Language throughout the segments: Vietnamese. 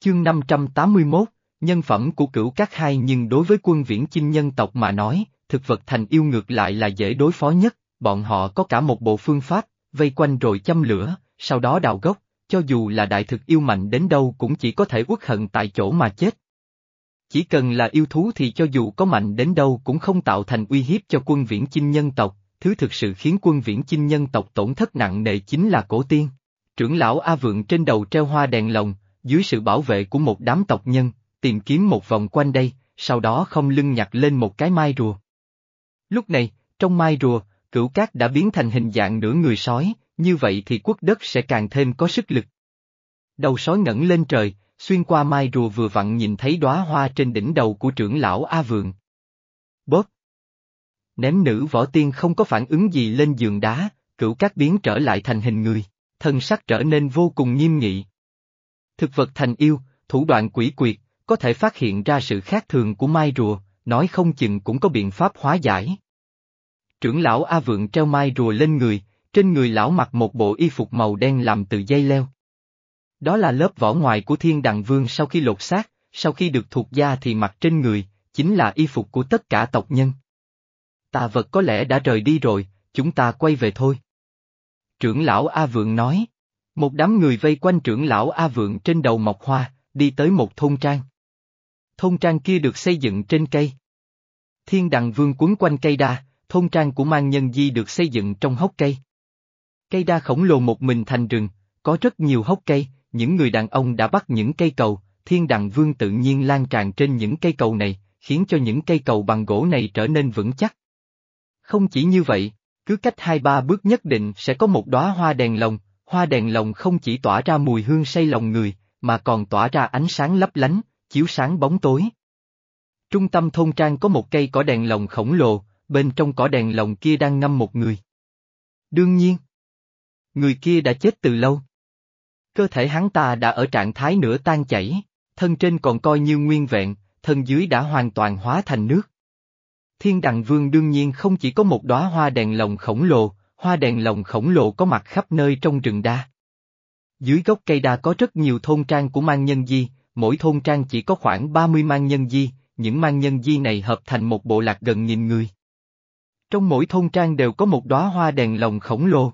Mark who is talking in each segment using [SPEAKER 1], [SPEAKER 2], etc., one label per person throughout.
[SPEAKER 1] Chương 581, nhân phẩm của cửu các hai nhưng đối với quân viễn chinh nhân tộc mà nói, thực vật thành yêu ngược lại là dễ đối phó nhất, bọn họ có cả một bộ phương pháp, vây quanh rồi châm lửa, sau đó đào gốc, cho dù là đại thực yêu mạnh đến đâu cũng chỉ có thể uất hận tại chỗ mà chết. Chỉ cần là yêu thú thì cho dù có mạnh đến đâu cũng không tạo thành uy hiếp cho quân viễn chinh nhân tộc, thứ thực sự khiến quân viễn chinh nhân tộc tổn thất nặng nề chính là cổ tiên. Trưởng lão A Vượng trên đầu treo hoa đèn lồng, dưới sự bảo vệ của một đám tộc nhân, tìm kiếm một vòng quanh đây, sau đó không lưng nhặt lên một cái mai rùa. Lúc này, trong mai rùa, cửu cát đã biến thành hình dạng nửa người sói, như vậy thì quốc đất sẽ càng thêm có sức lực. Đầu sói ngẩng lên trời, xuyên qua mai rùa vừa vặn nhìn thấy đóa hoa trên đỉnh đầu của trưởng lão A Vượng. Bóp! Ném nữ võ tiên không có phản ứng gì lên giường đá, cửu cát biến trở lại thành hình người, thân sắc trở nên vô cùng nghiêm nghị. Thực vật thành yêu, thủ đoạn quỷ quyệt, có thể phát hiện ra sự khác thường của mai rùa, nói không chừng cũng có biện pháp hóa giải. Trưởng lão A Vượng treo mai rùa lên người, trên người lão mặc một bộ y phục màu đen làm từ dây leo. Đó là lớp vỏ ngoài của thiên đằng vương sau khi lột xác, sau khi được thuộc da thì mặc trên người, chính là y phục của tất cả tộc nhân. Tà vật có lẽ đã rời đi rồi, chúng ta quay về thôi. Trưởng lão A Vượng nói. Một đám người vây quanh trưởng lão A Vượng trên đầu mọc hoa, đi tới một thôn trang. Thôn trang kia được xây dựng trên cây. Thiên đằng vương quấn quanh cây đa, thôn trang của mang nhân di được xây dựng trong hốc cây. Cây đa khổng lồ một mình thành rừng, có rất nhiều hốc cây, những người đàn ông đã bắt những cây cầu, thiên đằng vương tự nhiên lan tràn trên những cây cầu này, khiến cho những cây cầu bằng gỗ này trở nên vững chắc. Không chỉ như vậy, cứ cách hai ba bước nhất định sẽ có một đóa hoa đèn lồng, hoa đèn lồng không chỉ tỏa ra mùi hương say lòng người, mà còn tỏa ra ánh sáng lấp lánh, chiếu sáng bóng tối. Trung tâm thôn trang có một cây cỏ đèn lồng khổng lồ, bên trong cỏ đèn lồng kia đang ngâm một người. Đương nhiên, người kia đã chết từ lâu. Cơ thể hắn ta đã ở trạng thái nửa tan chảy, thân trên còn coi như nguyên vẹn, thân dưới đã hoàn toàn hóa thành nước. Thiên Đằng Vương đương nhiên không chỉ có một đóa hoa đèn lồng khổng lồ, hoa đèn lồng khổng lồ có mặt khắp nơi trong rừng đa. Dưới gốc cây đa có rất nhiều thôn trang của mang nhân di, mỗi thôn trang chỉ có khoảng 30 mang nhân di, những mang nhân di này hợp thành một bộ lạc gần nghìn người. Trong mỗi thôn trang đều có một đóa hoa đèn lồng khổng lồ.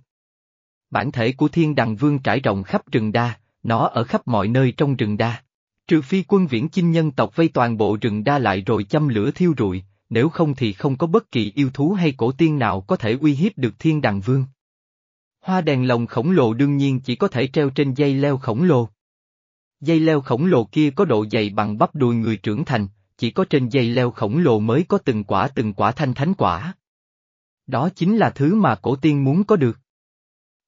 [SPEAKER 1] Bản thể của thiên đằng vương trải rộng khắp rừng đa, nó ở khắp mọi nơi trong rừng đa. Trừ phi quân viễn chinh nhân tộc vây toàn bộ rừng đa lại rồi châm lửa thiêu rụi, nếu không thì không có bất kỳ yêu thú hay cổ tiên nào có thể uy hiếp được thiên đằng vương. Hoa đèn lồng khổng lồ đương nhiên chỉ có thể treo trên dây leo khổng lồ. Dây leo khổng lồ kia có độ dày bằng bắp đùi người trưởng thành, chỉ có trên dây leo khổng lồ mới có từng quả từng quả thanh thánh quả. Đó chính là thứ mà cổ tiên muốn có được.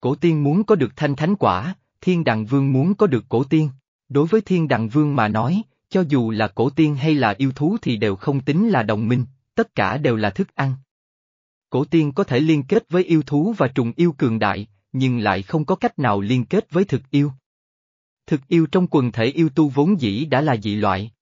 [SPEAKER 1] Cổ tiên muốn có được thanh thánh quả, thiên đằng vương muốn có được cổ tiên. Đối với thiên đằng vương mà nói, cho dù là cổ tiên hay là yêu thú thì đều không tính là đồng minh, tất cả đều là thức ăn. Cổ tiên có thể liên kết với yêu thú và trùng yêu cường đại, nhưng lại không có cách nào liên kết với thực yêu. Thực yêu trong quần thể yêu tu vốn dĩ đã là dị loại.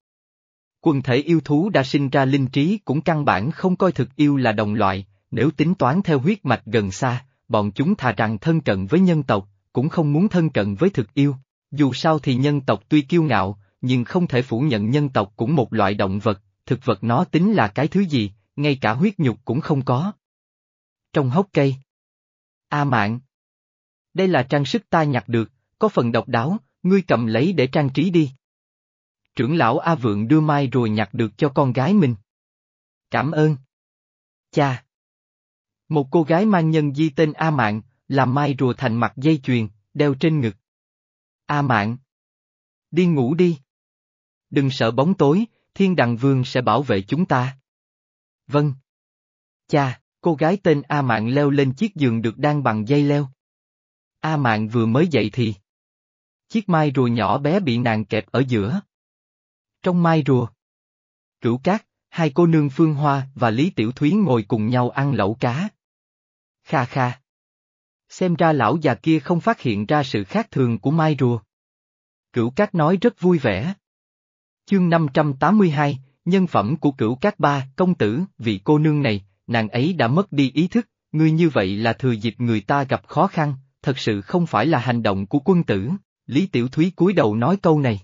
[SPEAKER 1] Quần thể yêu thú đã sinh ra linh trí cũng căn bản không coi thực yêu là đồng loại, nếu tính toán theo huyết mạch gần xa, bọn chúng thà rằng thân cận với nhân tộc, cũng không muốn thân cận với thực yêu. Dù sao thì nhân tộc tuy kiêu ngạo, nhưng không thể phủ nhận nhân tộc cũng một loại động vật, thực vật nó tính là cái thứ gì, ngay cả huyết nhục cũng không có. Trong hốc cây. A mạng. Đây là trang sức ta nhặt được, có phần độc đáo, ngươi cầm lấy để trang trí đi. Trưởng lão A Vượng đưa mai rồi nhặt được cho con gái mình. Cảm ơn. Cha. Một cô gái mang nhân di tên A Mạng, làm mai rùa thành mặt dây chuyền, đeo trên ngực. A Mạng. Đi ngủ đi. Đừng sợ bóng tối, thiên đằng vương sẽ bảo vệ chúng ta. Vâng. Cha, cô gái tên A Mạng leo lên chiếc giường được đan bằng dây leo. A Mạng vừa mới dậy thì. Chiếc mai rùa nhỏ bé bị nàng kẹp ở giữa. Trong mai rùa. Cửu cát, hai cô nương Phương Hoa và Lý Tiểu Thúy ngồi cùng nhau ăn lẩu cá. Kha kha. Xem ra lão già kia không phát hiện ra sự khác thường của mai rùa. Cửu cát nói rất vui vẻ. Chương 582, nhân phẩm của cửu cát ba, công tử, vị cô nương này, nàng ấy đã mất đi ý thức, ngươi như vậy là thừa dịp người ta gặp khó khăn, thật sự không phải là hành động của quân tử, Lý Tiểu Thúy cúi đầu nói câu này.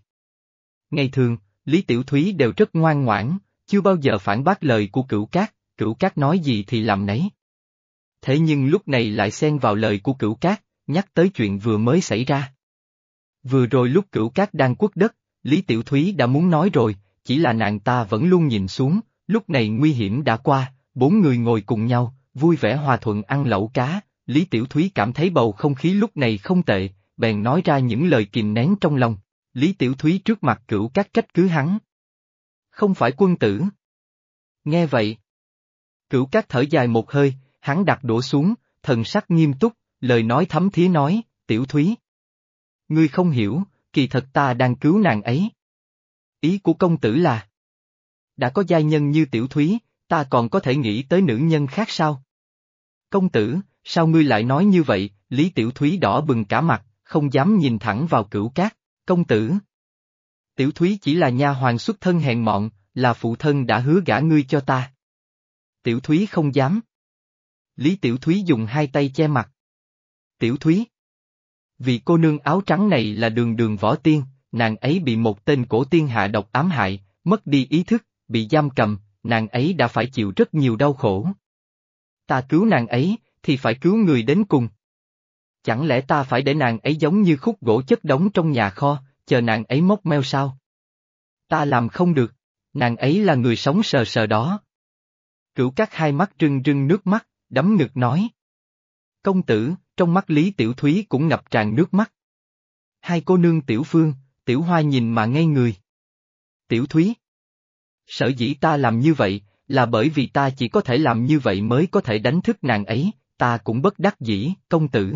[SPEAKER 1] Ngày thường, Lý Tiểu Thúy đều rất ngoan ngoãn, chưa bao giờ phản bác lời của cửu cát, cửu cát nói gì thì làm nấy. Thế nhưng lúc này lại xen vào lời của cửu cát, nhắc tới chuyện vừa mới xảy ra. Vừa rồi lúc cửu cát đang quất đất, Lý Tiểu Thúy đã muốn nói rồi, chỉ là nàng ta vẫn luôn nhìn xuống, lúc này nguy hiểm đã qua, bốn người ngồi cùng nhau, vui vẻ hòa thuận ăn lẩu cá, Lý Tiểu Thúy cảm thấy bầu không khí lúc này không tệ, bèn nói ra những lời kìm nén trong lòng. Lý Tiểu Thúy trước mặt cửu các trách cứ hắn. Không phải quân tử. Nghe vậy. Cửu các thở dài một hơi, hắn đặt đổ xuống, thần sắc nghiêm túc, lời nói thấm thía nói, Tiểu Thúy. Ngươi không hiểu, kỳ thật ta đang cứu nàng ấy. Ý của công tử là. Đã có giai nhân như Tiểu Thúy, ta còn có thể nghĩ tới nữ nhân khác sao? Công tử, sao ngươi lại nói như vậy, Lý Tiểu Thúy đỏ bừng cả mặt, không dám nhìn thẳng vào cửu cát, công tử. Tiểu Thúy chỉ là nha hoàng xuất thân hèn mọn, là phụ thân đã hứa gả ngươi cho ta. Tiểu Thúy không dám. Lý Tiểu Thúy dùng hai tay che mặt. Tiểu Thúy. Vì cô nương áo trắng này là đường đường võ tiên, nàng ấy bị một tên cổ tiên hạ độc ám hại, mất đi ý thức, bị giam cầm, nàng ấy đã phải chịu rất nhiều đau khổ. Ta cứu nàng ấy, thì phải cứu người đến cùng. Chẳng lẽ ta phải để nàng ấy giống như khúc gỗ chất đóng trong nhà kho, chờ nàng ấy móc meo sao? Ta làm không được, nàng ấy là người sống sờ sờ đó. Cửu các hai mắt rưng rưng nước mắt, đấm ngực nói. Công tử, trong mắt Lý Tiểu Thúy cũng ngập tràn nước mắt. Hai cô nương Tiểu Phương, Tiểu Hoa nhìn mà ngây người. Tiểu Thúy. Sở dĩ ta làm như vậy, là bởi vì ta chỉ có thể làm như vậy mới có thể đánh thức nàng ấy, ta cũng bất đắc dĩ, công tử.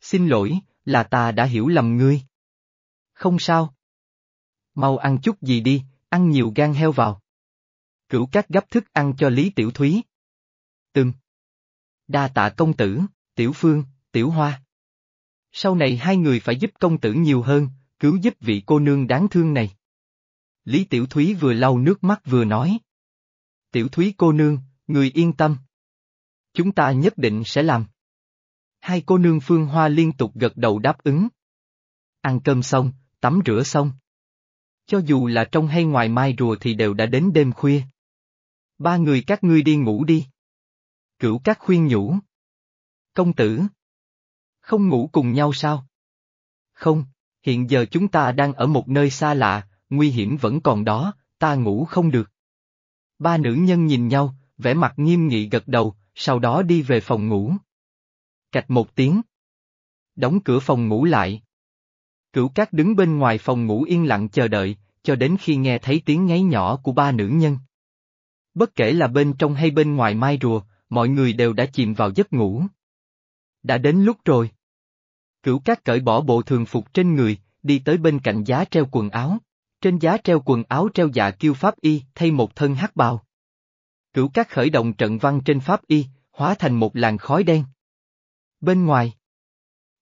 [SPEAKER 1] Xin lỗi, là ta đã hiểu lầm ngươi. Không sao. Mau ăn chút gì đi, ăn nhiều gan heo vào. Cửu các gấp thức ăn cho Lý Tiểu Thúy. Từng. Đa tạ công tử, Tiểu Phương, Tiểu Hoa. Sau này hai người phải giúp công tử nhiều hơn, cứu giúp vị cô nương đáng thương này. Lý Tiểu Thúy vừa lau nước mắt vừa nói. Tiểu Thúy cô nương, người yên tâm. Chúng ta nhất định sẽ làm. Hai cô nương Phương Hoa liên tục gật đầu đáp ứng. Ăn cơm xong, tắm rửa xong. Cho dù là trong hay ngoài mai rùa thì đều đã đến đêm khuya. Ba người các ngươi đi ngủ đi. Cửu các khuyên nhủ. Công tử. Không ngủ cùng nhau sao? Không, hiện giờ chúng ta đang ở một nơi xa lạ, nguy hiểm vẫn còn đó, ta ngủ không được. Ba nữ nhân nhìn nhau, vẻ mặt nghiêm nghị gật đầu, sau đó đi về phòng ngủ. Cạch một tiếng. Đóng cửa phòng ngủ lại. Cửu cát đứng bên ngoài phòng ngủ yên lặng chờ đợi, cho đến khi nghe thấy tiếng ngáy nhỏ của ba nữ nhân. Bất kể là bên trong hay bên ngoài mai rùa, mọi người đều đã chìm vào giấc ngủ. Đã đến lúc rồi. Cửu cát cởi bỏ bộ thường phục trên người, đi tới bên cạnh giá treo quần áo. Trên giá treo quần áo treo dạ kiêu pháp y, thay một thân hắc bào. Cửu cát khởi động trận văn trên pháp y, hóa thành một làn khói đen. Bên ngoài.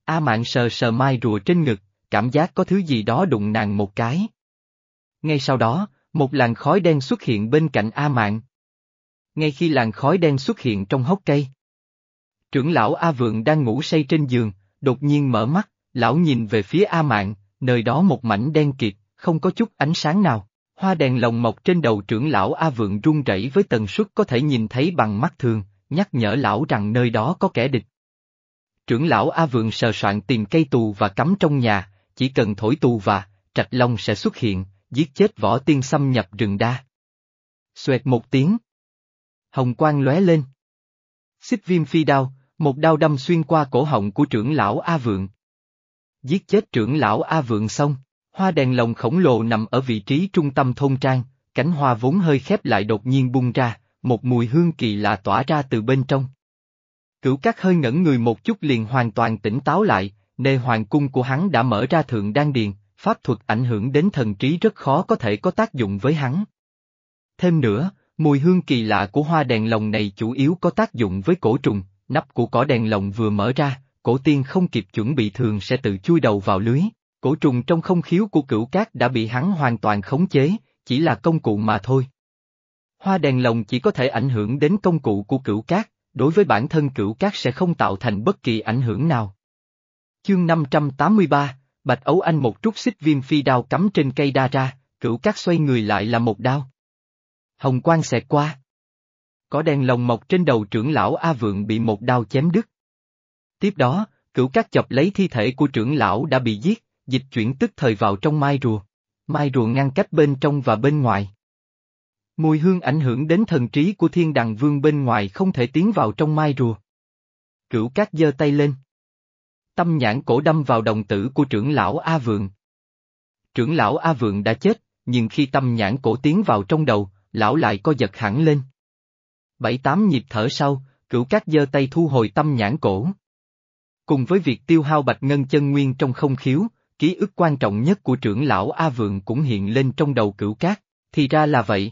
[SPEAKER 1] A Mạn sờ sờ mai rùa trên ngực, cảm giác có thứ gì đó đụng nàng một cái. Ngay sau đó, một làn khói đen xuất hiện bên cạnh A Mạn. Ngay khi làn khói đen xuất hiện trong hốc cây. Trưởng lão A Vượng đang ngủ say trên giường, đột nhiên mở mắt, lão nhìn về phía A Mạn, nơi đó một mảnh đen kịt, không có chút ánh sáng nào. Hoa đèn lồng mọc trên đầu trưởng lão A Vượng rung rẩy với tần suất có thể nhìn thấy bằng mắt thường, nhắc nhở lão rằng nơi đó có kẻ địch. Trưởng lão A Vượng sờ soạn tìm cây tù và cắm trong nhà, chỉ cần thổi tù và, trạch long sẽ xuất hiện, giết chết võ tiên xâm nhập rừng đa. Xoẹt một tiếng. Hồng quang lóe lên. Xích viêm phi đao, một đao đâm xuyên qua cổ họng của trưởng lão A Vượng. Giết chết trưởng lão A Vượng xong, hoa đèn lồng khổng lồ nằm ở vị trí trung tâm thôn trang, cánh hoa vốn hơi khép lại đột nhiên bung ra, một mùi hương kỳ lạ tỏa ra từ bên trong. Cửu các hơi ngẩn người một chút liền hoàn toàn tỉnh táo lại, nề hoàng cung của hắn đã mở ra thượng đan điền, pháp thuật ảnh hưởng đến thần trí rất khó có thể có tác dụng với hắn. Thêm nữa, mùi hương kỳ lạ của hoa đèn lồng này chủ yếu có tác dụng với cổ trùng, nắp của cỏ đèn lồng vừa mở ra, cổ tiên không kịp chuẩn bị thường sẽ tự chui đầu vào lưới, cổ trùng trong không khiếu của cửu cát đã bị hắn hoàn toàn khống chế, chỉ là công cụ mà thôi. Hoa đèn lồng chỉ có thể ảnh hưởng đến công cụ của cửu cát, đối với bản thân cửu cát sẽ không tạo thành bất kỳ ảnh hưởng nào. Chương 583, Bạch Ấu Anh một trúc xích viêm phi đao cắm trên cây đa ra, cửu cát xoay người lại là một đao. Hồng quang xẹt qua. Có đèn lồng mọc trên đầu trưởng lão A Vượng bị một đao chém đứt. Tiếp đó, cửu cát chọc lấy thi thể của trưởng lão đã bị giết, dịch chuyển tức thời vào trong mai rùa. Mai rùa ngăn cách bên trong và bên ngoài. Mùi hương ảnh hưởng đến thần trí của thiên đằng vương bên ngoài không thể tiến vào trong mai rùa. Cửu cát giơ tay lên. Tâm nhãn cổ đâm vào đồng tử của trưởng lão A Vượng. Trưởng lão A Vượng đã chết, nhưng khi tâm nhãn cổ tiến vào trong đầu, lão lại co giật hẳn lên. Bảy tám nhịp thở sau, cửu cát giơ tay thu hồi tâm nhãn cổ. Cùng với việc tiêu hao bạch ngân chân nguyên trong không khiếu, ký ức quan trọng nhất của trưởng lão A Vượng cũng hiện lên trong đầu cửu cát, thì ra là vậy.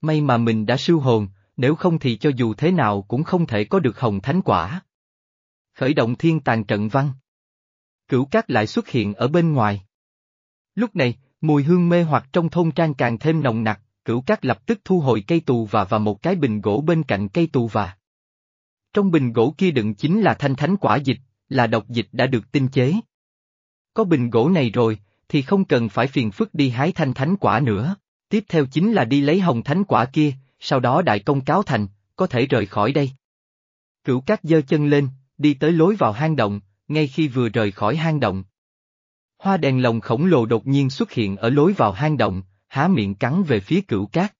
[SPEAKER 1] May mà mình đã siêu hồn, nếu không thì cho dù thế nào cũng không thể có được hồng thánh quả. Khởi động thiên tàn trận văn. Cửu cát lại xuất hiện ở bên ngoài. Lúc này, mùi hương mê hoặc trong thôn trang càng thêm nồng nặc, cửu cát lập tức thu hồi cây tù và và một cái bình gỗ bên cạnh cây tù và. Trong bình gỗ kia đựng chính là thanh thánh quả dịch, là độc dịch đã được tinh chế. Có bình gỗ này rồi, thì không cần phải phiền phức đi hái thanh thánh quả nữa, tiếp theo chính là đi lấy hồng thánh quả kia, sau đó đại công cáo thành, có thể rời khỏi đây. Cửu cát giơ chân lên, đi tới lối vào hang động, ngay khi vừa rời khỏi hang động. Hoa đèn lồng khổng lồ đột nhiên xuất hiện ở lối vào hang động, há miệng cắn về phía cửu cát.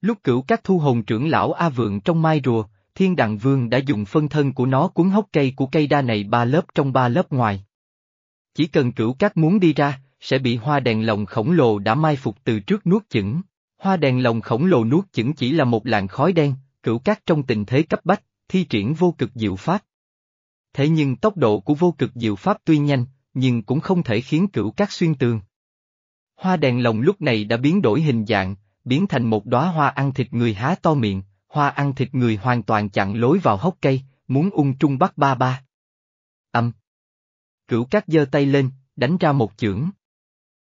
[SPEAKER 1] Lúc cửu cát thu hồn trưởng lão A Vượng trong mai rùa, Thiên đặng Vương đã dùng phân thân của nó cuốn hốc cây của cây đa này ba lớp trong ba lớp ngoài. Chỉ cần cửu cát muốn đi ra, sẽ bị hoa đèn lồng khổng lồ đã mai phục từ trước nuốt chửng. Hoa đèn lồng khổng lồ nuốt chửng chỉ là một làn khói đen, cửu cát trong tình thế cấp bách, thi triển vô cực diệu pháp. Thế nhưng tốc độ của vô cực diệu pháp tuy nhanh, nhưng cũng không thể khiến cửu cát xuyên tường. Hoa đèn lồng lúc này đã biến đổi hình dạng, biến thành một đóa hoa ăn thịt người há to miệng, hoa ăn thịt người hoàn toàn chặn lối vào hốc cây, muốn ung trung bắt ba ba. Âm. Cửu cát giơ tay lên, đánh ra một chưởng.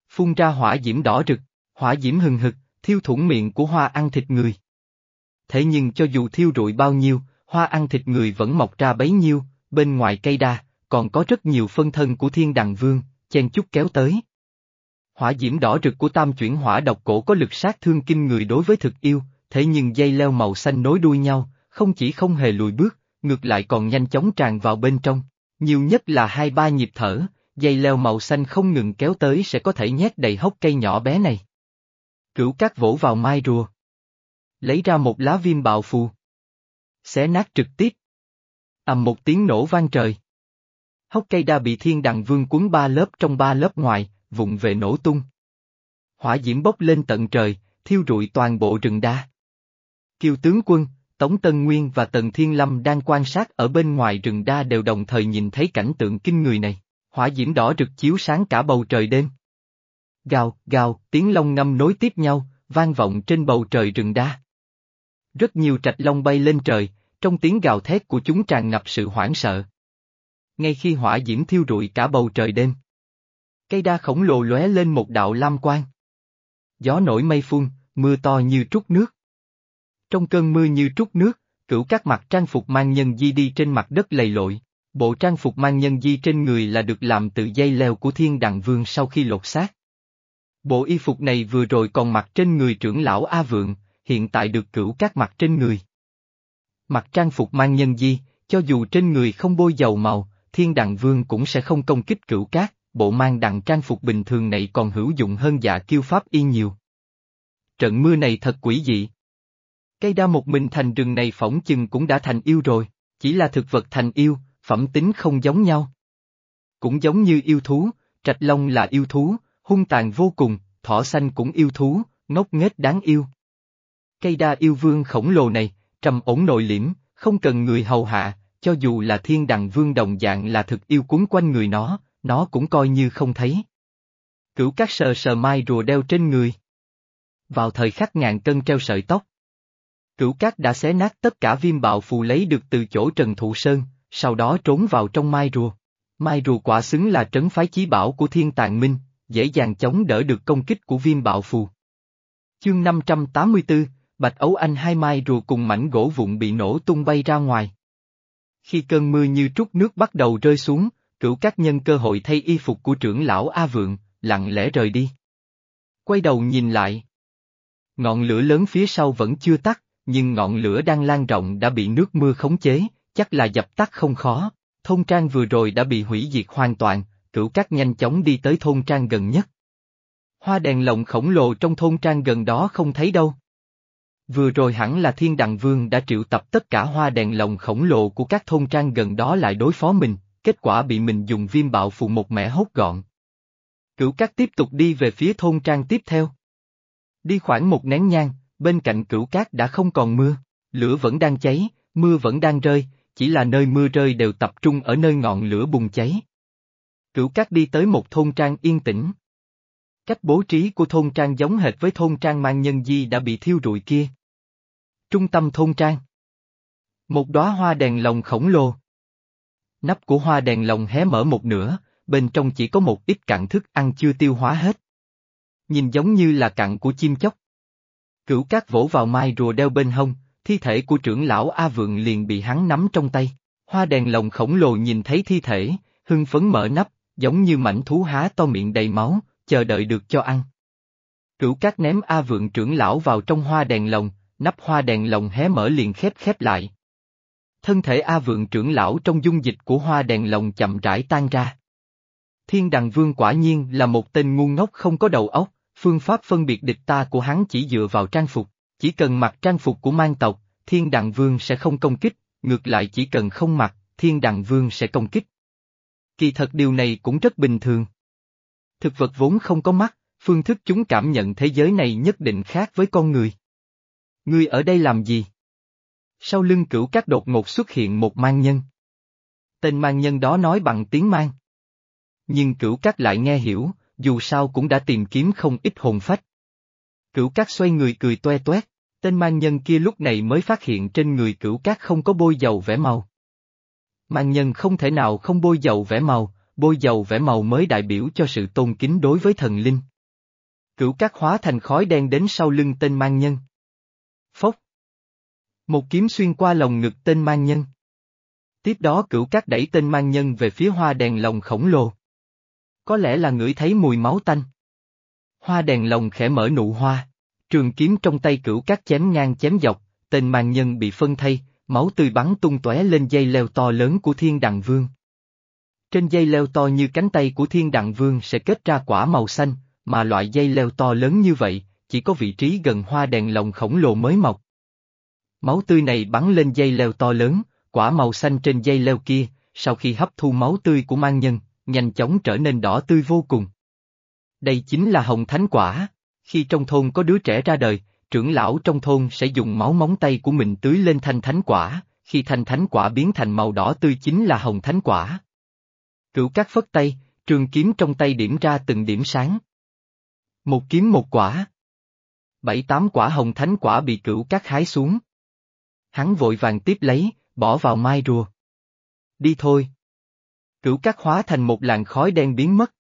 [SPEAKER 1] Phun ra hỏa diễm đỏ rực, hỏa diễm hừng hực, thiêu thủng miệng của hoa ăn thịt người. Thế nhưng cho dù thiêu rụi bao nhiêu, hoa ăn thịt người vẫn mọc ra bấy nhiêu, bên ngoài cây đa, còn có rất nhiều phân thân của thiên đằng vương, chen chút kéo tới. Hỏa diễm đỏ rực của tam chuyển hỏa độc cổ có lực sát thương kinh người đối với thực yêu, thế nhưng dây leo màu xanh nối đuôi nhau, không chỉ không hề lùi bước, ngược lại còn nhanh chóng tràn vào bên trong. Nhiều nhất là hai ba nhịp thở, dây leo màu xanh không ngừng kéo tới sẽ có thể nhét đầy hốc cây nhỏ bé này. Cửu cát vỗ vào mai rùa. Lấy ra một lá viêm bạo phù. Xé nát trực tiếp. ầm một tiếng nổ vang trời. Hốc cây đa bị thiên đằng vương cuốn ba lớp trong ba lớp ngoài, vụng về nổ tung. Hỏa diễm bốc lên tận trời, thiêu rụi toàn bộ rừng đa. Kiều tướng quân, Tống Tân Nguyên và Tần Thiên Lâm đang quan sát ở bên ngoài rừng đa đều đồng thời nhìn thấy cảnh tượng kinh người này, hỏa diễm đỏ rực chiếu sáng cả bầu trời đêm. Gào, gào, tiếng long ngâm nối tiếp nhau, vang vọng trên bầu trời rừng đa. Rất nhiều trạch long bay lên trời, trong tiếng gào thét của chúng tràn ngập sự hoảng sợ. Ngay khi hỏa diễm thiêu rụi cả bầu trời đêm. Cây đa khổng lồ lóe lên một đạo lam quang. Gió nổi mây phun, mưa to như trút nước. Trong cơn mưa như trút nước, cửu các mặt trang phục mang nhân di đi trên mặt đất lầy lội. Bộ trang phục mang nhân di trên người là được làm từ dây leo của thiên đàng vương sau khi lột xác. Bộ y phục này vừa rồi còn mặc trên người trưởng lão A Vượng, hiện tại được cửu các mặt trên người. Mặt trang phục mang nhân di, cho dù trên người không bôi dầu màu, thiên đàng vương cũng sẽ không công kích cửu cát, bộ mang đằng trang phục bình thường này còn hữu dụng hơn dạ kiêu pháp y nhiều. Trận mưa này thật quỷ dị. Cây đa một mình thành rừng này phỏng chừng cũng đã thành yêu rồi, chỉ là thực vật thành yêu, phẩm tính không giống nhau. Cũng giống như yêu thú, trạch long là yêu thú, hung tàn vô cùng, thỏ xanh cũng yêu thú, ngốc nghếch đáng yêu. Cây đa yêu vương khổng lồ này, trầm ổn nội liễm, không cần người hầu hạ, cho dù là thiên đằng vương đồng dạng là thực yêu cuốn quanh người nó, nó cũng coi như không thấy. Cửu các sờ sờ mai rùa đeo trên người. Vào thời khắc ngàn cân treo sợi tóc. Cửu cát đã xé nát tất cả viêm bạo phù lấy được từ chỗ Trần Thụ Sơn, sau đó trốn vào trong mai rùa. Mai rùa quả xứng là trấn phái chí bảo của thiên tàng minh, dễ dàng chống đỡ được công kích của viêm bạo phù. Chương 584, Bạch Ấu Anh hai mai rùa cùng mảnh gỗ vụn bị nổ tung bay ra ngoài. Khi cơn mưa như trút nước bắt đầu rơi xuống, cửu các nhân cơ hội thay y phục của trưởng lão A Vượng, lặng lẽ rời đi. Quay đầu nhìn lại. Ngọn lửa lớn phía sau vẫn chưa tắt, nhưng ngọn lửa đang lan rộng đã bị nước mưa khống chế, chắc là dập tắt không khó. Thôn trang vừa rồi đã bị hủy diệt hoàn toàn, cửu các nhanh chóng đi tới thôn trang gần nhất. Hoa đèn lồng khổng lồ trong thôn trang gần đó không thấy đâu. Vừa rồi hẳn là Thiên Đằng Vương đã triệu tập tất cả hoa đèn lồng khổng lồ của các thôn trang gần đó lại đối phó mình, kết quả bị mình dùng viêm bạo phù một mẻ hốt gọn. Cửu Cát tiếp tục đi về phía thôn trang tiếp theo. Đi khoảng một nén nhang, bên cạnh cửu cát đã không còn mưa, lửa vẫn đang cháy, mưa vẫn đang rơi, chỉ là nơi mưa rơi đều tập trung ở nơi ngọn lửa bùng cháy. Cửu cát đi tới một thôn trang yên tĩnh. Cách bố trí của thôn trang giống hệt với thôn trang mang nhân di đã bị thiêu rụi kia. Trung tâm thôn trang. Một đóa hoa đèn lồng khổng lồ. Nắp của hoa đèn lồng hé mở một nửa, bên trong chỉ có một ít cặn thức ăn chưa tiêu hóa hết. Nhìn giống như là cặn của chim chóc. Cửu cát vỗ vào mai rùa đeo bên hông, thi thể của trưởng lão A Vượng liền bị hắn nắm trong tay. Hoa đèn lồng khổng lồ nhìn thấy thi thể, hưng phấn mở nắp, giống như mảnh thú há to miệng đầy máu, chờ đợi được cho ăn. Cửu cát ném A Vượng trưởng lão vào trong hoa đèn lồng, nắp hoa đèn lồng hé mở liền khép khép lại. Thân thể A Vượng trưởng lão trong dung dịch của hoa đèn lồng chậm rãi tan ra. Thiên Đằng Vương quả nhiên là một tên ngu ngốc không có đầu óc, phương pháp phân biệt địch ta của hắn chỉ dựa vào trang phục, chỉ cần mặc trang phục của mang tộc, Thiên Đằng Vương sẽ không công kích, ngược lại chỉ cần không mặc, Thiên Đằng Vương sẽ công kích. Kỳ thật điều này cũng rất bình thường. Thực vật vốn không có mắt, phương thức chúng cảm nhận thế giới này nhất định khác với con người. Ngươi ở đây làm gì? Sau lưng cửu các đột ngột xuất hiện một mang nhân. Tên mang nhân đó nói bằng tiếng mang. Nhưng cửu các lại nghe hiểu, dù sao cũng đã tìm kiếm không ít hồn phách. Cửu các xoay người cười toe toét, tên mang nhân kia lúc này mới phát hiện trên người cửu các không có bôi dầu vẽ màu. Mang nhân không thể nào không bôi dầu vẽ màu, bôi dầu vẽ màu mới đại biểu cho sự tôn kính đối với thần linh. Cửu các hóa thành khói đen đến sau lưng tên mang nhân. Một kiếm xuyên qua lồng ngực tên mang nhân. Tiếp đó cửu cát đẩy tên mang nhân về phía hoa đèn lồng khổng lồ. Có lẽ là ngửi thấy mùi máu tanh. Hoa đèn lồng khẽ mở nụ hoa, trường kiếm trong tay cửu cát chém ngang chém dọc, tên mang nhân bị phân thay, máu tươi bắn tung tóe lên dây leo to lớn của thiên đằng vương. Trên dây leo to như cánh tay của thiên đằng vương sẽ kết ra quả màu xanh, mà loại dây leo to lớn như vậy, chỉ có vị trí gần hoa đèn lồng khổng lồ mới mọc. Máu tươi này bắn lên dây leo to lớn, quả màu xanh trên dây leo kia, sau khi hấp thu máu tươi của mang nhân, nhanh chóng trở nên đỏ tươi vô cùng. Đây chính là hồng thánh quả, khi trong thôn có đứa trẻ ra đời, trưởng lão trong thôn sẽ dùng máu móng tay của mình tưới lên thanh thánh quả, khi thanh thánh quả biến thành màu đỏ tươi chính là hồng thánh quả. Cửu các phất tay, trường kiếm trong tay điểm ra từng điểm sáng. Một kiếm một quả. Bảy tám quả hồng thánh quả bị cửu các hái xuống. Hắn vội vàng tiếp lấy, bỏ vào mai rùa. Đi thôi. Cửu cát hóa thành một làn khói đen biến mất.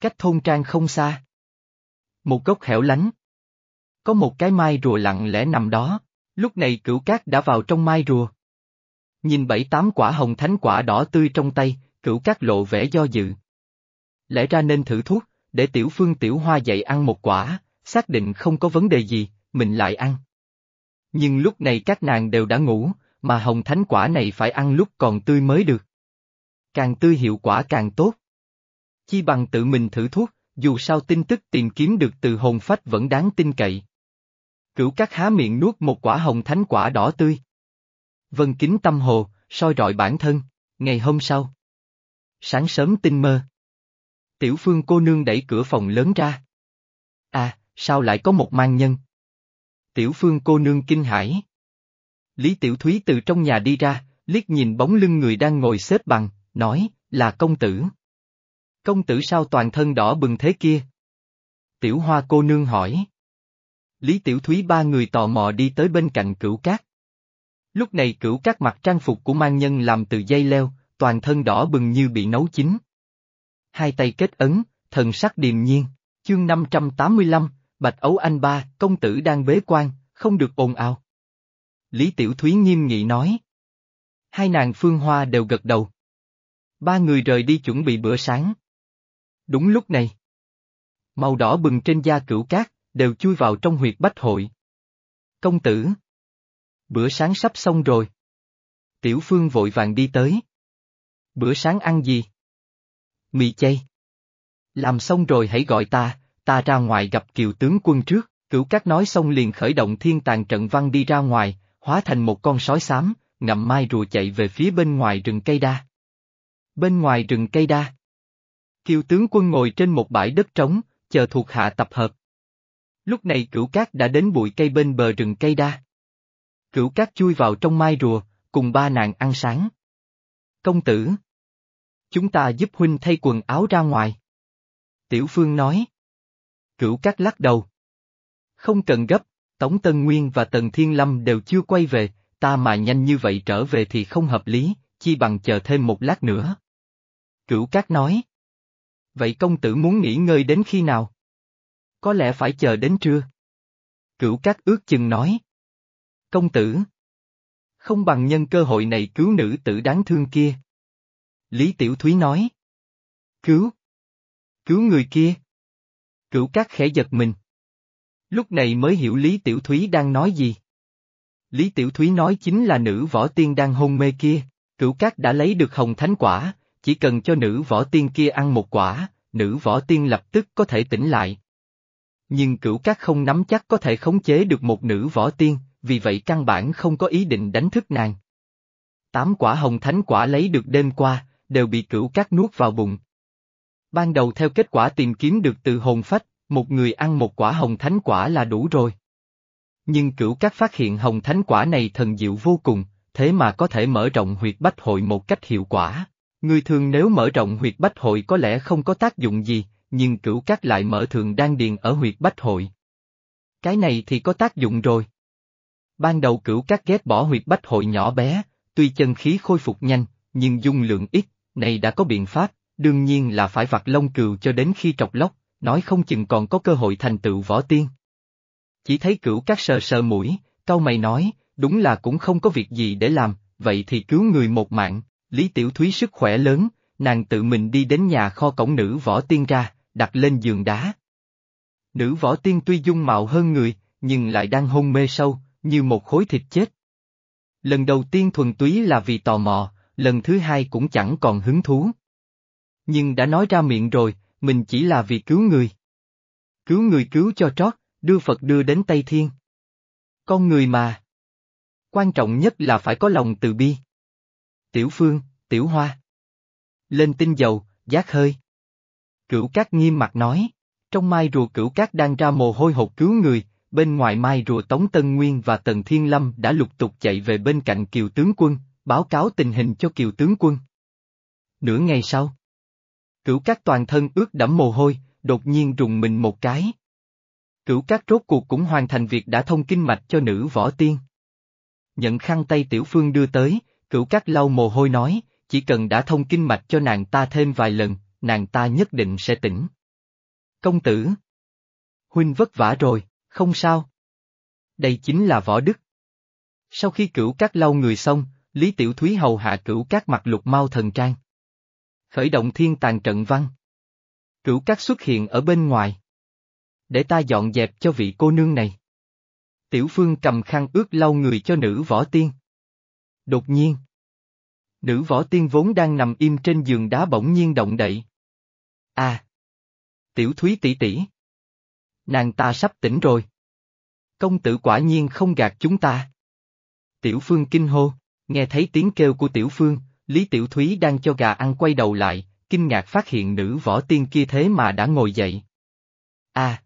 [SPEAKER 1] Cách thôn trang không xa. Một gốc hẻo lánh. Có một cái mai rùa lặng lẽ nằm đó, lúc này cửu cát đã vào trong mai rùa. Nhìn bảy tám quả hồng thánh quả đỏ tươi trong tay, cửu cát lộ vẻ do dự. Lẽ ra nên thử thuốc, để tiểu phương tiểu hoa dậy ăn một quả, xác định không có vấn đề gì, mình lại ăn. Nhưng lúc này các nàng đều đã ngủ, mà hồng thánh quả này phải ăn lúc còn tươi mới được. Càng tươi hiệu quả càng tốt. Chi bằng tự mình thử thuốc, dù sao tin tức tìm kiếm được từ hồn phách vẫn đáng tin cậy. Cửu các há miệng nuốt một quả hồng thánh quả đỏ tươi. Vân kính tâm hồ, soi rọi bản thân, ngày hôm sau. Sáng sớm tinh mơ. Tiểu phương cô nương đẩy cửa phòng lớn ra. À, sao lại có một mang nhân? Tiểu phương cô nương kinh hãi. Lý Tiểu Thúy từ trong nhà đi ra, liếc nhìn bóng lưng người đang ngồi xếp bằng, nói, là công tử. Công tử sao toàn thân đỏ bừng thế kia? Tiểu hoa cô nương hỏi. Lý Tiểu Thúy ba người tò mò đi tới bên cạnh cửu cát. Lúc này cửu cát mặc trang phục của mang nhân làm từ dây leo, toàn thân đỏ bừng như bị nấu chín. Hai tay kết ấn, thần sắc điềm nhiên, chương 585, Bạch Ấu Anh ba, công tử đang bế quan, không được ồn ào. Lý Tiểu Thúy nghiêm nghị nói. Hai nàng phương hoa đều gật đầu. Ba người rời đi chuẩn bị bữa sáng. Đúng lúc này. Màu đỏ bừng trên da cửu cát, đều chui vào trong huyệt bách hội. Công tử. Bữa sáng sắp xong rồi. Tiểu Phương vội vàng đi tới. Bữa sáng ăn gì? Mì chay. Làm xong rồi hãy gọi ta, ta ra ngoài gặp kiều tướng quân trước, cửu cát nói xong liền khởi động thiên tàng trận văn đi ra ngoài, hóa thành một con sói xám, ngậm mai rùa chạy về phía bên ngoài rừng cây đa. Bên ngoài rừng cây đa. Kiều tướng quân ngồi trên một bãi đất trống, chờ thuộc hạ tập hợp. Lúc này cửu cát đã đến bụi cây bên bờ rừng cây đa. Cửu cát chui vào trong mai rùa, cùng ba nàng ăn sáng. Công tử. Chúng ta giúp huynh thay quần áo ra ngoài. Tiểu Phương nói. Cửu cát lắc đầu. Không cần gấp, Tống Tân Nguyên và Tần Thiên Lâm đều chưa quay về, ta mà nhanh như vậy trở về thì không hợp lý, chi bằng chờ thêm một lát nữa. Cửu Cát nói. Vậy công tử muốn nghỉ ngơi đến khi nào? Có lẽ phải chờ đến trưa. Cửu Cát ước chừng nói. Công tử. Không bằng nhân cơ hội này cứu nữ tử đáng thương kia. Lý Tiểu Thúy nói. Cứu. Cứu người kia. Cửu Cát khẽ giật mình. Lúc này mới hiểu Lý Tiểu Thúy đang nói gì. Lý Tiểu Thúy nói chính là nữ võ tiên đang hôn mê kia, cửu cát đã lấy được hồng thánh quả, chỉ cần cho nữ võ tiên kia ăn một quả, nữ võ tiên lập tức có thể tỉnh lại. Nhưng cửu cát không nắm chắc có thể khống chế được một nữ võ tiên, vì vậy căn bản không có ý định đánh thức nàng. Tám quả hồng thánh quả lấy được đêm qua, đều bị cửu cát nuốt vào bụng. Ban đầu theo kết quả tìm kiếm được từ hồn phách, một người ăn một quả hồng thánh quả là đủ rồi. Nhưng cửu các phát hiện hồng thánh quả này thần diệu vô cùng, thế mà có thể mở rộng huyệt bách hội một cách hiệu quả. Người thường nếu mở rộng huyệt bách hội có lẽ không có tác dụng gì, nhưng cửu các lại mở thường đan điền ở huyệt bách hội. Cái này thì có tác dụng rồi. Ban đầu cửu các ghét bỏ huyệt bách hội nhỏ bé, tuy chân khí khôi phục nhanh, nhưng dung lượng ít, này đã có biện pháp, đương nhiên là phải vặt lông cừu cho đến khi trọc lóc, nói không chừng còn có cơ hội thành tựu võ tiên. Chỉ thấy cửu các sờ sờ mũi, câu mày nói, đúng là cũng không có việc gì để làm, vậy thì cứu người một mạng, Lý Tiểu Thúy sức khỏe lớn, nàng tự mình đi đến nhà kho cổng nữ võ tiên ra, đặt lên giường đá. Nữ võ tiên tuy dung mạo hơn người, nhưng lại đang hôn mê sâu, như một khối thịt chết. Lần đầu tiên thuần túy là vì tò mò, lần thứ hai cũng chẳng còn hứng thú. Nhưng đã nói ra miệng rồi, mình chỉ là vì cứu người. Cứu người cứu cho trót, đưa Phật đưa đến Tây Thiên. Con người mà. Quan trọng nhất là phải có lòng từ bi. Tiểu Phương, Tiểu Hoa. Lên tinh dầu, giác hơi. Cửu Cát nghiêm mặt nói, trong mai rùa Cửu Cát đang ra mồ hôi hột cứu người, bên ngoài mai rùa Tống Tân Nguyên và Tần Thiên Lâm đã lục tục chạy về bên cạnh Kiều Tướng Quân, báo cáo tình hình cho Kiều Tướng Quân. Nửa ngày sau, Cửu Cát toàn thân ướt đẫm mồ hôi, đột nhiên rùng mình một cái. Cửu Cát rốt cuộc cũng hoàn thành việc đã thông kinh mạch cho nữ võ tiên. Nhận khăn tay Tiểu Phương đưa tới, Cửu Cát lau mồ hôi nói, chỉ cần đã thông kinh mạch cho nàng ta thêm vài lần, nàng ta nhất định sẽ tỉnh. Công tử! Huynh vất vả rồi, không sao. Đây chính là võ đức. Sau khi cửu cát lau người xong, Lý Tiểu Thúy hầu hạ cửu cát mặc lục mau thần trang. Khởi động thiên tàn trận văn. Cửu cát xuất hiện ở bên ngoài. Để ta dọn dẹp cho vị cô nương này. Tiểu Phương cầm khăn ướt lau người cho nữ võ tiên. Đột nhiên. Nữ võ tiên vốn đang nằm im trên giường đá bỗng nhiên động đậy. À! Tiểu Thúy tỷ tỷ. Nàng ta sắp tỉnh rồi. Công tử quả nhiên không gạt chúng ta. Tiểu Phương kinh hô, nghe thấy tiếng kêu của Tiểu Phương, Lý Tiểu Thúy đang cho gà ăn quay đầu lại, kinh ngạc phát hiện nữ võ tiên kia thế mà đã ngồi dậy. À!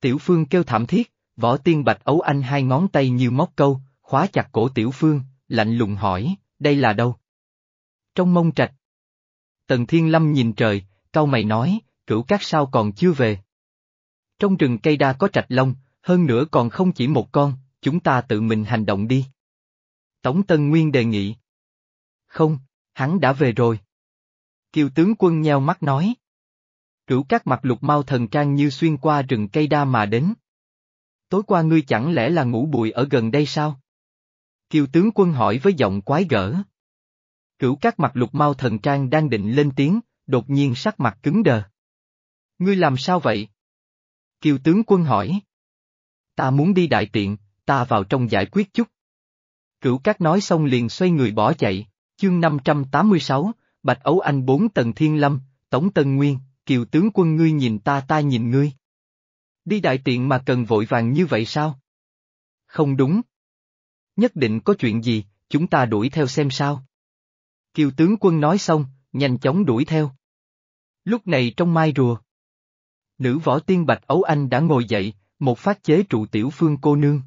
[SPEAKER 1] Tiểu Phương kêu thảm thiết, võ tiên bạch ấu anh hai ngón tay như móc câu, khóa chặt cổ Tiểu Phương, lạnh lùng hỏi, đây là đâu? Trong mông trạch. Tần Thiên Lâm nhìn trời, cau mày nói, cửu các sao còn chưa về. Trong rừng cây đa có trạch long, hơn nữa còn không chỉ một con, chúng ta tự mình hành động đi. Tống Tân Nguyên đề nghị. Không, hắn đã về rồi. Kiều tướng quân nheo mắt nói. Cửu các mặt lục mau thần trang như xuyên qua rừng cây đa mà đến. Tối qua ngươi chẳng lẽ là ngủ bụi ở gần đây sao? Kiều tướng quân hỏi với giọng quái gở. Cửu các mặt lục mau thần trang đang định lên tiếng, đột nhiên sắc mặt cứng đờ. Ngươi làm sao vậy? Kiều tướng quân hỏi. Ta muốn đi đại tiện, ta vào trong giải quyết chút. Cửu các nói xong liền xoay người bỏ chạy, chương 586, Bạch Ấu Anh bốn tầng thiên lâm, tổng Tân Nguyên, Kiều tướng quân ngươi nhìn ta ta nhìn ngươi. Đi đại tiện mà cần vội vàng như vậy sao? Không đúng. Nhất định có chuyện gì, chúng ta đuổi theo xem sao. Kiều tướng quân nói xong, nhanh chóng đuổi theo. Lúc này trong mai rùa. Nữ võ tiên Bạch Ấu Anh đã ngồi dậy, một phát chế trụ tiểu phương cô nương.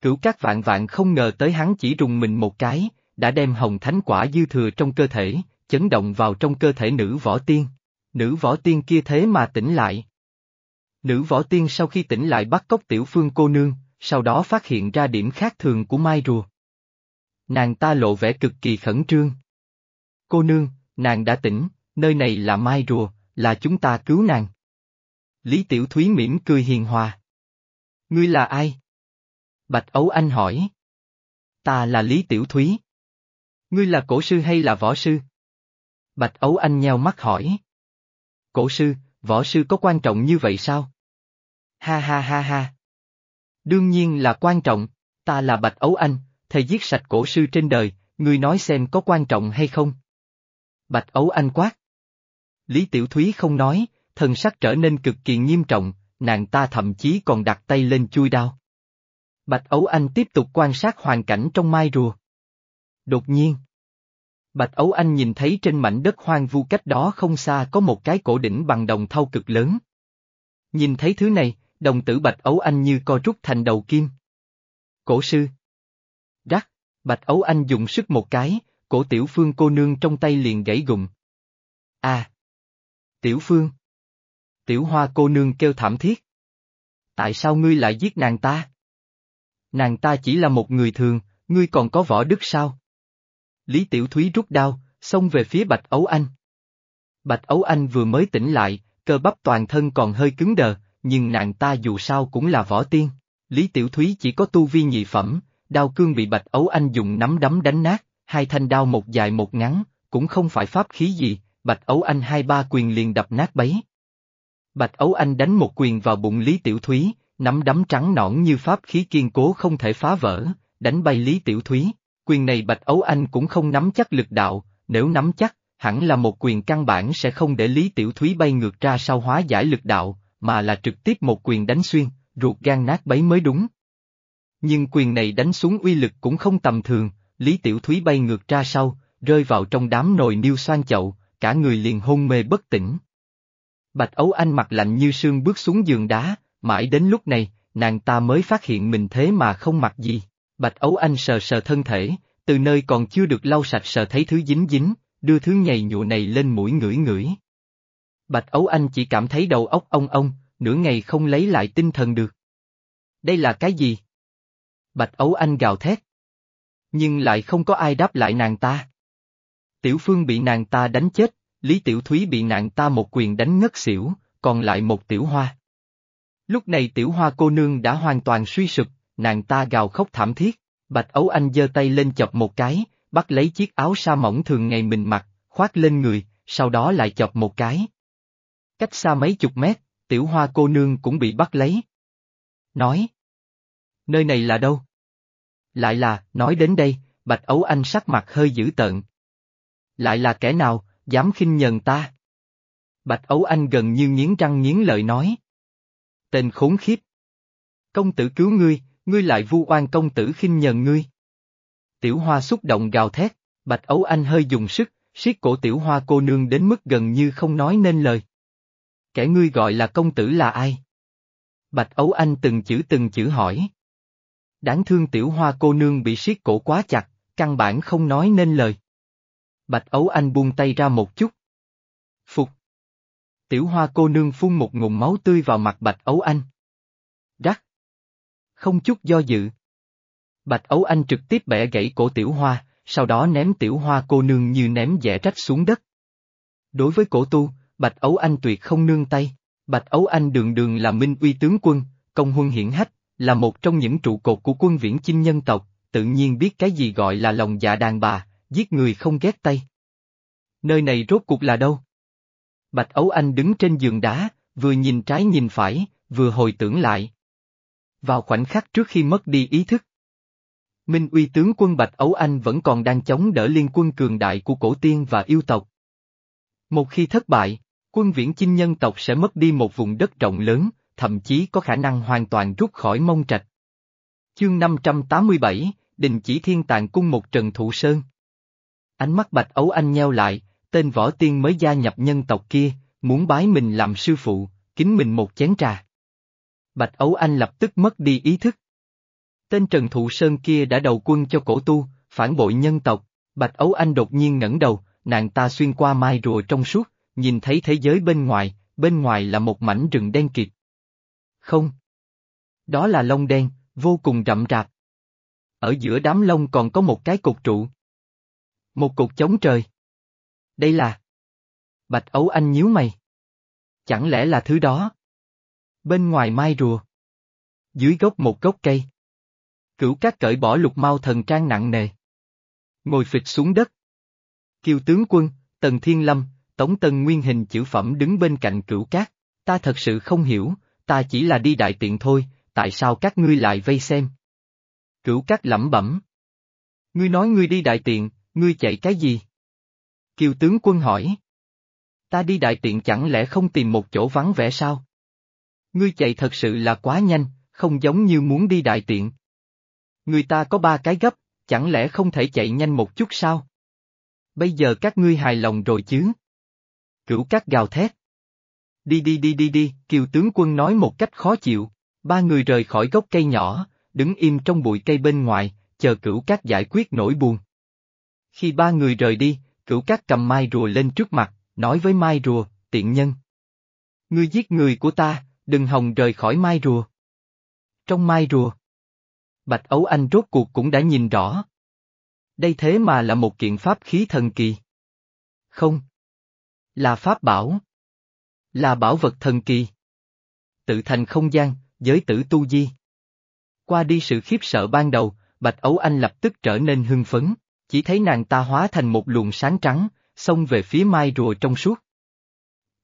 [SPEAKER 1] Cửu các vạn vạn không ngờ tới hắn chỉ rùng mình một cái, đã đem hồng thánh quả dư thừa trong cơ thể, chấn động vào trong cơ thể nữ võ tiên. Nữ võ tiên kia thế mà tỉnh lại. Nữ võ tiên sau khi tỉnh lại bắt cóc tiểu phương cô nương, sau đó phát hiện ra điểm khác thường của Mai Rùa. Nàng ta lộ vẻ cực kỳ khẩn trương. Cô nương, nàng đã tỉnh, nơi này là Mai Rùa, là chúng ta cứu nàng. Lý Tiểu Thúy mỉm cười hiền hòa. Ngươi là ai? Bạch Ấu Anh hỏi. Ta là Lý Tiểu Thúy. Ngươi là cổ sư hay là võ sư? Bạch Ấu Anh nheo mắt hỏi. Cổ sư, võ sư có quan trọng như vậy sao? Ha ha ha ha. Đương nhiên là quan trọng, ta là Bạch Ấu Anh, thầy giết sạch cổ sư trên đời, ngươi nói xem có quan trọng hay không? Bạch Ấu Anh quát. Lý Tiểu Thúy không nói, thần sắc trở nên cực kỳ nghiêm trọng, nàng ta thậm chí còn đặt tay lên chui đao. Bạch Ấu Anh tiếp tục quan sát hoàn cảnh trong mai rùa. Đột nhiên, Bạch Ấu Anh nhìn thấy trên mảnh đất hoang vu cách đó không xa có một cái cổ đỉnh bằng đồng thau cực lớn. Nhìn thấy thứ này, đồng tử Bạch Ấu Anh như co rút thành đầu kim. Cổ sư. Rắc, Bạch Ấu Anh dùng sức một cái, cổ tiểu phương cô nương trong tay liền gãy gụng. À! Tiểu phương! Tiểu hoa cô nương kêu thảm thiết. Tại sao ngươi lại giết nàng ta? Nàng ta chỉ là một người thường, ngươi còn có võ đức sao? Lý Tiểu Thúy rút đao, xông về phía Bạch Ấu Anh. Bạch Ấu Anh vừa mới tỉnh lại, cơ bắp toàn thân còn hơi cứng đờ, nhưng nàng ta dù sao cũng là võ tiên. Lý Tiểu Thúy chỉ có tu vi nhị phẩm, đao cương bị Bạch Ấu Anh dùng nắm đấm đánh nát, hai thanh đao một dài một ngắn, cũng không phải pháp khí gì, Bạch Ấu Anh hai ba quyền liền đập nát bấy. Bạch Ấu Anh đánh một quyền vào bụng Lý Tiểu Thúy, nắm đấm trắng nõn như pháp khí kiên cố không thể phá vỡ, đánh bay Lý Tiểu Thúy. Quyền này Bạch Ấu Anh cũng không nắm chắc lực đạo, nếu nắm chắc, hẳn là một quyền căn bản sẽ không để Lý Tiểu Thúy bay ngược ra sau hóa giải lực đạo, mà là trực tiếp một quyền đánh xuyên, ruột gan nát bấy mới đúng. Nhưng quyền này đánh xuống uy lực cũng không tầm thường, Lý Tiểu Thúy bay ngược ra sau, rơi vào trong đám nồi niêu xoan chậu, cả người liền hôn mê bất tỉnh. Bạch Ấu Anh mặt lạnh như sương bước xuống giường đá, mãi đến lúc này, nàng ta mới phát hiện mình thế mà không mặc gì. Bạch Ấu Anh sờ sờ thân thể, từ nơi còn chưa được lau sạch sờ thấy thứ dính dính, đưa thứ nhầy nhụa này lên mũi ngửi ngửi. Bạch Ấu Anh chỉ cảm thấy đầu óc ông ông, nửa ngày không lấy lại tinh thần được. Đây là cái gì? Bạch Ấu Anh gào thét. Nhưng lại không có ai đáp lại nàng ta. Tiểu Phương bị nàng ta đánh chết, Lý Tiểu Thúy bị nàng ta một quyền đánh ngất xỉu, còn lại một tiểu hoa. Lúc này tiểu hoa cô nương đã hoàn toàn suy sụp, nàng ta gào khóc thảm thiết, Bạch Ấu Anh giơ tay lên chọc một cái, bắt lấy chiếc áo sa mỏng thường ngày mình mặc, khoác lên người, sau đó lại chọc một cái. Cách xa mấy chục mét, tiểu hoa cô nương cũng bị bắt lấy. Nói. Nơi này là đâu? Lại là, nói đến đây, Bạch Ấu Anh sắc mặt hơi dữ tợn. Lại là kẻ nào, dám khinh nhờn ta? Bạch Ấu Anh gần như nghiến răng nghiến lợi nói. Tên khốn khiếp. Công tử cứu ngươi, ngươi lại vu oan công tử khinh nhờn ngươi. Tiểu Hoa xúc động gào thét, Bạch Ấu Anh hơi dùng sức, siết cổ Tiểu Hoa cô nương đến mức gần như không nói nên lời. Kẻ ngươi gọi là công tử là ai? Bạch Ấu Anh từng chữ từng chữ hỏi. Đáng thương Tiểu Hoa cô nương bị siết cổ quá chặt, căn bản không nói nên lời. Bạch Ấu Anh buông tay ra một chút. Phục. Tiểu Hoa cô nương phun một ngụm máu tươi vào mặt Bạch Ấu Anh. Rắc. Không chút do dự. Bạch Ấu Anh trực tiếp bẻ gãy cổ Tiểu Hoa, sau đó ném Tiểu Hoa cô nương như ném dẻ trách xuống đất. Đối với cổ tu, Bạch Ấu Anh tuyệt không nương tay. Bạch Ấu Anh đường đường là minh uy tướng quân, công huân hiển hách, là một trong những trụ cột của quân viễn chinh nhân tộc, tự nhiên biết cái gì gọi là lòng dạ đàn bà, Giết người không ghét tay. Nơi này rốt cuộc là đâu? Bạch Ấu Anh đứng trên giường đá, vừa nhìn trái nhìn phải, vừa hồi tưởng lại. Vào khoảnh khắc trước khi mất đi ý thức. Minh uy tướng quân Bạch Ấu Anh vẫn còn đang chống đỡ liên quân cường đại của cổ tiên và yêu tộc. Một khi thất bại, quân viễn chinh nhân tộc sẽ mất đi một vùng đất rộng lớn, thậm chí có khả năng hoàn toàn rút khỏi mông trạch. Chương 587, Đình chỉ thiên tàng cung một trần thụ sơn. Ánh mắt Bạch Ấu Anh nheo lại, tên võ tiên mới gia nhập nhân tộc kia, muốn bái mình làm sư phụ, kính mình một chén trà. Bạch Ấu Anh lập tức mất đi ý thức. Tên Trần Thụ Sơn kia đã đầu quân cho cổ tu, phản bội nhân tộc, Bạch Ấu Anh đột nhiên ngẩng đầu, nàng ta xuyên qua mai rùa trong suốt, nhìn thấy thế giới bên ngoài, bên ngoài là một mảnh rừng đen kịt. Không. Đó là lông đen, vô cùng rậm rạp. Ở giữa đám lông còn có một cái cột trụ. Một cột chống trời. Đây là... Bạch Ấu Anh nhíu mày. Chẳng lẽ là thứ đó? Bên ngoài mai rùa. Dưới gốc một gốc cây. Cửu cát cởi bỏ lục mau thần trang nặng nề. Ngồi phịch xuống đất. Kiều tướng quân, Tần Thiên Lâm, Tống Tân Nguyên hình chữ phẩm đứng bên cạnh cửu cát. Ta thật sự không hiểu, ta chỉ là đi đại tiện thôi, tại sao các ngươi lại vây xem? Cửu cát lẩm bẩm. Ngươi nói ngươi đi đại tiện, ngươi chạy cái gì? Kiều tướng quân hỏi. Ta đi đại tiện chẳng lẽ không tìm một chỗ vắng vẻ sao? Ngươi chạy thật sự là quá nhanh, không giống như muốn đi đại tiện. Người ta có ba cái gấp, chẳng lẽ không thể chạy nhanh một chút sao? Bây giờ các ngươi hài lòng rồi chứ? Cửu cát gào thét. Đi đi đi đi đi, kiều tướng quân nói một cách khó chịu, ba người rời khỏi gốc cây nhỏ, đứng im trong bụi cây bên ngoài, chờ cửu cát giải quyết nỗi buồn. Khi ba người rời đi, cửu cát cầm mai rùa lên trước mặt, nói với mai rùa, tiện nhân. Ngươi giết người của ta, đừng hòng rời khỏi mai rùa. Trong mai rùa, Bạch Ấu Anh rốt cuộc cũng đã nhìn rõ. Đây thế mà là một kiện pháp khí thần kỳ. Không. Là pháp bảo. Là bảo vật thần kỳ. Tự thành không gian, giới tử tu di. Qua đi sự khiếp sợ ban đầu, Bạch Ấu Anh lập tức trở nên hưng phấn, chỉ thấy nàng ta hóa thành một luồng sáng trắng, xông về phía mai rùa trong suốt.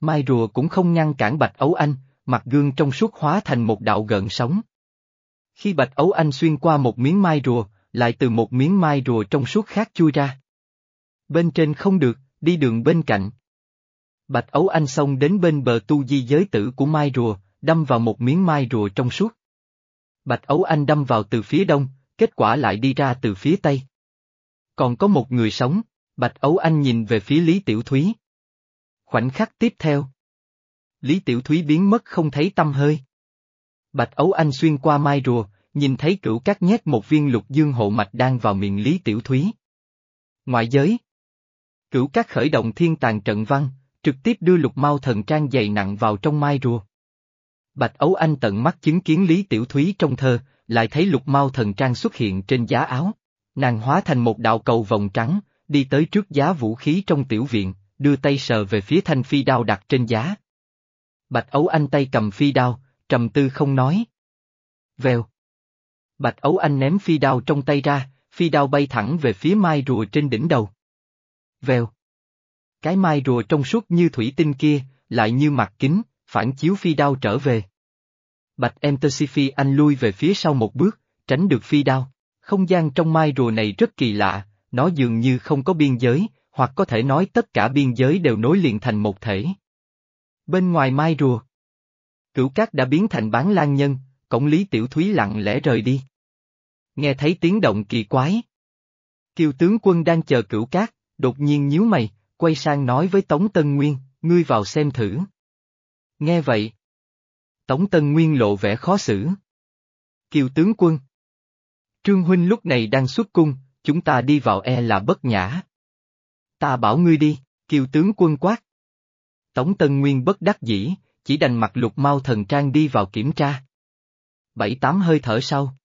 [SPEAKER 1] Mai rùa cũng không ngăn cản Bạch Ấu Anh, mặt gương trong suốt hóa thành một đạo gợn sóng. Khi Bạch Ấu Anh xuyên qua một miếng mai rùa, lại từ một miếng mai rùa trong suốt khác chui ra. Bên trên không được, đi đường bên cạnh. Bạch Ấu Anh xông đến bên bờ tu di giới tử của mai rùa, đâm vào một miếng mai rùa trong suốt. Bạch Ấu Anh đâm vào từ phía đông, kết quả lại đi ra từ phía tây. Còn có một người sống, Bạch Ấu Anh nhìn về phía Lý Tiểu Thúy. Khoảnh khắc tiếp theo. Lý Tiểu Thúy biến mất không thấy tâm hơi. Bạch Ấu Anh xuyên qua mai rùa, nhìn thấy cửu cát nhét một viên lục dương hộ mạch đang vào miệng Lý Tiểu Thúy. Ngoại giới Cửu cát khởi động thiên tàng trận văn, trực tiếp đưa lục mau thần trang dày nặng vào trong mai rùa. Bạch Ấu Anh tận mắt chứng kiến Lý Tiểu Thúy trong thơ, lại thấy lục mau thần trang xuất hiện trên giá áo. Nàng hóa thành một đạo cầu vòng trắng, đi tới trước giá vũ khí trong tiểu viện, đưa tay sờ về phía thanh phi đao đặt trên giá. Bạch Ấu Anh tay cầm phi đao, trầm tư không nói. Vèo. Bạch Ấu Anh ném phi đao trong tay ra, phi đao bay thẳng về phía mai rùa trên đỉnh đầu. Vèo. Cái mai rùa trong suốt như thủy tinh kia, lại như mặt kính, phản chiếu phi đao trở về. Bạch Entersifi anh lui về phía sau một bước, tránh được phi đao. Không gian trong mai rùa này rất kỳ lạ, nó dường như không có biên giới, hoặc có thể nói tất cả biên giới đều nối liền thành một thể. Bên ngoài mai rùa, Cửu cát đã biến thành bán lan nhân, cổng Lý Tiểu Thúy lặng lẽ rời đi. Nghe thấy tiếng động kỳ quái. Kiều tướng quân đang chờ cửu cát, đột nhiên nhíu mày, quay sang nói với Tống Tân Nguyên, ngươi vào xem thử. Nghe vậy. Tống Tân Nguyên lộ vẻ khó xử. Kiều tướng quân. Trương Huynh lúc này đang xuất cung, chúng ta đi vào e là bất nhã. Ta bảo ngươi đi, Kiều tướng quân quát. Tống Tân Nguyên bất đắc dĩ, chỉ đành mặc lục mau thần trang đi vào kiểm tra. Bảy tám hơi thở sau.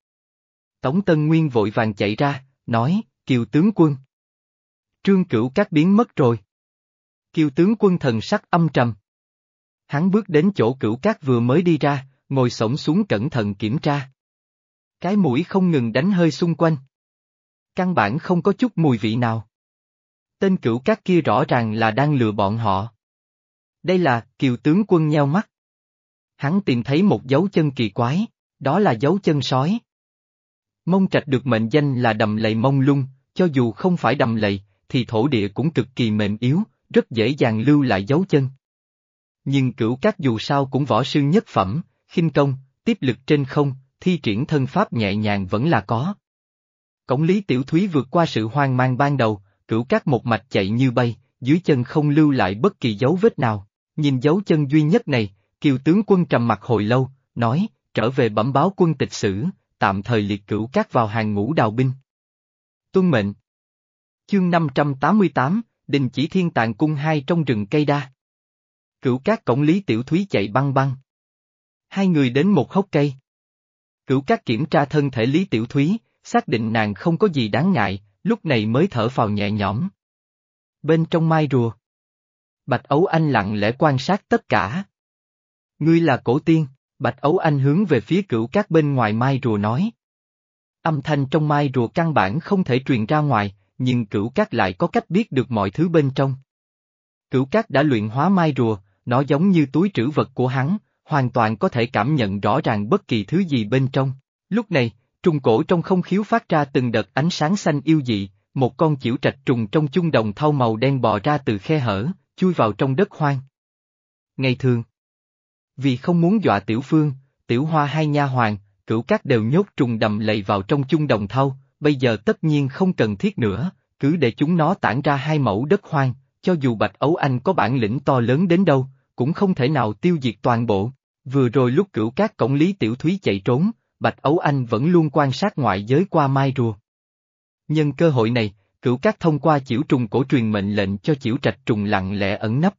[SPEAKER 1] Tống Tân Nguyên vội vàng chạy ra, nói, Kiều tướng quân. Trương Cửu các biến mất rồi. Kiều tướng quân thần sắc âm trầm. Hắn bước đến chỗ Cửu Cát vừa mới đi ra, ngồi sổng xuống cẩn thận kiểm tra. Cái mũi không ngừng đánh hơi xung quanh. Căn bản không có chút mùi vị nào. Tên cửu các kia rõ ràng là đang lừa bọn họ. Đây là, kiều tướng quân nheo mắt. Hắn tìm thấy một dấu chân kỳ quái, đó là dấu chân sói. Mông trạch được mệnh danh là đầm lầy mông lung, cho dù không phải đầm lầy, thì thổ địa cũng cực kỳ mềm yếu, rất dễ dàng lưu lại dấu chân. Nhưng cửu các dù sao cũng võ sư nhất phẩm, khinh công, tiếp lực trên không, thi triển thân pháp nhẹ nhàng vẫn là có. Cổng lý tiểu thúy vượt qua sự hoang mang ban đầu, cửu các một mạch chạy như bay, dưới chân không lưu lại bất kỳ dấu vết nào. Nhìn dấu chân duy nhất này, kiều tướng quân trầm mặt hồi lâu, nói, trở về bẩm báo quân tịch sử, tạm thời liệt cửu các vào hàng ngũ đào binh. Tuân mệnh Chương 588, Đình chỉ thiên tàng cung hai trong rừng cây đa. Cửu các cổng lý tiểu thúy chạy băng băng. Hai người đến một hốc cây. Cửu các kiểm tra thân thể lý tiểu thúy, xác định nàng không có gì đáng ngại, lúc này mới thở phào nhẹ nhõm. Bên trong mai rùa. Bạch Ấu Anh lặng lẽ quan sát tất cả. Ngươi là cổ tiên, Bạch Ấu Anh hướng về phía cửu các bên ngoài mai rùa nói. Âm thanh trong mai rùa căn bản không thể truyền ra ngoài, nhưng cửu các lại có cách biết được mọi thứ bên trong. Cửu các đã luyện hóa mai rùa, nó giống như túi trữ vật của hắn, hoàn toàn có thể cảm nhận rõ ràng bất kỳ thứ gì bên trong. Lúc này, trùng cổ trong không khiếu phát ra từng đợt ánh sáng xanh yêu dị, một con chiểu trạch trùng trong chung đồng thau màu đen bò ra từ khe hở, chui vào trong đất hoang. Ngày thường, vì không muốn dọa tiểu phương, tiểu hoa hai nha hoàng, cửu các đều nhốt trùng đầm lầy vào trong chung đồng thau, bây giờ tất nhiên không cần thiết nữa, cứ để chúng nó tản ra hai mẫu đất hoang, cho dù Bạch Ấu Anh có bản lĩnh to lớn đến đâu, cũng không thể nào tiêu diệt toàn bộ. Vừa rồi lúc cửu các cổng Lý Tiểu Thúy chạy trốn, Bạch Ấu Anh vẫn luôn quan sát ngoại giới qua mai rùa. Nhân cơ hội này, cửu Cát thông qua chiểu trùng cổ truyền mệnh lệnh cho chiểu trạch trùng lặng lẽ ẩn nấp.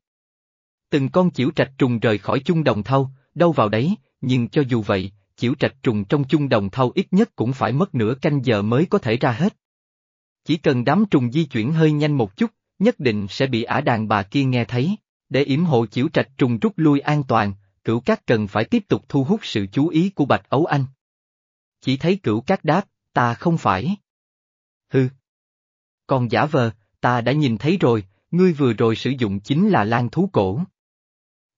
[SPEAKER 1] Từng con chiểu trạch trùng rời khỏi chung đồng thau, đâu vào đấy, nhưng cho dù vậy, chiểu trạch trùng trong chung đồng thau ít nhất cũng phải mất nửa canh giờ mới có thể ra hết. Chỉ cần đám trùng di chuyển hơi nhanh một chút, nhất định sẽ bị ả đàn bà kia nghe thấy. Để yểm hộ chiểu trạch trùng rút lui an toàn, cửu Cát cần phải tiếp tục thu hút sự chú ý của Bạch Ấu Anh. Chỉ thấy cửu Cát đáp, ta không phải. Hừ. Còn giả vờ, ta đã nhìn thấy rồi, ngươi vừa rồi sử dụng chính là lan thú cổ.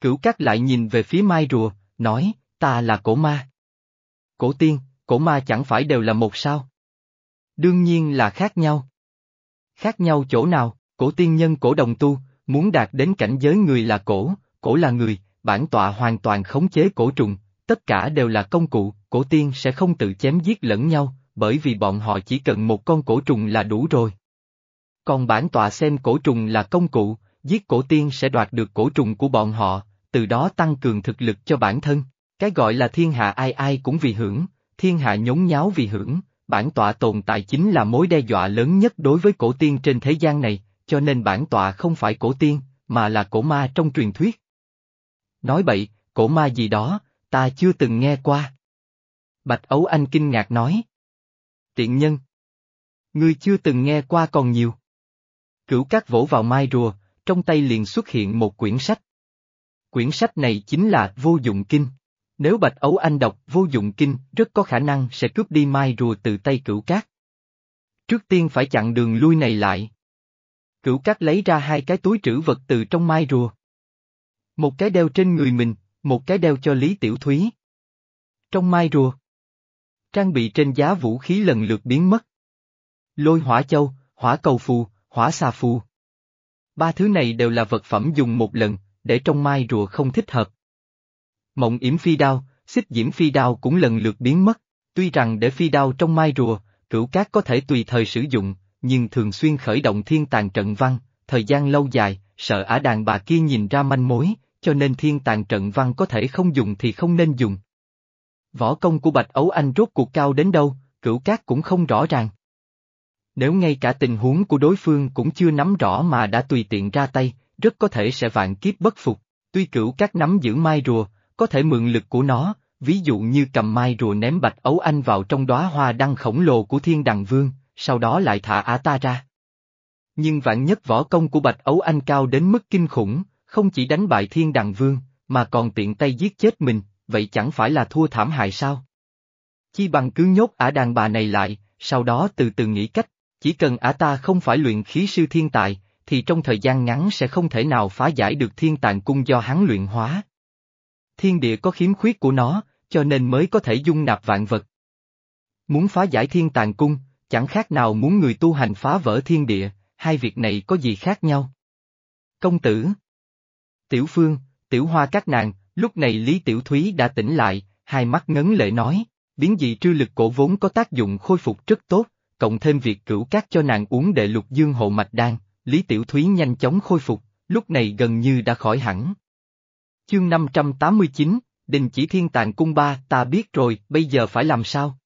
[SPEAKER 1] Cửu cát lại nhìn về phía mai rùa, nói, ta là cổ ma. Cổ tiên, cổ ma chẳng phải đều là một sao? Đương nhiên là khác nhau. Khác nhau chỗ nào, cổ tiên nhân cổ đồng tu, muốn đạt đến cảnh giới người là cổ, cổ là người, bản tọa hoàn toàn khống chế cổ trùng, tất cả đều là công cụ, cổ tiên sẽ không tự chém giết lẫn nhau, bởi vì bọn họ chỉ cần một con cổ trùng là đủ rồi. Còn bản tọa xem cổ trùng là công cụ, giết cổ tiên sẽ đoạt được cổ trùng của bọn họ, từ đó tăng cường thực lực cho bản thân. Cái gọi là thiên hạ ai ai cũng vì hưởng, thiên hạ nhốn nháo vì hưởng, bản tọa tồn tại chính là mối đe dọa lớn nhất đối với cổ tiên trên thế gian này, cho nên bản tọa không phải cổ tiên, mà là cổ ma trong truyền thuyết. Nói bậy, cổ ma gì đó, ta chưa từng nghe qua. Bạch Ấu Anh kinh ngạc nói. Tiện nhân. Ngươi chưa từng nghe qua còn nhiều. Cửu cát vỗ vào mai rùa, trong tay liền xuất hiện một quyển sách. Quyển sách này chính là Vô Dụng Kinh. Nếu Bạch Ấu Anh đọc Vô Dụng Kinh, rất có khả năng sẽ cướp đi mai rùa từ tay cửu cát. Trước tiên phải chặn đường lui này lại. Cửu cát lấy ra hai cái túi trữ vật từ trong mai rùa. Một cái đeo trên người mình, một cái đeo cho Lý Tiểu Thúy. Trong mai rùa. Trang bị trên giá vũ khí lần lượt biến mất. Lôi hỏa châu, hỏa cầu phù, hỏa xà phù. Ba thứ này đều là vật phẩm dùng một lần, để trong mai rùa không thích hợp. Mộng yểm phi đao, xích diễm phi đao cũng lần lượt biến mất, tuy rằng để phi đao trong mai rùa, cửu cát có thể tùy thời sử dụng, nhưng thường xuyên khởi động thiên tàng trận văn, thời gian lâu dài, sợ ả đàn bà kia nhìn ra manh mối, cho nên thiên tàng trận văn có thể không dùng thì không nên dùng. Võ công của Bạch Ấu Anh rốt cuộc cao đến đâu, cửu cát cũng không rõ ràng. Nếu ngay cả tình huống của đối phương cũng chưa nắm rõ mà đã tùy tiện ra tay, rất có thể sẽ vạn kiếp bất phục. Tuy cửu cát nắm giữ mai rùa, có thể mượn lực của nó, ví dụ như cầm mai rùa ném Bạch Ấu Anh vào trong đóa hoa đăng khổng lồ của thiên đằng vương, sau đó lại thả ả ta ra. Nhưng vạn nhất võ công của Bạch Ấu Anh cao đến mức kinh khủng, không chỉ đánh bại thiên đằng vương, mà còn tiện tay giết chết mình, vậy chẳng phải là thua thảm hại sao? Chi bằng cứ nhốt ả đàn bà này lại, sau đó từ từ nghĩ cách, chỉ cần ả ta không phải luyện khí sư thiên tài, thì trong thời gian ngắn sẽ không thể nào phá giải được thiên tàng cung do hắn luyện hóa. Thiên địa có khiếm khuyết của nó, cho nên mới có thể dung nạp vạn vật. Muốn phá giải thiên tàng cung, chẳng khác nào muốn người tu hành phá vỡ thiên địa, hai việc này có gì khác nhau? Công tử Tiểu Phương, Tiểu Hoa các nàng, lúc này Lý Tiểu Thúy đã tỉnh lại, hai mắt ngấn lệ nói, biến dị trư lực cổ vốn có tác dụng khôi phục rất tốt, cộng thêm việc cửu cát cho nàng uống đệ lục dương hộ mạch đan, Lý Tiểu Thúy nhanh chóng khôi phục, lúc này gần như đã khỏi hẳn. Chương 589, Đình chỉ thiên tàng cung ba, ta biết rồi, bây giờ phải làm sao?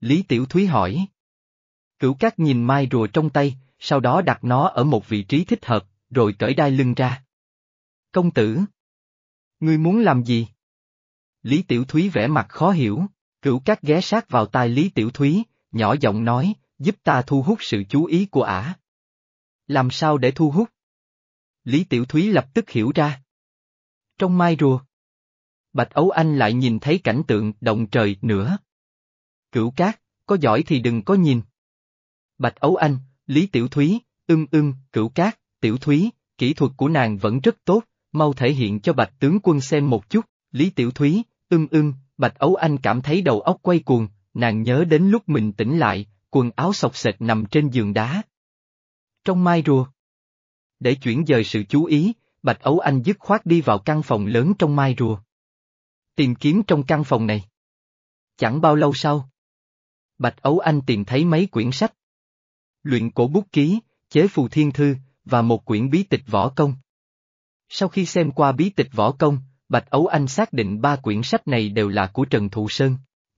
[SPEAKER 1] Lý Tiểu Thúy hỏi. Cửu cát nhìn mai rùa trong tay, sau đó đặt nó ở một vị trí thích hợp, rồi cởi đai lưng ra. Công tử! Ngươi muốn làm gì? Lý Tiểu Thúy vẻ mặt khó hiểu, cửu cát ghé sát vào tai Lý Tiểu Thúy, nhỏ giọng nói, giúp ta thu hút sự chú ý của ả. Làm sao để thu hút? Lý Tiểu Thúy lập tức hiểu ra. Trong mai rùa. Bạch Ấu Anh lại nhìn thấy cảnh tượng động trời nữa. Cửu cát, có giỏi thì đừng có nhìn. Bạch Ấu Anh, Lý Tiểu Thúy, ưng ưng, cửu cát, Tiểu Thúy, kỹ thuật của nàng vẫn rất tốt, mau thể hiện cho Bạch tướng quân xem một chút, Lý Tiểu Thúy, ưng ưng, Bạch Ấu Anh cảm thấy đầu óc quay cuồng, nàng nhớ đến lúc mình tỉnh lại, quần áo sọc sệt nằm trên giường đá. Trong mai rùa. Để chuyển dời sự chú ý, Bạch Ấu Anh dứt khoát đi vào căn phòng lớn trong mai rùa. Tìm kiếm trong căn phòng này. Chẳng bao lâu sau. Bạch Ấu Anh tìm thấy mấy quyển sách. Luyện cổ bút ký, chế phù thiên thư, và một quyển bí tịch võ công. Sau khi xem qua bí tịch võ công, Bạch Ấu Anh xác định ba quyển sách này đều là của Trần Thụ Sơn.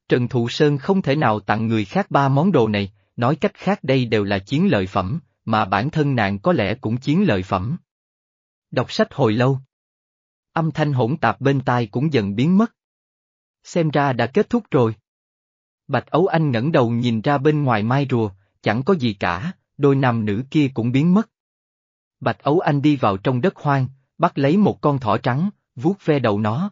[SPEAKER 1] Trần Thụ Sơn không thể nào tặng người khác ba món đồ này, nói cách khác đây đều là chiến lợi phẩm, mà bản thân nàng có lẽ cũng chiến lợi phẩm. Đọc sách hồi lâu. Âm thanh hỗn tạp bên tai cũng dần biến mất. Xem ra đã kết thúc rồi. Bạch Ấu Anh ngẩng đầu nhìn ra bên ngoài mai rùa, chẳng có gì cả, đôi nam nữ kia cũng biến mất. Bạch Ấu Anh đi vào trong đất hoang, bắt lấy một con thỏ trắng, vuốt ve đầu nó.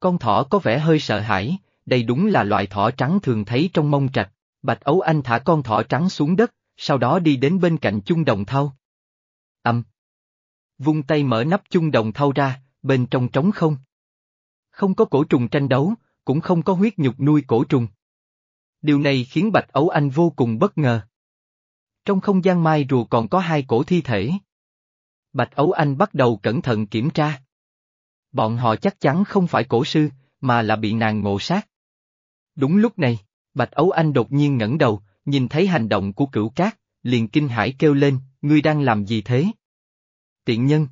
[SPEAKER 1] Con thỏ có vẻ hơi sợ hãi, đây đúng là loại thỏ trắng thường thấy trong mông trạch. Bạch Ấu Anh thả con thỏ trắng xuống đất, sau đó đi đến bên cạnh chung đồng thau. Âm. Vung tay mở nắp chung đồng thau ra, bên trong trống không. Không có cổ trùng tranh đấu, cũng không có huyết nhục nuôi cổ trùng. Điều này khiến Bạch Ấu Anh vô cùng bất ngờ. Trong không gian mai rùa còn có hai cổ thi thể. Bạch Ấu Anh bắt đầu cẩn thận kiểm tra. Bọn họ chắc chắn không phải cổ sư, mà là bị nàng ngộ sát. Đúng lúc này, Bạch Ấu Anh đột nhiên ngẩng đầu, nhìn thấy hành động của cửu cát, liền kinh hãi kêu lên, ngươi đang làm gì thế? Tiện nhân.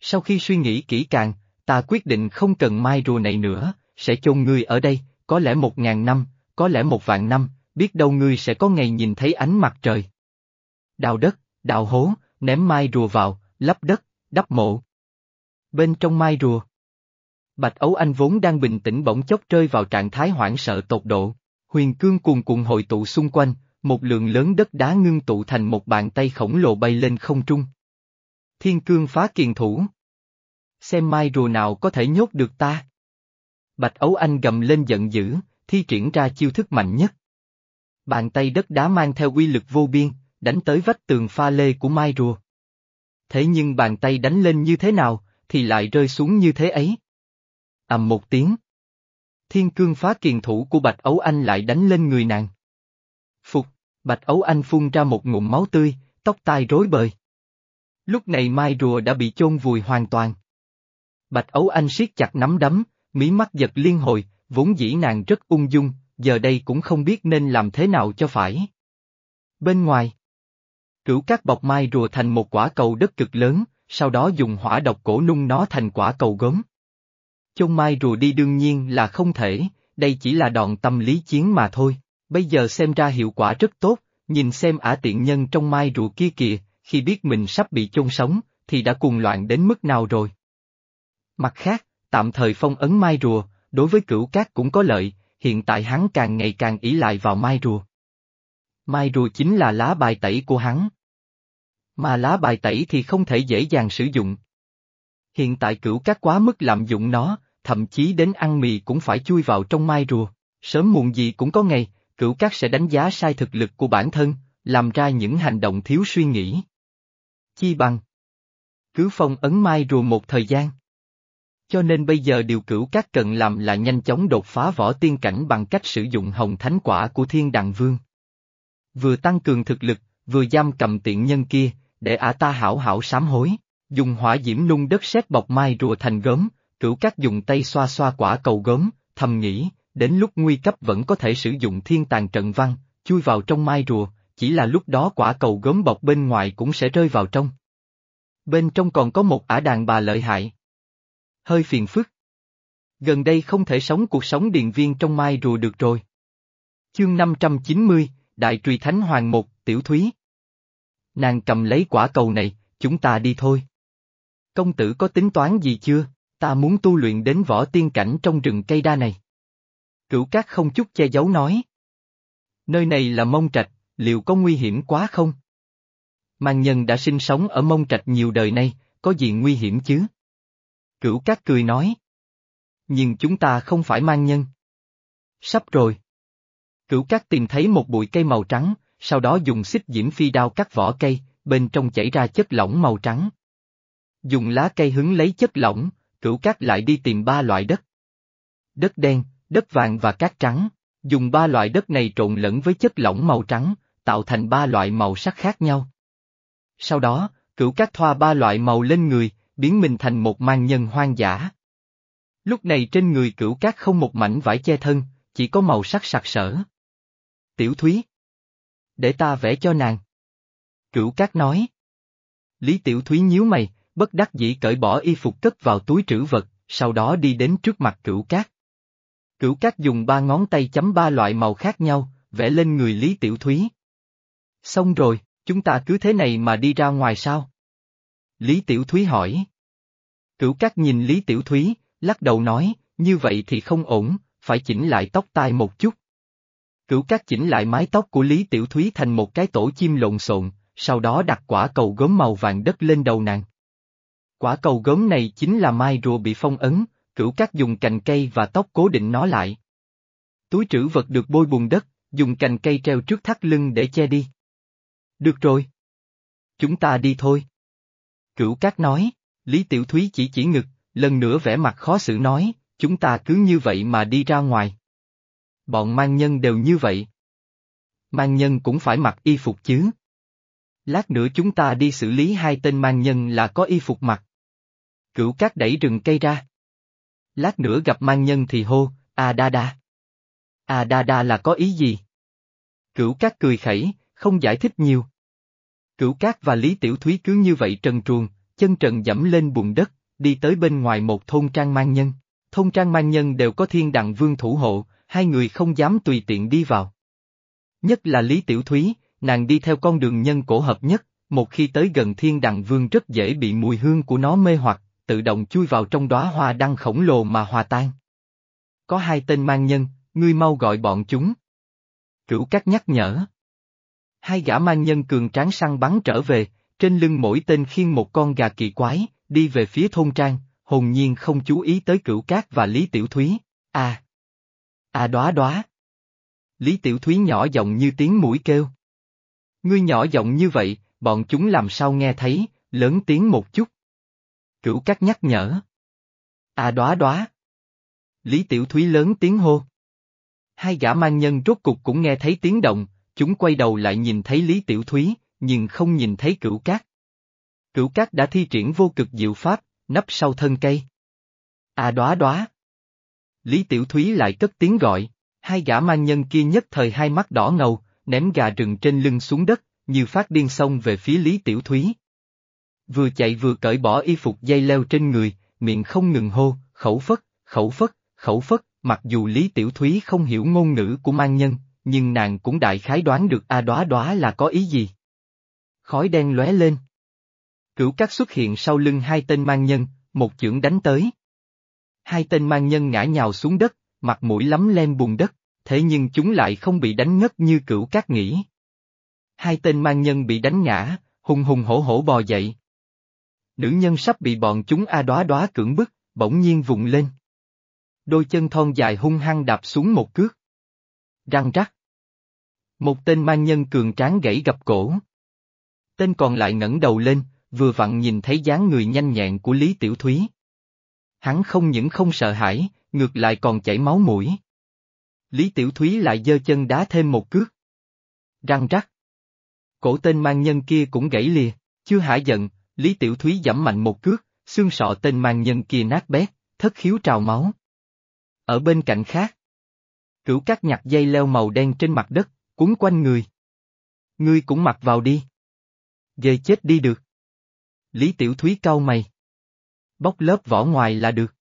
[SPEAKER 1] Sau khi suy nghĩ kỹ càng, ta quyết định không cần mai rùa này nữa, sẽ chôn ngươi ở đây, có lẽ một ngàn năm, có lẽ một vạn năm, biết đâu ngươi sẽ có ngày nhìn thấy ánh mặt trời. Đào đất, đào hố, ném mai rùa vào, lấp đất, đắp mộ. Bên trong mai rùa. Bạch Ấu Anh vốn đang bình tĩnh bỗng chốc rơi vào trạng thái hoảng sợ tột độ. Huyền cương cuồn cuộn hội tụ xung quanh, một lượng lớn đất đá ngưng tụ thành một bàn tay khổng lồ bay lên không trung. Thiên cương phá kiền thủ. Xem mai rùa nào có thể nhốt được ta. Bạch Ấu Anh gầm lên giận dữ, thi triển ra chiêu thức mạnh nhất. Bàn tay đất đá mang theo uy lực vô biên, đánh tới vách tường pha lê của mai rùa. Thế nhưng bàn tay đánh lên như thế nào, thì lại rơi xuống như thế ấy ầm một tiếng. Thiên cương phá kiền thủ của Bạch Ấu Anh lại đánh lên người nàng. Phục, Bạch Ấu Anh phun ra một ngụm máu tươi, tóc tai rối bời. Lúc này mai rùa đã bị chôn vùi hoàn toàn. Bạch Ấu Anh siết chặt nắm đấm, mí mắt giật liên hồi, vốn dĩ nàng rất ung dung, giờ đây cũng không biết nên làm thế nào cho phải. Bên ngoài, cửu các bọc mai rùa thành một quả cầu đất cực lớn, sau đó dùng hỏa độc cổ nung nó thành quả cầu gốm. Chôn mai rùa đi đương nhiên là không thể, đây chỉ là đòn tâm lý chiến mà thôi, bây giờ xem ra hiệu quả rất tốt, nhìn xem ả tiện nhân trong mai rùa kia kìa, khi biết mình sắp bị chôn sống, thì đã cuồng loạn đến mức nào rồi. Mặt khác, tạm thời phong ấn mai rùa, đối với cửu cát cũng có lợi, hiện tại hắn càng ngày càng ý lại vào mai rùa. Mai rùa chính là lá bài tẩy của hắn. Mà lá bài tẩy thì không thể dễ dàng sử dụng. Hiện tại cửu cát quá mức lạm dụng nó, thậm chí đến ăn mì cũng phải chui vào trong mai rùa, sớm muộn gì cũng có ngày, cửu cát sẽ đánh giá sai thực lực của bản thân, làm ra những hành động thiếu suy nghĩ. Chi bằng. Cứ phong ấn mai rùa một thời gian. Cho nên bây giờ điều cửu cát cần làm là nhanh chóng đột phá võ tiên cảnh bằng cách sử dụng hồng thánh quả của thiên đàng vương. Vừa tăng cường thực lực, vừa giam cầm tiện nhân kia, để ả ta hảo hảo sám hối, dùng hỏa diễm nung đất sét bọc mai rùa thành gốm, cửu các dùng tay xoa xoa quả cầu gốm, thầm nghĩ, đến lúc nguy cấp vẫn có thể sử dụng thiên tàng trận văn, chui vào trong mai rùa, chỉ là lúc đó quả cầu gốm bọc bên ngoài cũng sẽ rơi vào trong. Bên trong còn có một ả đàn bà lợi hại. Hơi phiền phức. Gần đây không thể sống cuộc sống điền viên trong mai rùa được rồi. Chương 590, Đại Trùy Thánh Hoàng một, Tiểu Thúy. Nàng cầm lấy quả cầu này, chúng ta đi thôi. Công tử có tính toán gì chưa, ta muốn tu luyện đến võ tiên cảnh trong rừng cây đa này. Cửu cát không chút che giấu nói. Nơi này là mông trạch, liệu có nguy hiểm quá không? Mang nhân đã sinh sống ở mông trạch nhiều đời nay, có gì nguy hiểm chứ? Cửu cát cười nói. Nhưng chúng ta không phải mang nhân. Sắp rồi. Cửu cát tìm thấy một bụi cây màu trắng, sau đó dùng xích diễm phi đao cắt vỏ cây, bên trong chảy ra chất lỏng màu trắng. Dùng lá cây hứng lấy chất lỏng, cửu cát lại đi tìm ba loại đất. Đất đen, đất vàng và cát trắng, dùng ba loại đất này trộn lẫn với chất lỏng màu trắng, tạo thành ba loại màu sắc khác nhau. Sau đó, cửu cát thoa ba loại màu lên người, biến mình thành một mang nhân hoang dã. Lúc này trên người cửu cát không một mảnh vải che thân, chỉ có màu sắc sặc sỡ. Tiểu Thúy. Để ta vẽ cho nàng. Cửu cát nói. Lý Tiểu Thúy nhíu mày, bất đắc dĩ cởi bỏ y phục cất vào túi trữ vật, sau đó đi đến trước mặt cửu cát. Cửu cát dùng ba ngón tay chấm ba loại màu khác nhau, vẽ lên người Lý Tiểu Thúy. Xong rồi, chúng ta cứ thế này mà đi ra ngoài sao? Lý Tiểu Thúy hỏi. Cửu cát nhìn Lý Tiểu Thúy, lắc đầu nói, như vậy thì không ổn, phải chỉnh lại tóc tai một chút. Cửu cát chỉnh lại mái tóc của Lý Tiểu Thúy thành một cái tổ chim lộn xộn, sau đó đặt quả cầu gốm màu vàng đất lên đầu nàng. Quả cầu gốm này chính là mai rùa bị phong ấn, cửu cát dùng cành cây và tóc cố định nó lại. Túi trữ vật được bôi bùn đất, dùng cành cây treo trước thắt lưng để che đi. Được rồi. Chúng ta đi thôi. Cửu cát nói, Lý Tiểu Thúy chỉ chỉ ngực, lần nữa vẻ mặt khó xử nói, chúng ta cứ như vậy mà đi ra ngoài. Bọn mang nhân đều như vậy. Mang nhân cũng phải mặc y phục chứ. Lát nữa chúng ta đi xử lý hai tên mang nhân là có y phục mặc. Cửu cát đẩy rừng cây ra. Lát nữa gặp mang nhân thì hô, a đa đa. A đa đa là có ý gì? Cửu cát cười khẩy, không giải thích nhiều. Cửu cát và Lý Tiểu Thúy cứ như vậy trần truồng, chân trần dẫm lên bùn đất, đi tới bên ngoài một thôn trang mang nhân. Thôn trang mang nhân đều có thiên đặng vương thủ hộ, hai người không dám tùy tiện đi vào. Nhất là Lý Tiểu Thúy, nàng đi theo con đường nhân cổ hợp nhất, một khi tới gần thiên đặng vương rất dễ bị mùi hương của nó mê hoặc, tự động chui vào trong đóa hoa đăng khổng lồ mà hòa tan. Có hai tên mang nhân, ngươi mau gọi bọn chúng. Cửu Cát nhắc nhở. Hai gã mang nhân cường tráng săn bắn trở về, trên lưng mỗi tên khiêng một con gà kỳ quái, đi về phía thôn trang, hồn nhiên không chú ý tới cửu cát và Lý Tiểu Thúy. À! À đóa đóa! Lý Tiểu Thúy nhỏ giọng như tiếng mũi kêu. Ngươi nhỏ giọng như vậy, bọn chúng làm sao nghe thấy, lớn tiếng một chút. Cửu cát nhắc nhở. À đóa đóa! Lý Tiểu Thúy lớn tiếng hô. Hai gã mang nhân rốt cục cũng nghe thấy tiếng động, chúng quay đầu lại nhìn thấy Lý Tiểu Thúy, nhưng không nhìn thấy cửu cát. Cửu cát đã thi triển vô cực diệu pháp, nấp sau thân cây. À đóa đóa. Lý Tiểu Thúy lại cất tiếng gọi, hai gã mang nhân kia nhất thời hai mắt đỏ ngầu, ném gà rừng trên lưng xuống đất, như phát điên xông về phía Lý Tiểu Thúy. Vừa chạy vừa cởi bỏ y phục dây leo trên người, miệng không ngừng hô, khẩu phất, khẩu phất, khẩu phất, mặc dù Lý Tiểu Thúy không hiểu ngôn ngữ của mang nhân, nhưng nàng cũng đại khái đoán được A đóa đóa là có ý gì. Khói đen lóe lên. Cửu cát xuất hiện sau lưng hai tên mang nhân, một chưởng đánh tới. Hai tên mang nhân ngã nhào xuống đất, mặt mũi lắm lem bùn đất, thế nhưng chúng lại không bị đánh ngất như cửu cát nghĩ. Hai tên mang nhân bị đánh ngã, hùng hùng hổ hổ bò dậy. Nữ nhân sắp bị bọn chúng a đóa đóa cưỡng bức, bỗng nhiên vùng lên. Đôi chân thon dài hung hăng đạp xuống một cước. Răng rắc. Một tên mang nhân cường tráng gãy gập cổ. Tên còn lại ngẩng đầu lên, vừa vặn nhìn thấy dáng người nhanh nhẹn của Lý Tiểu Thúy. Hắn không những không sợ hãi, ngược lại còn chảy máu mũi. Lý Tiểu Thúy lại giơ chân đá thêm một cước. Răng rắc. Cổ tên mang nhân kia cũng gãy lìa, chưa hả giận, Lý Tiểu Thúy giẫm mạnh một cước, xương sọ tên mang nhân kia nát bét, thất khiếu trào máu. Ở bên cạnh khác, cửu các nhặt dây leo màu đen trên mặt đất, cuốn quanh người. Ngươi cũng mặc vào đi. Ghê chết đi được. Lý Tiểu Thúy cau mày. Bóc lớp vỏ ngoài là được.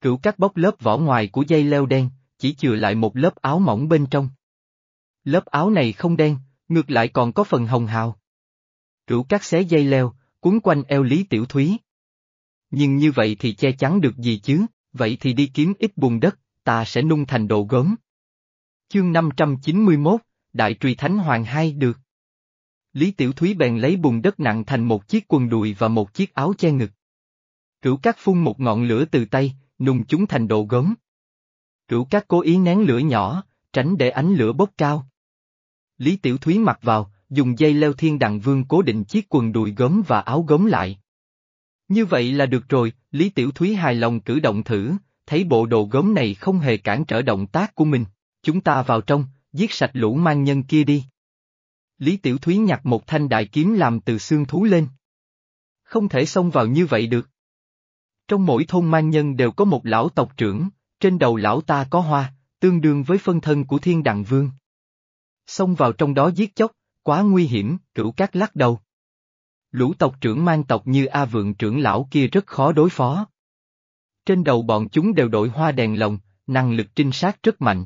[SPEAKER 1] Cửu các bóc lớp vỏ ngoài của dây leo đen, chỉ chừa lại một lớp áo mỏng bên trong. Lớp áo này không đen, ngược lại còn có phần hồng hào. Cửu các xé dây leo, cuốn quanh eo Lý Tiểu Thúy. Nhưng như vậy thì che chắn được gì chứ, vậy thì đi kiếm ít bùn đất, ta sẽ nung thành đồ gốm. Chương 591, Đại Truy Thánh Hoàng hai được. Lý Tiểu Thúy bèn lấy bùn đất nặng thành một chiếc quần đùi và một chiếc áo che ngực. Cửu cát phun một ngọn lửa từ tay, nung chúng thành đồ gốm. Cửu cát cố ý nén lửa nhỏ, tránh để ánh lửa bốc cao. Lý Tiểu Thúy mặc vào, dùng dây leo thiên đặng vương cố định chiếc quần đùi gốm và áo gốm lại. Như vậy là được rồi, Lý Tiểu Thúy hài lòng cử động thử, thấy bộ đồ gốm này không hề cản trở động tác của mình. Chúng ta vào trong, giết sạch lũ mang nhân kia đi. Lý Tiểu Thúy nhặt một thanh đại kiếm làm từ xương thú lên. Không thể xông vào như vậy được. Trong mỗi thôn mang nhân đều có một lão tộc trưởng, trên đầu lão ta có hoa, tương đương với phân thân của thiên đặng vương. Xông vào trong đó giết chóc, quá nguy hiểm, cửu cát lắc đầu. Lũ tộc trưởng mang tộc như A Vượng trưởng lão kia rất khó đối phó. Trên đầu bọn chúng đều đội hoa đèn lồng, năng lực trinh sát rất mạnh.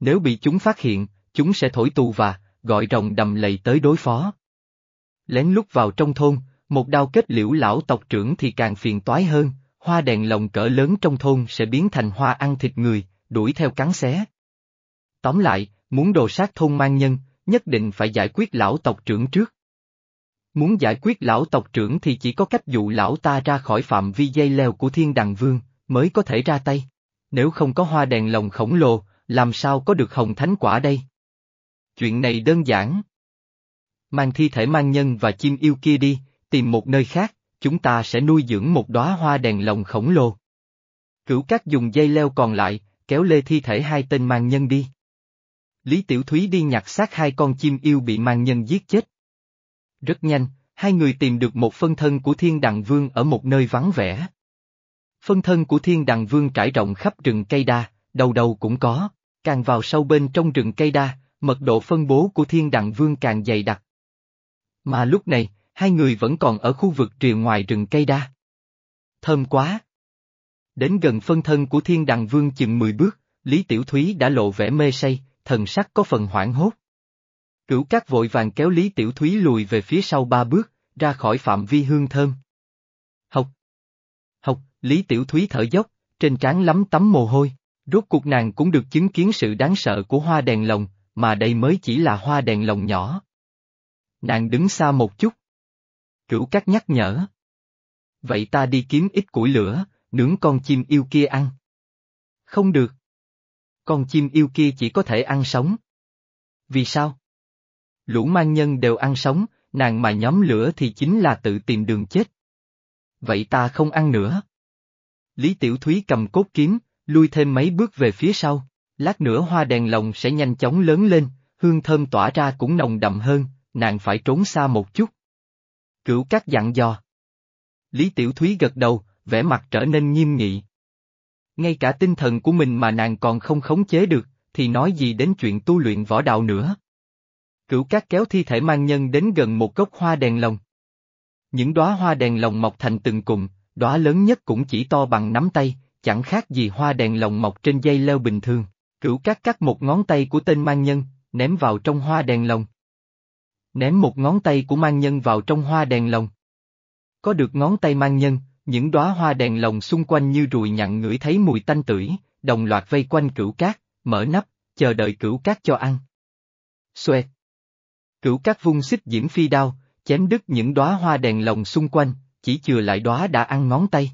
[SPEAKER 1] Nếu bị chúng phát hiện, chúng sẽ thổi tù và, gọi rồng đầm lầy tới đối phó. Lén lút vào trong thôn, một đao kết liễu lão tộc trưởng thì càng phiền toái hơn, hoa đèn lồng cỡ lớn trong thôn sẽ biến thành hoa ăn thịt người, đuổi theo cắn xé. Tóm lại, muốn đồ sát thôn mang nhân, nhất định phải giải quyết lão tộc trưởng trước. Muốn giải quyết lão tộc trưởng thì chỉ có cách dụ lão ta ra khỏi phạm vi dây leo của thiên đằng vương, mới có thể ra tay. Nếu không có hoa đèn lồng khổng lồ, làm sao có được hồng thánh quả đây? Chuyện này đơn giản. Mang thi thể mang nhân và chim yêu kia đi, tìm một nơi khác, chúng ta sẽ nuôi dưỡng một đóa hoa đèn lồng khổng lồ. Cửu các dùng dây leo còn lại, kéo lê thi thể hai tên mang nhân đi. Lý Tiểu Thúy đi nhặt xác hai con chim yêu bị mang nhân giết chết. Rất nhanh, hai người tìm được một phân thân của Thiên Đằng Vương ở một nơi vắng vẻ. Phân thân của Thiên Đằng Vương trải rộng khắp rừng cây đa, đầu đầu cũng có, càng vào sâu bên trong rừng cây đa, mật độ phân bố của Thiên Đằng Vương càng dày đặc. Mà lúc này, hai người vẫn còn ở khu vực rìa ngoài rừng cây đa. Thơm quá! Đến gần phân thân của Thiên Đằng Vương chừng 10 bước, Lý Tiểu Thúy đã lộ vẻ mê say, thần sắc có phần hoảng hốt. Cửu cát vội vàng kéo Lý Tiểu Thúy lùi về phía sau ba bước, ra khỏi phạm vi hương thơm. Học! Học, Lý Tiểu Thúy thở dốc, trên trán lắm tắm mồ hôi, rốt cuộc nàng cũng được chứng kiến sự đáng sợ của hoa đèn lồng, mà đây mới chỉ là hoa đèn lồng nhỏ. Nàng đứng xa một chút. Cửu cát nhắc nhở. Vậy ta đi kiếm ít củi lửa, nướng con chim yêu kia ăn. Không được. Con chim yêu kia chỉ có thể ăn sống. Vì sao? Lũ mang nhân đều ăn sống, nàng mà nhóm lửa thì chính là tự tìm đường chết. Vậy ta không ăn nữa. Lý Tiểu Thúy cầm cốt kiếm, lui thêm mấy bước về phía sau, lát nữa hoa đèn lồng sẽ nhanh chóng lớn lên, hương thơm tỏa ra cũng nồng đậm hơn, nàng phải trốn xa một chút. Cửu các dặn dò. Lý Tiểu Thúy gật đầu, vẻ mặt trở nên nghiêm nghị. Ngay cả tinh thần của mình mà nàng còn không khống chế được, thì nói gì đến chuyện tu luyện võ đạo nữa. Cửu cát kéo thi thể mang nhân đến gần một gốc hoa đèn lồng. Những đóa hoa đèn lồng mọc thành từng cụm, đóa lớn nhất cũng chỉ to bằng nắm tay, chẳng khác gì hoa đèn lồng mọc trên dây leo bình thường. Cửu cát cắt một ngón tay của tên mang nhân, ném vào trong hoa đèn lồng. Ném một ngón tay của mang nhân vào trong hoa đèn lồng. Có được ngón tay mang nhân, những đóa hoa đèn lồng xung quanh như ruồi nhặn ngửi thấy mùi tanh tưởi, đồng loạt vây quanh cửu cát, mở nắp, chờ đợi cửu cát cho ăn. Xoẹt. Cửu cát vung xích diễm phi đao, chém đứt những đóa hoa đèn lồng xung quanh, chỉ chừa lại đóa đã ăn ngón tay.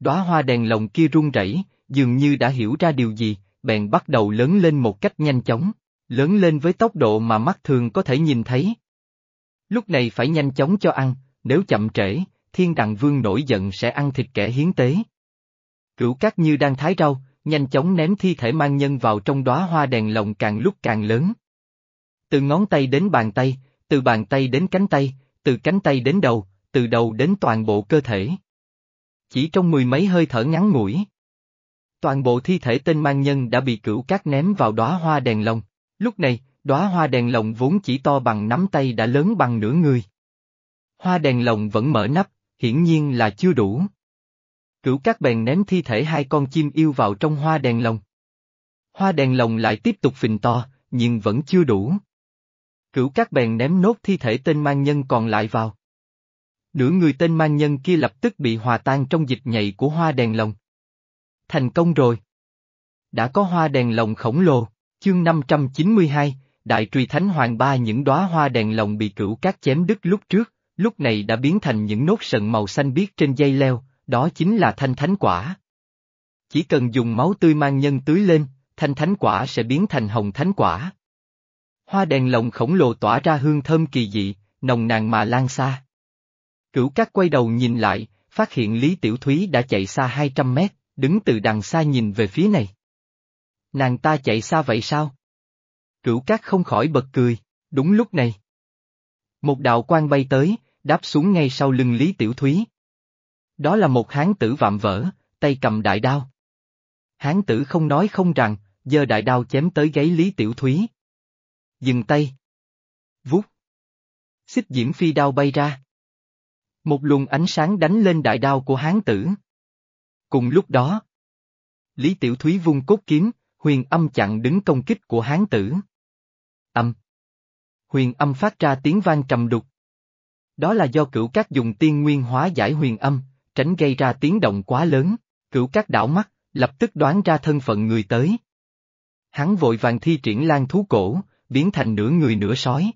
[SPEAKER 1] Đóa hoa đèn lồng kia run rẩy, dường như đã hiểu ra điều gì, bèn bắt đầu lớn lên một cách nhanh chóng, lớn lên với tốc độ mà mắt thường có thể nhìn thấy. Lúc này phải nhanh chóng cho ăn, nếu chậm trễ, thiên đằng vương nổi giận sẽ ăn thịt kẻ hiến tế. Cửu cát như đang thái rau, nhanh chóng ném thi thể mang nhân vào trong đóa hoa đèn lồng càng lúc càng lớn. Từ ngón tay đến bàn tay, từ bàn tay đến cánh tay, từ cánh tay đến đầu, từ đầu đến toàn bộ cơ thể. Chỉ trong mười mấy hơi thở ngắn ngủi. Toàn bộ thi thể tên mang nhân đã bị cửu cát ném vào đóa hoa đèn lồng. Lúc này, đóa hoa đèn lồng vốn chỉ to bằng nắm tay đã lớn bằng nửa người. Hoa đèn lồng vẫn mở nắp, hiển nhiên là chưa đủ. Cửu các bèn ném thi thể hai con chim yêu vào trong hoa đèn lồng. Hoa đèn lồng lại tiếp tục phình to, nhưng vẫn chưa đủ. Cửu các bèn ném nốt thi thể tên mang nhân còn lại vào. Nửa người tên mang nhân kia lập tức bị hòa tan trong dịch nhạy của hoa đèn lồng. Thành công rồi. Đã có hoa đèn lồng khổng lồ, chương 592, Đại Truy Thánh Hoàng ba những đóa hoa đèn lồng bị cửu các chém đứt lúc trước, lúc này đã biến thành những nốt sần màu xanh biếc trên dây leo, đó chính là thanh thánh quả. Chỉ cần dùng máu tươi mang nhân tưới lên, thanh thánh quả sẽ biến thành hồng thánh quả. Hoa đèn lồng khổng lồ tỏa ra hương thơm kỳ dị, nồng nàn mà lan xa. Cửu cát quay đầu nhìn lại, phát hiện Lý Tiểu Thúy đã chạy xa 200 mét, đứng từ đằng xa nhìn về phía này. Nàng ta chạy xa vậy sao? Cửu cát không khỏi bật cười, đúng lúc này. Một đạo quan bay tới, đáp xuống ngay sau lưng Lý Tiểu Thúy. Đó là một hán tử vạm vỡ, tay cầm đại đao. Hán tử không nói không rằng, giơ đại đao chém tới gáy Lý Tiểu Thúy. Dừng tay. Vút. Xích diễm phi đao bay ra. Một luồng ánh sáng đánh lên đại đao của hán tử. Cùng lúc đó, Lý Tiểu Thúy vung cốt kiếm, huyền âm chặn đứng công kích của hán tử. Âm. Huyền âm phát ra tiếng vang trầm đục. Đó là do cửu các dùng tiên nguyên hóa giải huyền âm, tránh gây ra tiếng động quá lớn, cửu các đảo mắt, lập tức đoán ra thân phận người tới. Hắn vội vàng thi triển lan thú cổ, biến thành nửa người nửa sói.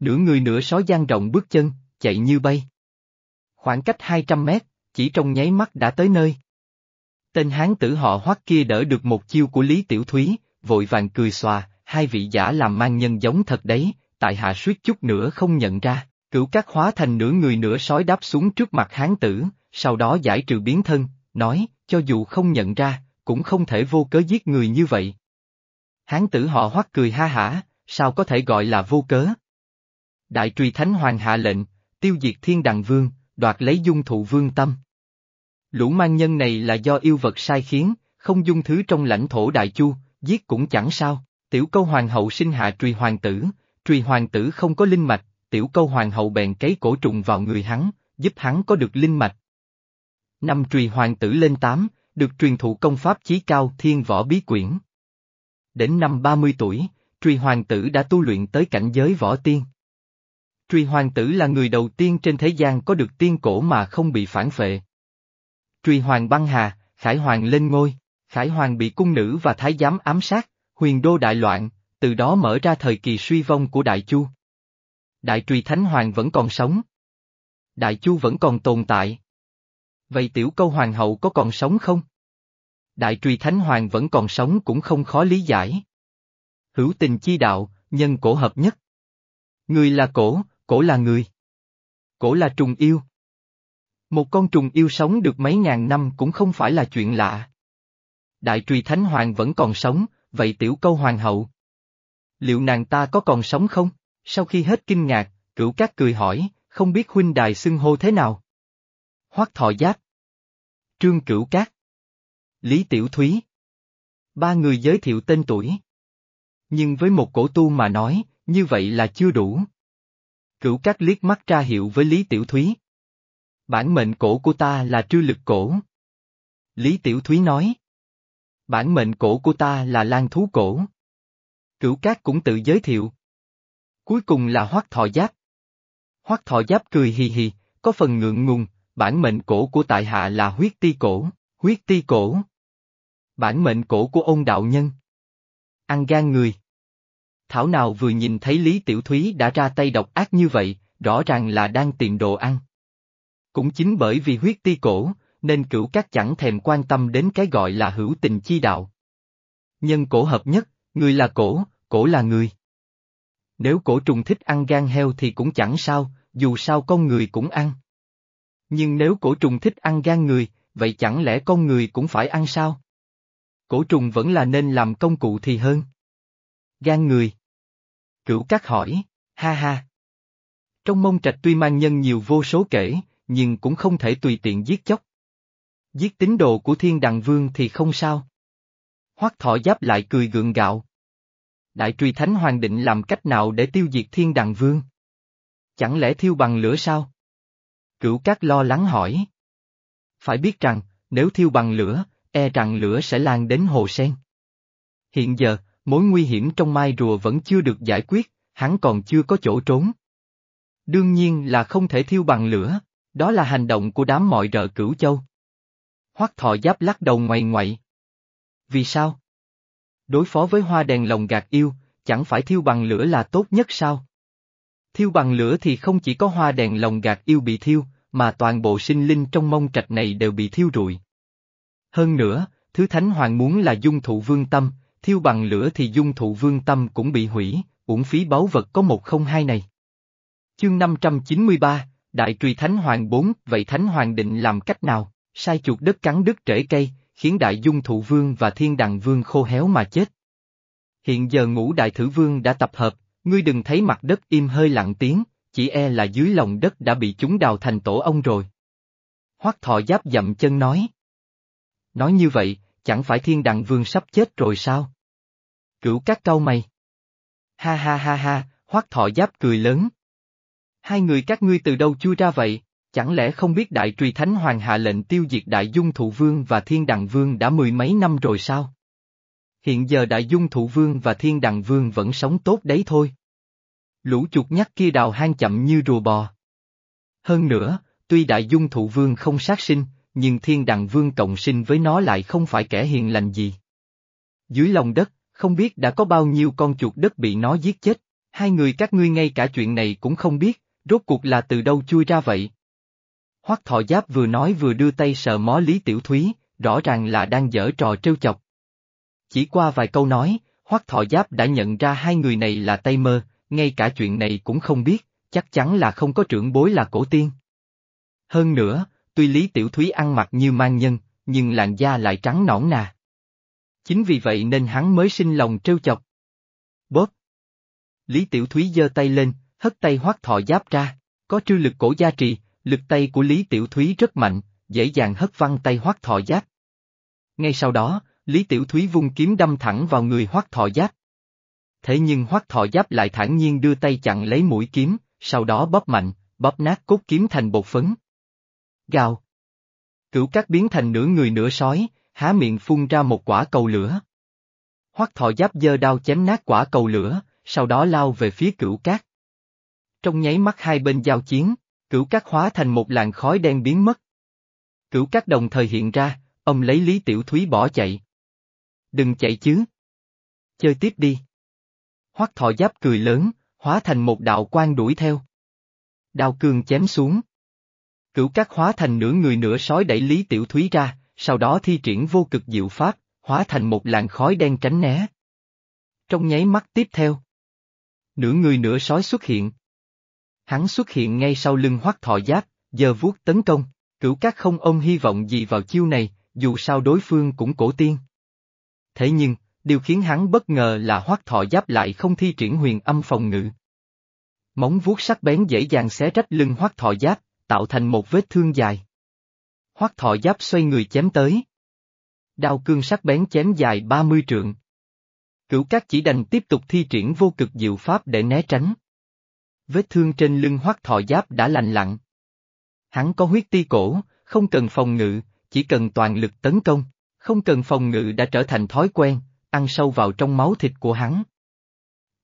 [SPEAKER 1] Nửa người nửa sói gian rộng bước chân, chạy như bay. Khoảng cách 200 mét, chỉ trong nháy mắt đã tới nơi. Tên hán tử họ hoắc kia đỡ được một chiêu của Lý Tiểu Thúy, vội vàng cười xòa, hai vị giả làm mang nhân giống thật đấy, tại hạ suýt chút nữa không nhận ra, cửu các hóa thành nửa người nửa sói đáp xuống trước mặt hán tử, sau đó giải trừ biến thân, nói, cho dù không nhận ra, cũng không thể vô cớ giết người như vậy. Hán tử họ hoắc cười ha hả, sao có thể gọi là vô cớ? Đại truy thánh hoàng hạ lệnh, tiêu diệt thiên đằng vương, đoạt lấy dung thụ vương tâm. Lũ mang nhân này là do yêu vật sai khiến, không dung thứ trong lãnh thổ đại chu, giết cũng chẳng sao, tiểu câu hoàng hậu sinh hạ trùy hoàng tử, trùy hoàng tử không có linh mạch, tiểu câu hoàng hậu bèn cấy cổ trùng vào người hắn, giúp hắn có được linh mạch. Năm trùy hoàng tử lên tám, được truyền thụ công pháp chí cao thiên võ bí quyển. Đến năm 30 tuổi, trùy hoàng tử đã tu luyện tới cảnh giới võ tiên. Trùy hoàng tử là người đầu tiên trên thế gian có được tiên cổ mà không bị phản phệ. Trùy hoàng băng hà, Khải hoàng lên ngôi, Khải hoàng bị cung nữ và thái giám ám sát, huyền đô đại loạn, từ đó mở ra thời kỳ suy vong của Đại Chu. Đại Trùy Thánh Hoàng vẫn còn sống. Đại Chu vẫn còn tồn tại. Vậy tiểu câu hoàng hậu có còn sống không? Đại Trùy Thánh Hoàng vẫn còn sống cũng không khó lý giải. Hữu tình chi đạo, nhân cổ hợp nhất. Người là cổ, cổ là người. Cổ là trùng yêu. Một con trùng yêu sống được mấy ngàn năm cũng không phải là chuyện lạ. Đại Trùy Thánh Hoàng vẫn còn sống, vậy tiểu câu hoàng hậu. Liệu nàng ta có còn sống không? Sau khi hết kinh ngạc, cửu cát cười hỏi, không biết huynh đài xưng hô thế nào? Hoắc thọ giáp. Trương cửu cát. Lý Tiểu Thúy. Ba người giới thiệu tên tuổi. Nhưng với một cổ tu mà nói, như vậy là chưa đủ. Cửu cát liếc mắt ra hiệu với Lý Tiểu Thúy. Bản mệnh cổ của ta là trư lực cổ. Lý Tiểu Thúy nói. Bản mệnh cổ của ta là lan thú cổ. Cửu cát cũng tự giới thiệu. Cuối cùng là hoắc thọ giáp. Hoắc thọ giáp cười hì hì, có phần ngượng ngùng, bản mệnh cổ của tại hạ là huyết ti cổ, huyết ti cổ. Bản mệnh cổ của ông đạo nhân. Ăn gan người. Thảo nào vừa nhìn thấy Lý Tiểu Thúy đã ra tay độc ác như vậy, rõ ràng là đang tìm đồ ăn. Cũng chính bởi vì huyết ti cổ, nên cửu các chẳng thèm quan tâm đến cái gọi là hữu tình chi đạo. Nhân cổ hợp nhất, người là cổ, cổ là người. Nếu cổ trùng thích ăn gan heo thì cũng chẳng sao, dù sao con người cũng ăn. Nhưng nếu cổ trùng thích ăn gan người, vậy chẳng lẽ con người cũng phải ăn sao? Cổ trùng vẫn là nên làm công cụ thì hơn. Gan người. Cửu cát hỏi, ha ha. Trong mông trạch tuy mang nhân nhiều vô số kể, nhưng cũng không thể tùy tiện giết chóc. Giết tín đồ của thiên đằng vương thì không sao. Hoắc thọ giáp lại cười gượng gạo. Đại truy thánh hoàng định làm cách nào để tiêu diệt thiên đàng vương? Chẳng lẽ thiêu bằng lửa sao? Cửu cát lo lắng hỏi. Phải biết rằng, nếu thiêu bằng lửa, e rằng lửa sẽ lan đến hồ sen. Hiện giờ, mối nguy hiểm trong mai rùa vẫn chưa được giải quyết, hắn còn chưa có chỗ trốn. Đương nhiên là không thể thiêu bằng lửa, đó là hành động của đám mọi rợ cửu châu. Hoắc thọ giáp lắc đầu ngoài ngoại. Vì sao? Đối phó với hoa đèn lồng gạt yêu, chẳng phải thiêu bằng lửa là tốt nhất sao? Thiêu bằng lửa thì không chỉ có hoa đèn lồng gạt yêu bị thiêu, mà toàn bộ sinh linh trong mông trạch này đều bị thiêu rụi. Hơn nữa, thứ thánh hoàng muốn là dung thụ vương tâm, thiêu bằng lửa thì dung thụ vương tâm cũng bị hủy, uổng phí báu vật có một không hai này. Chương 593, Đại Trùy Thánh Hoàng 4, vậy Thánh Hoàng định làm cách nào, sai chuột đất cắn đứt rễ cây, khiến Đại Dung Thụ Vương và Thiên Đằng Vương khô héo mà chết. Hiện giờ ngũ Đại Thử Vương đã tập hợp, ngươi đừng thấy mặt đất im hơi lặng tiếng, chỉ e là dưới lòng đất đã bị chúng đào thành tổ ông rồi. Hoắc thọ giáp dậm chân nói. Nói như vậy, chẳng phải thiên đằng vương sắp chết rồi sao? Cửu các câu mày. Ha ha ha ha, hoắc thọ giáp cười lớn. Hai người các ngươi từ đâu chui ra vậy, chẳng lẽ không biết đại trùy thánh hoàng hạ lệnh tiêu diệt đại dung thụ vương và thiên đằng vương đã mười mấy năm rồi sao? Hiện giờ đại dung thụ vương và thiên đằng vương vẫn sống tốt đấy thôi. Lũ chuột nhắt kia đào hang chậm như rùa bò. Hơn nữa, tuy đại dung thụ vương không sát sinh, nhưng thiên đằng vương cộng sinh với nó lại không phải kẻ hiền lành gì. Dưới lòng đất, không biết đã có bao nhiêu con chuột đất bị nó giết chết, hai người các ngươi ngay cả chuyện này cũng không biết, rốt cuộc là từ đâu chui ra vậy. Hoắc thọ giáp vừa nói vừa đưa tay sờ mó Lý Tiểu Thúy, rõ ràng là đang dở trò trêu chọc. Chỉ qua vài câu nói, Hoắc thọ giáp đã nhận ra hai người này là tay mơ, ngay cả chuyện này cũng không biết, chắc chắn là không có trưởng bối là cổ tiên. Hơn nữa, tuy Lý Tiểu Thúy ăn mặc như mang nhân, nhưng làn da lại trắng nõn nà. Chính vì vậy nên hắn mới sinh lòng trêu chọc. Bóp! Lý Tiểu Thúy giơ tay lên, hất tay hoác thọ giáp ra, có trư lực cổ gia trì, lực tay của Lý Tiểu Thúy rất mạnh, dễ dàng hất văng tay hoác thọ giáp. Ngay sau đó, Lý Tiểu Thúy vung kiếm đâm thẳng vào người hoác thọ giáp. Thế nhưng hoác thọ giáp lại thản nhiên đưa tay chặn lấy mũi kiếm, sau đó bóp mạnh, bóp nát cốt kiếm thành bột phấn. Gào. Cửu cát biến thành nửa người nửa sói, há miệng phun ra một quả cầu lửa. Hoắc thọ giáp giơ đao chém nát quả cầu lửa, sau đó lao về phía cửu cát. Trong nháy mắt hai bên giao chiến, cửu cát hóa thành một làn khói đen biến mất. Cửu cát đồng thời hiện ra, ông lấy Lý Tiểu Thúy bỏ chạy. Đừng chạy chứ. Chơi tiếp đi. Hoắc thọ giáp cười lớn, hóa thành một đạo quang đuổi theo. Đao cương chém xuống. Cửu cát hóa thành nửa người nửa sói đẩy Lý Tiểu Thúy ra, sau đó thi triển vô cực diệu pháp, hóa thành một làn khói đen tránh né. Trong nháy mắt tiếp theo, nửa người nửa sói xuất hiện. Hắn xuất hiện ngay sau lưng hoắc thọ giáp, giờ vuốt tấn công, cửu cát không ôm hy vọng gì vào chiêu này, dù sao đối phương cũng cổ tiên. Thế nhưng, điều khiến hắn bất ngờ là hoắc thọ giáp lại không thi triển huyền âm phòng ngự. Móng vuốt sắc bén dễ dàng xé rách lưng hoắc thọ giáp, tạo thành một vết thương dài. Hoắc thọ giáp xoay người chém tới. Đao cương sắc bén chém dài 30 trượng. Cửu cát chỉ đành tiếp tục thi triển vô cực diệu pháp để né tránh. Vết thương trên lưng hoắc thọ giáp đã lành lặn. Hắn có huyết ti cổ, không cần phòng ngự, chỉ cần toàn lực tấn công, không cần phòng ngự đã trở thành thói quen, ăn sâu vào trong máu thịt của hắn.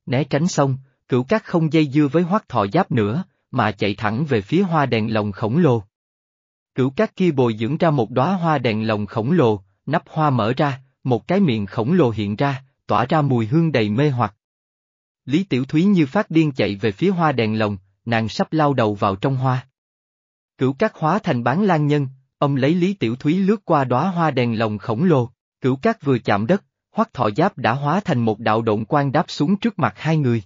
[SPEAKER 1] Né tránh xong, cửu cát không dây dưa với hoắc thọ giáp nữa, mà chạy thẳng về phía hoa đèn lồng khổng lồ. Cửu cát kia bồi dưỡng ra một đóa hoa đèn lồng khổng lồ, nắp hoa mở ra, một cái miệng khổng lồ hiện ra, tỏa ra mùi hương đầy mê hoặc. Lý Tiểu Thúy như phát điên chạy về phía hoa đèn lồng, nàng sắp lao đầu vào trong hoa. Cửu cát hóa thành bán lan nhân, ông lấy Lý Tiểu Thúy lướt qua đóa hoa đèn lồng khổng lồ, cửu cát vừa chạm đất, hoắc thọ giáp đã hóa thành một đạo động quang đáp xuống trước mặt hai người.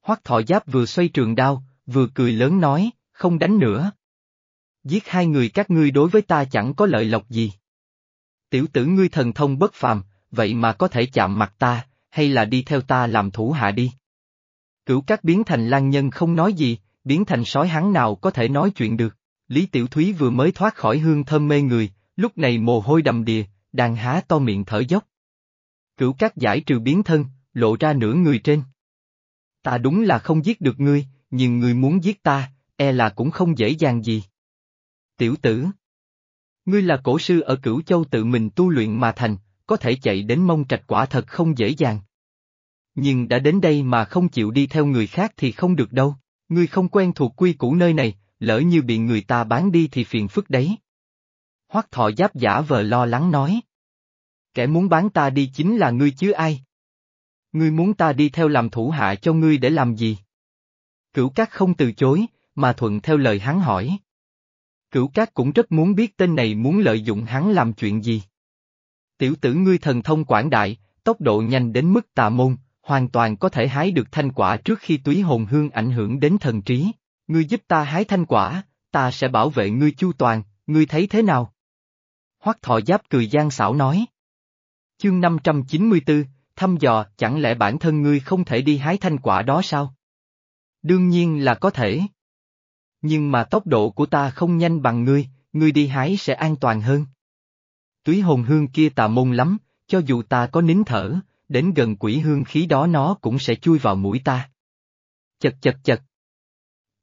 [SPEAKER 1] Hoắc thọ giáp vừa xoay trường đao, vừa cười lớn nói, không đánh nữa. Giết hai người các ngươi đối với ta chẳng có lợi lộc gì. Tiểu tử ngươi thần thông bất phàm, vậy mà có thể chạm mặt ta, hay là đi theo ta làm thủ hạ đi. Cửu các biến thành lan nhân không nói gì, biến thành sói hắn nào có thể nói chuyện được. Lý Tiểu Thúy vừa mới thoát khỏi hương thơm mê người, lúc này mồ hôi đầm đìa, đang há to miệng thở dốc. Cửu các giải trừ biến thân, lộ ra nửa người trên. Ta đúng là không giết được ngươi, nhưng ngươi muốn giết ta, e là cũng không dễ dàng gì. Tiểu tử. Ngươi là cổ sư ở cửu châu tự mình tu luyện mà thành, có thể chạy đến mông trạch quả thật không dễ dàng. Nhưng đã đến đây mà không chịu đi theo người khác thì không được đâu, ngươi không quen thuộc quy củ nơi này, lỡ như bị người ta bán đi thì phiền phức đấy. Hoắc thọ giáp giả vờ lo lắng nói. Kẻ muốn bán ta đi chính là ngươi chứ ai? Ngươi muốn ta đi theo làm thủ hạ cho ngươi để làm gì? Cửu Cát không từ chối, mà thuận theo lời hắn hỏi. Cửu Cát cũng rất muốn biết tên này muốn lợi dụng hắn làm chuyện gì. Tiểu tử ngươi thần thông quảng đại, tốc độ nhanh đến mức tà môn, hoàn toàn có thể hái được thanh quả trước khi túy hồn hương ảnh hưởng đến thần trí. Ngươi giúp ta hái thanh quả, ta sẽ bảo vệ ngươi chu toàn, ngươi thấy thế nào? Hoắc thọ giáp cười gian xảo nói. Chương 594, thăm dò, chẳng lẽ bản thân ngươi không thể đi hái thanh quả đó sao? Đương nhiên là có thể. Nhưng mà tốc độ của ta không nhanh bằng ngươi, ngươi đi hái sẽ an toàn hơn. Túy hồn hương kia tà môn lắm, cho dù ta có nín thở, đến gần quỷ hương khí đó nó cũng sẽ chui vào mũi ta. Chật chật chật.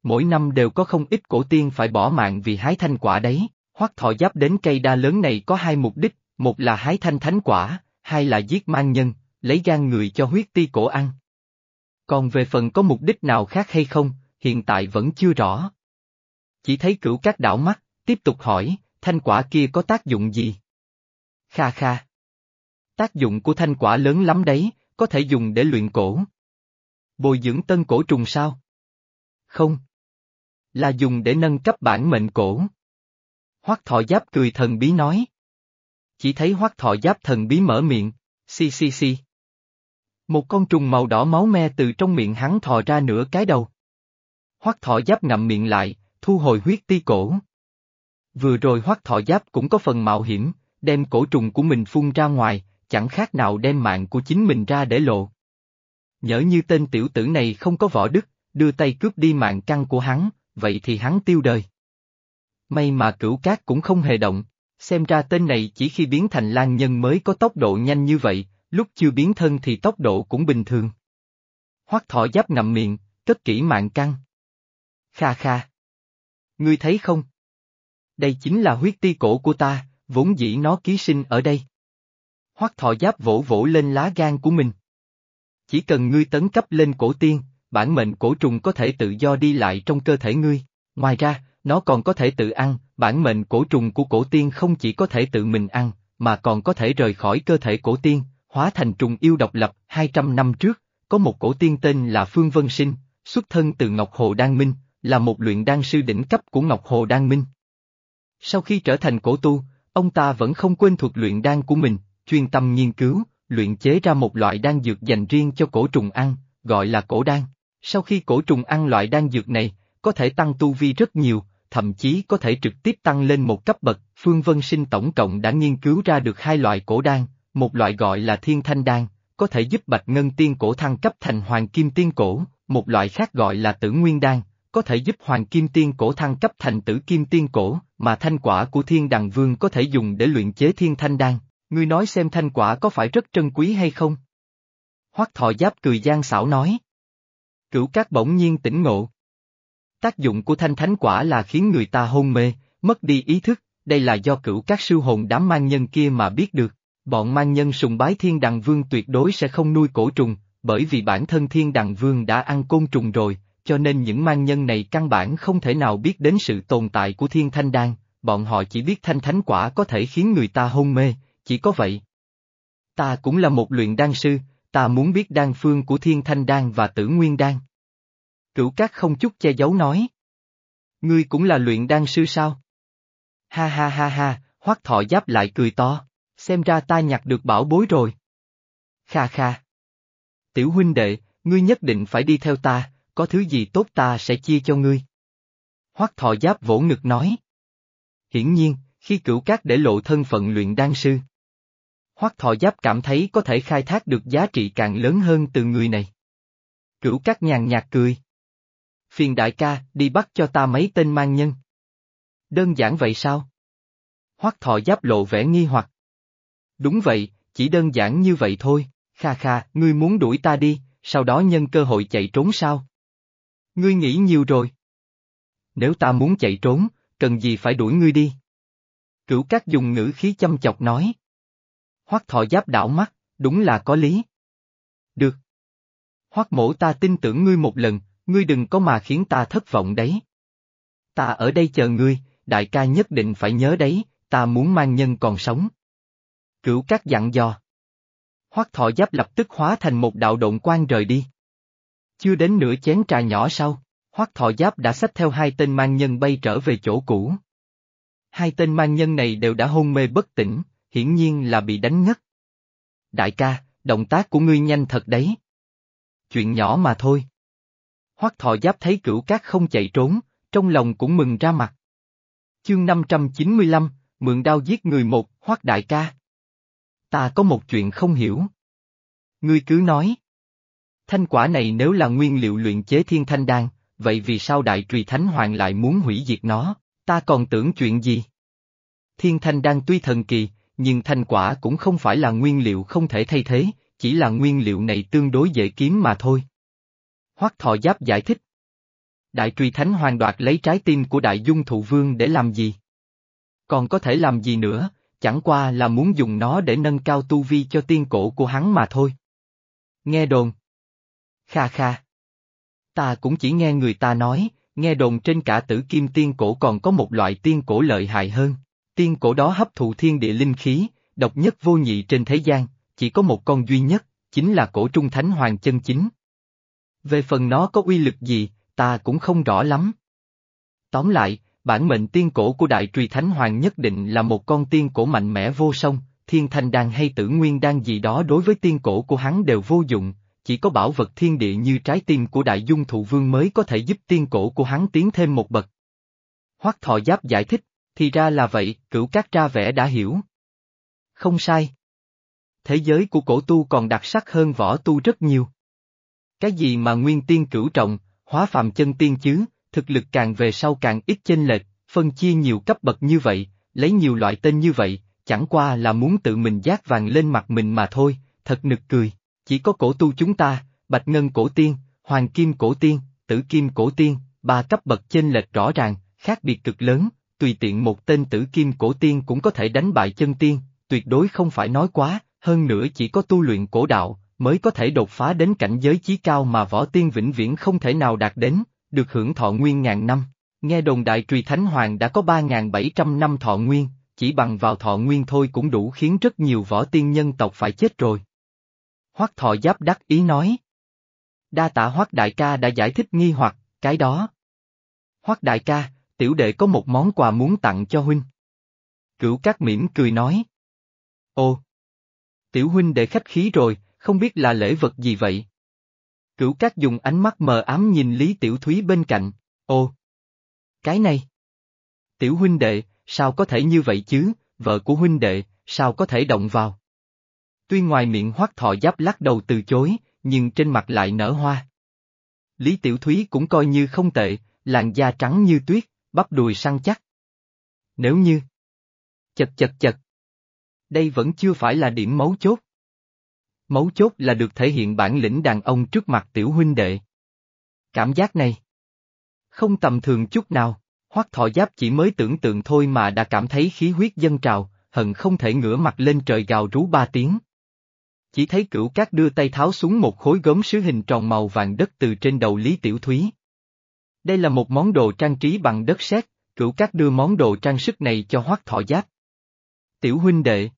[SPEAKER 1] Mỗi năm đều có không ít cổ tiên phải bỏ mạng vì hái thanh quả đấy, hoắc thọ giáp đến cây đa lớn này có hai mục đích, một là hái thanh thánh quả, hai là giết mang nhân, lấy gan người cho huyết ti cổ ăn. Còn về phần có mục đích nào khác hay không, hiện tại vẫn chưa rõ. Chỉ thấy cửu các đảo mắt, tiếp tục hỏi, thanh quả kia có tác dụng gì? Kha kha. Tác dụng của thanh quả lớn lắm đấy, có thể dùng để luyện cổ. Bồi dưỡng tân cổ trùng sao? Không. Là dùng để nâng cấp bản mệnh cổ. Hoắc thọ giáp cười thần bí nói. Chỉ thấy hoắc thọ giáp thần bí mở miệng, si si si. Một con trùng màu đỏ máu me từ trong miệng hắn thò ra nửa cái đầu. Hoắc thọ giáp ngậm miệng lại, thu hồi huyết ti cổ. Vừa rồi hoắc thọ giáp cũng có phần mạo hiểm, đem cổ trùng của mình phun ra ngoài, chẳng khác nào đem mạng của chính mình ra để lộ. Nhỡ như tên tiểu tử này không có võ đức, đưa tay cướp đi mạng căn của hắn, vậy thì hắn tiêu đời. May mà cửu cát cũng không hề động, xem ra tên này chỉ khi biến thành lan nhân mới có tốc độ nhanh như vậy, lúc chưa biến thân thì tốc độ cũng bình thường. Hoắc thọ giáp ngậm miệng, cất kỹ mạng căn. Kha kha. Ngươi thấy không? Đây chính là huyết ti cổ của ta, vốn dĩ nó ký sinh ở đây. Hoắc thọ giáp vỗ vỗ lên lá gan của mình. Chỉ cần ngươi tấn cấp lên cổ tiên, bản mệnh cổ trùng có thể tự do đi lại trong cơ thể ngươi. Ngoài ra, nó còn có thể tự ăn, bản mệnh cổ trùng của cổ tiên không chỉ có thể tự mình ăn, mà còn có thể rời khỏi cơ thể cổ tiên, hóa thành trùng yêu độc lập. 200 năm trước, có một cổ tiên tên là Phương Vân Sinh, xuất thân từ Ngọc Hồ Đan Minh, là một luyện đan sư đỉnh cấp của Ngọc Hồ Đan Minh. Sau khi trở thành cổ tu, ông ta vẫn không quên thuật luyện đan của mình, chuyên tâm nghiên cứu, luyện chế ra một loại đan dược dành riêng cho cổ trùng ăn, gọi là cổ đan. Sau khi cổ trùng ăn loại đan dược này, có thể tăng tu vi rất nhiều, thậm chí có thể trực tiếp tăng lên một cấp bậc. Phương Vân Sinh tổng cộng đã nghiên cứu ra được hai loại cổ đan, một loại gọi là thiên thanh đan, có thể giúp bạch ngân tiên cổ thăng cấp thành hoàng kim tiên cổ, một loại khác gọi là tử nguyên đan, có thể giúp hoàng kim tiên cổ thăng cấp thành tử kim tiên cổ, mà thanh quả của thiên đằng vương có thể dùng để luyện chế thiên thanh đan. Ngươi nói xem thanh quả có phải rất trân quý hay không? Hoắc thọ giáp cười gian xảo nói. Cửu cát bỗng nhiên tỉnh ngộ. Tác dụng của thanh thánh quả là khiến người ta hôn mê, mất đi ý thức, đây là do cửu các sư hồn đám mang nhân kia mà biết được. Bọn mang nhân sùng bái thiên đằng vương tuyệt đối sẽ không nuôi cổ trùng, bởi vì bản thân thiên đằng vương đã ăn côn trùng rồi, cho nên những mang nhân này căn bản không thể nào biết đến sự tồn tại của thiên thanh đan, bọn họ chỉ biết thanh thánh quả có thể khiến người ta hôn mê, chỉ có vậy. Ta cũng là một luyện đan sư, ta muốn biết đan phương của thiên thanh đan và tử nguyên đan. Cửu Cát không chút che giấu nói. Ngươi cũng là luyện đan sư sao? Ha ha ha ha, hoắc thọ giáp lại cười to, xem ra ta nhặt được bảo bối rồi. Kha kha. Tiểu huynh đệ, ngươi nhất định phải đi theo ta, có thứ gì tốt ta sẽ chia cho ngươi. Hoắc thọ giáp vỗ ngực nói. Hiển nhiên, khi cửu cát để lộ thân phận luyện đan sư. Hoắc thọ giáp cảm thấy có thể khai thác được giá trị càng lớn hơn từ người này. Cửu cát nhàn nhạt cười. Phiền đại ca, đi bắt cho ta mấy tên mang nhân. Đơn giản vậy sao? Hoắc thọ giáp lộ vẻ nghi hoặc. Đúng vậy, chỉ đơn giản như vậy thôi, kha kha, ngươi muốn đuổi ta đi, sau đó nhân cơ hội chạy trốn sao? Ngươi nghĩ nhiều rồi. Nếu ta muốn chạy trốn, cần gì phải đuổi ngươi đi? Cửu các dùng ngữ khí chăm chọc nói. Hoắc thọ giáp đảo mắt, đúng là có lý. Được. Hoắc mổ ta tin tưởng ngươi một lần, ngươi đừng có mà khiến ta thất vọng đấy. Ta ở đây chờ ngươi, đại ca nhất định phải nhớ đấy, ta muốn mang nhân còn sống. Cửu các dặn dò. Hoắc thọ giáp lập tức hóa thành một đạo động quan rời đi. Chưa đến nửa chén trà nhỏ sau, Hoắc thọ giáp đã xách theo hai tên mang nhân bay trở về chỗ cũ. Hai tên mang nhân này đều đã hôn mê bất tỉnh, hiển nhiên là bị đánh ngất. Đại ca, động tác của ngươi nhanh thật đấy. Chuyện nhỏ mà thôi. Hoắc thọ giáp thấy cửu cát không chạy trốn, trong lòng cũng mừng ra mặt. Chương 595, mượn đao giết người một, Hoắc đại ca. Ta có một chuyện không hiểu. Ngươi cứ nói. Thanh quả này nếu là nguyên liệu luyện chế thiên thanh đan, vậy vì sao đại trùy thánh hoàng lại muốn hủy diệt nó, ta còn tưởng chuyện gì? Thiên thanh đan tuy thần kỳ, nhưng thanh quả cũng không phải là nguyên liệu không thể thay thế, chỉ là nguyên liệu này tương đối dễ kiếm mà thôi. Hoắc thọ giáp giải thích. Đại truy thánh hoàng đoạt lấy trái tim của đại dung thụ vương để làm gì? Còn có thể làm gì nữa, chẳng qua là muốn dùng nó để nâng cao tu vi cho tiên cổ của hắn mà thôi. Nghe đồn. Kha kha. Ta cũng chỉ nghe người ta nói, nghe đồn trên cả tử kim tiên cổ còn có một loại tiên cổ lợi hại hơn. Tiên cổ đó hấp thụ thiên địa linh khí, độc nhất vô nhị trên thế gian, chỉ có một con duy nhất, chính là cổ trung thánh hoàng chân chính. Về phần nó có uy lực gì, ta cũng không rõ lắm. Tóm lại, bản mệnh tiên cổ của đại trùy thánh hoàng nhất định là một con tiên cổ mạnh mẽ vô song, thiên thanh đan hay tử nguyên đan gì đó đối với tiên cổ của hắn đều vô dụng, chỉ có bảo vật thiên địa như trái tim của đại dung thụ vương mới có thể giúp tiên cổ của hắn tiến thêm một bậc. Hoắc thọ giáp giải thích, thì ra là vậy, cửu các tra vẽ đã hiểu. Không sai. Thế giới của cổ tu còn đặc sắc hơn võ tu rất nhiều. Cái gì mà nguyên tiên cửu trọng, hóa phàm chân tiên chứ, thực lực càng về sau càng ít chênh lệch, phân chia nhiều cấp bậc như vậy, lấy nhiều loại tên như vậy, chẳng qua là muốn tự mình giác vàng lên mặt mình mà thôi, thật nực cười. Chỉ có cổ tu chúng ta, bạch ngân cổ tiên, hoàng kim cổ tiên, tử kim cổ tiên, ba cấp bậc chênh lệch rõ ràng, khác biệt cực lớn, tùy tiện một tên tử kim cổ tiên cũng có thể đánh bại chân tiên, tuyệt đối không phải nói quá, hơn nữa chỉ có tu luyện cổ đạo, mới có thể đột phá đến cảnh giới chí cao mà võ tiên vĩnh viễn không thể nào đạt đến, được hưởng thọ nguyên ngàn năm. Nghe đồn đại trùy thánh hoàng đã có 3.700 năm thọ nguyên, chỉ bằng vào thọ nguyên thôi cũng đủ khiến rất nhiều võ tiên nhân tộc phải chết rồi. Hoắc thọ giáp đắc ý nói. Đa tạ Hoắc đại ca đã giải thích nghi hoặc, cái đó. Hoắc đại ca, tiểu đệ có một món quà muốn tặng cho huynh. Cửu cát mỉm cười nói. Ồ! Tiểu huynh đệ khách khí rồi, không biết là lễ vật gì vậy? Cửu cát dùng ánh mắt mờ ám nhìn Lý Tiểu Thúy bên cạnh, ồ! Cái này! Tiểu huynh đệ, sao có thể như vậy chứ, vợ của huynh đệ, sao có thể động vào? Tuy ngoài miệng hoắc thọ giáp lắc đầu từ chối, nhưng trên mặt lại nở hoa. Lý Tiểu Thúy cũng coi như không tệ, làn da trắng như tuyết, bắp đùi săn chắc. Nếu như... Chật chật chật. Đây vẫn chưa phải là điểm mấu chốt. Mấu chốt là được thể hiện bản lĩnh đàn ông trước mặt tiểu huynh đệ. Cảm giác này. Không tầm thường chút nào, hoắc thọ giáp chỉ mới tưởng tượng thôi mà đã cảm thấy khí huyết dân trào, hận không thể ngửa mặt lên trời gào rú ba tiếng. Chỉ thấy cửu cát đưa tay tháo xuống một khối gốm sứ hình tròn màu vàng đất từ trên đầu Lý Tiểu Thúy. Đây là một món đồ trang trí bằng đất sét, cửu cát đưa món đồ trang sức này cho hoắc thọ giáp. Tiểu huynh đệ.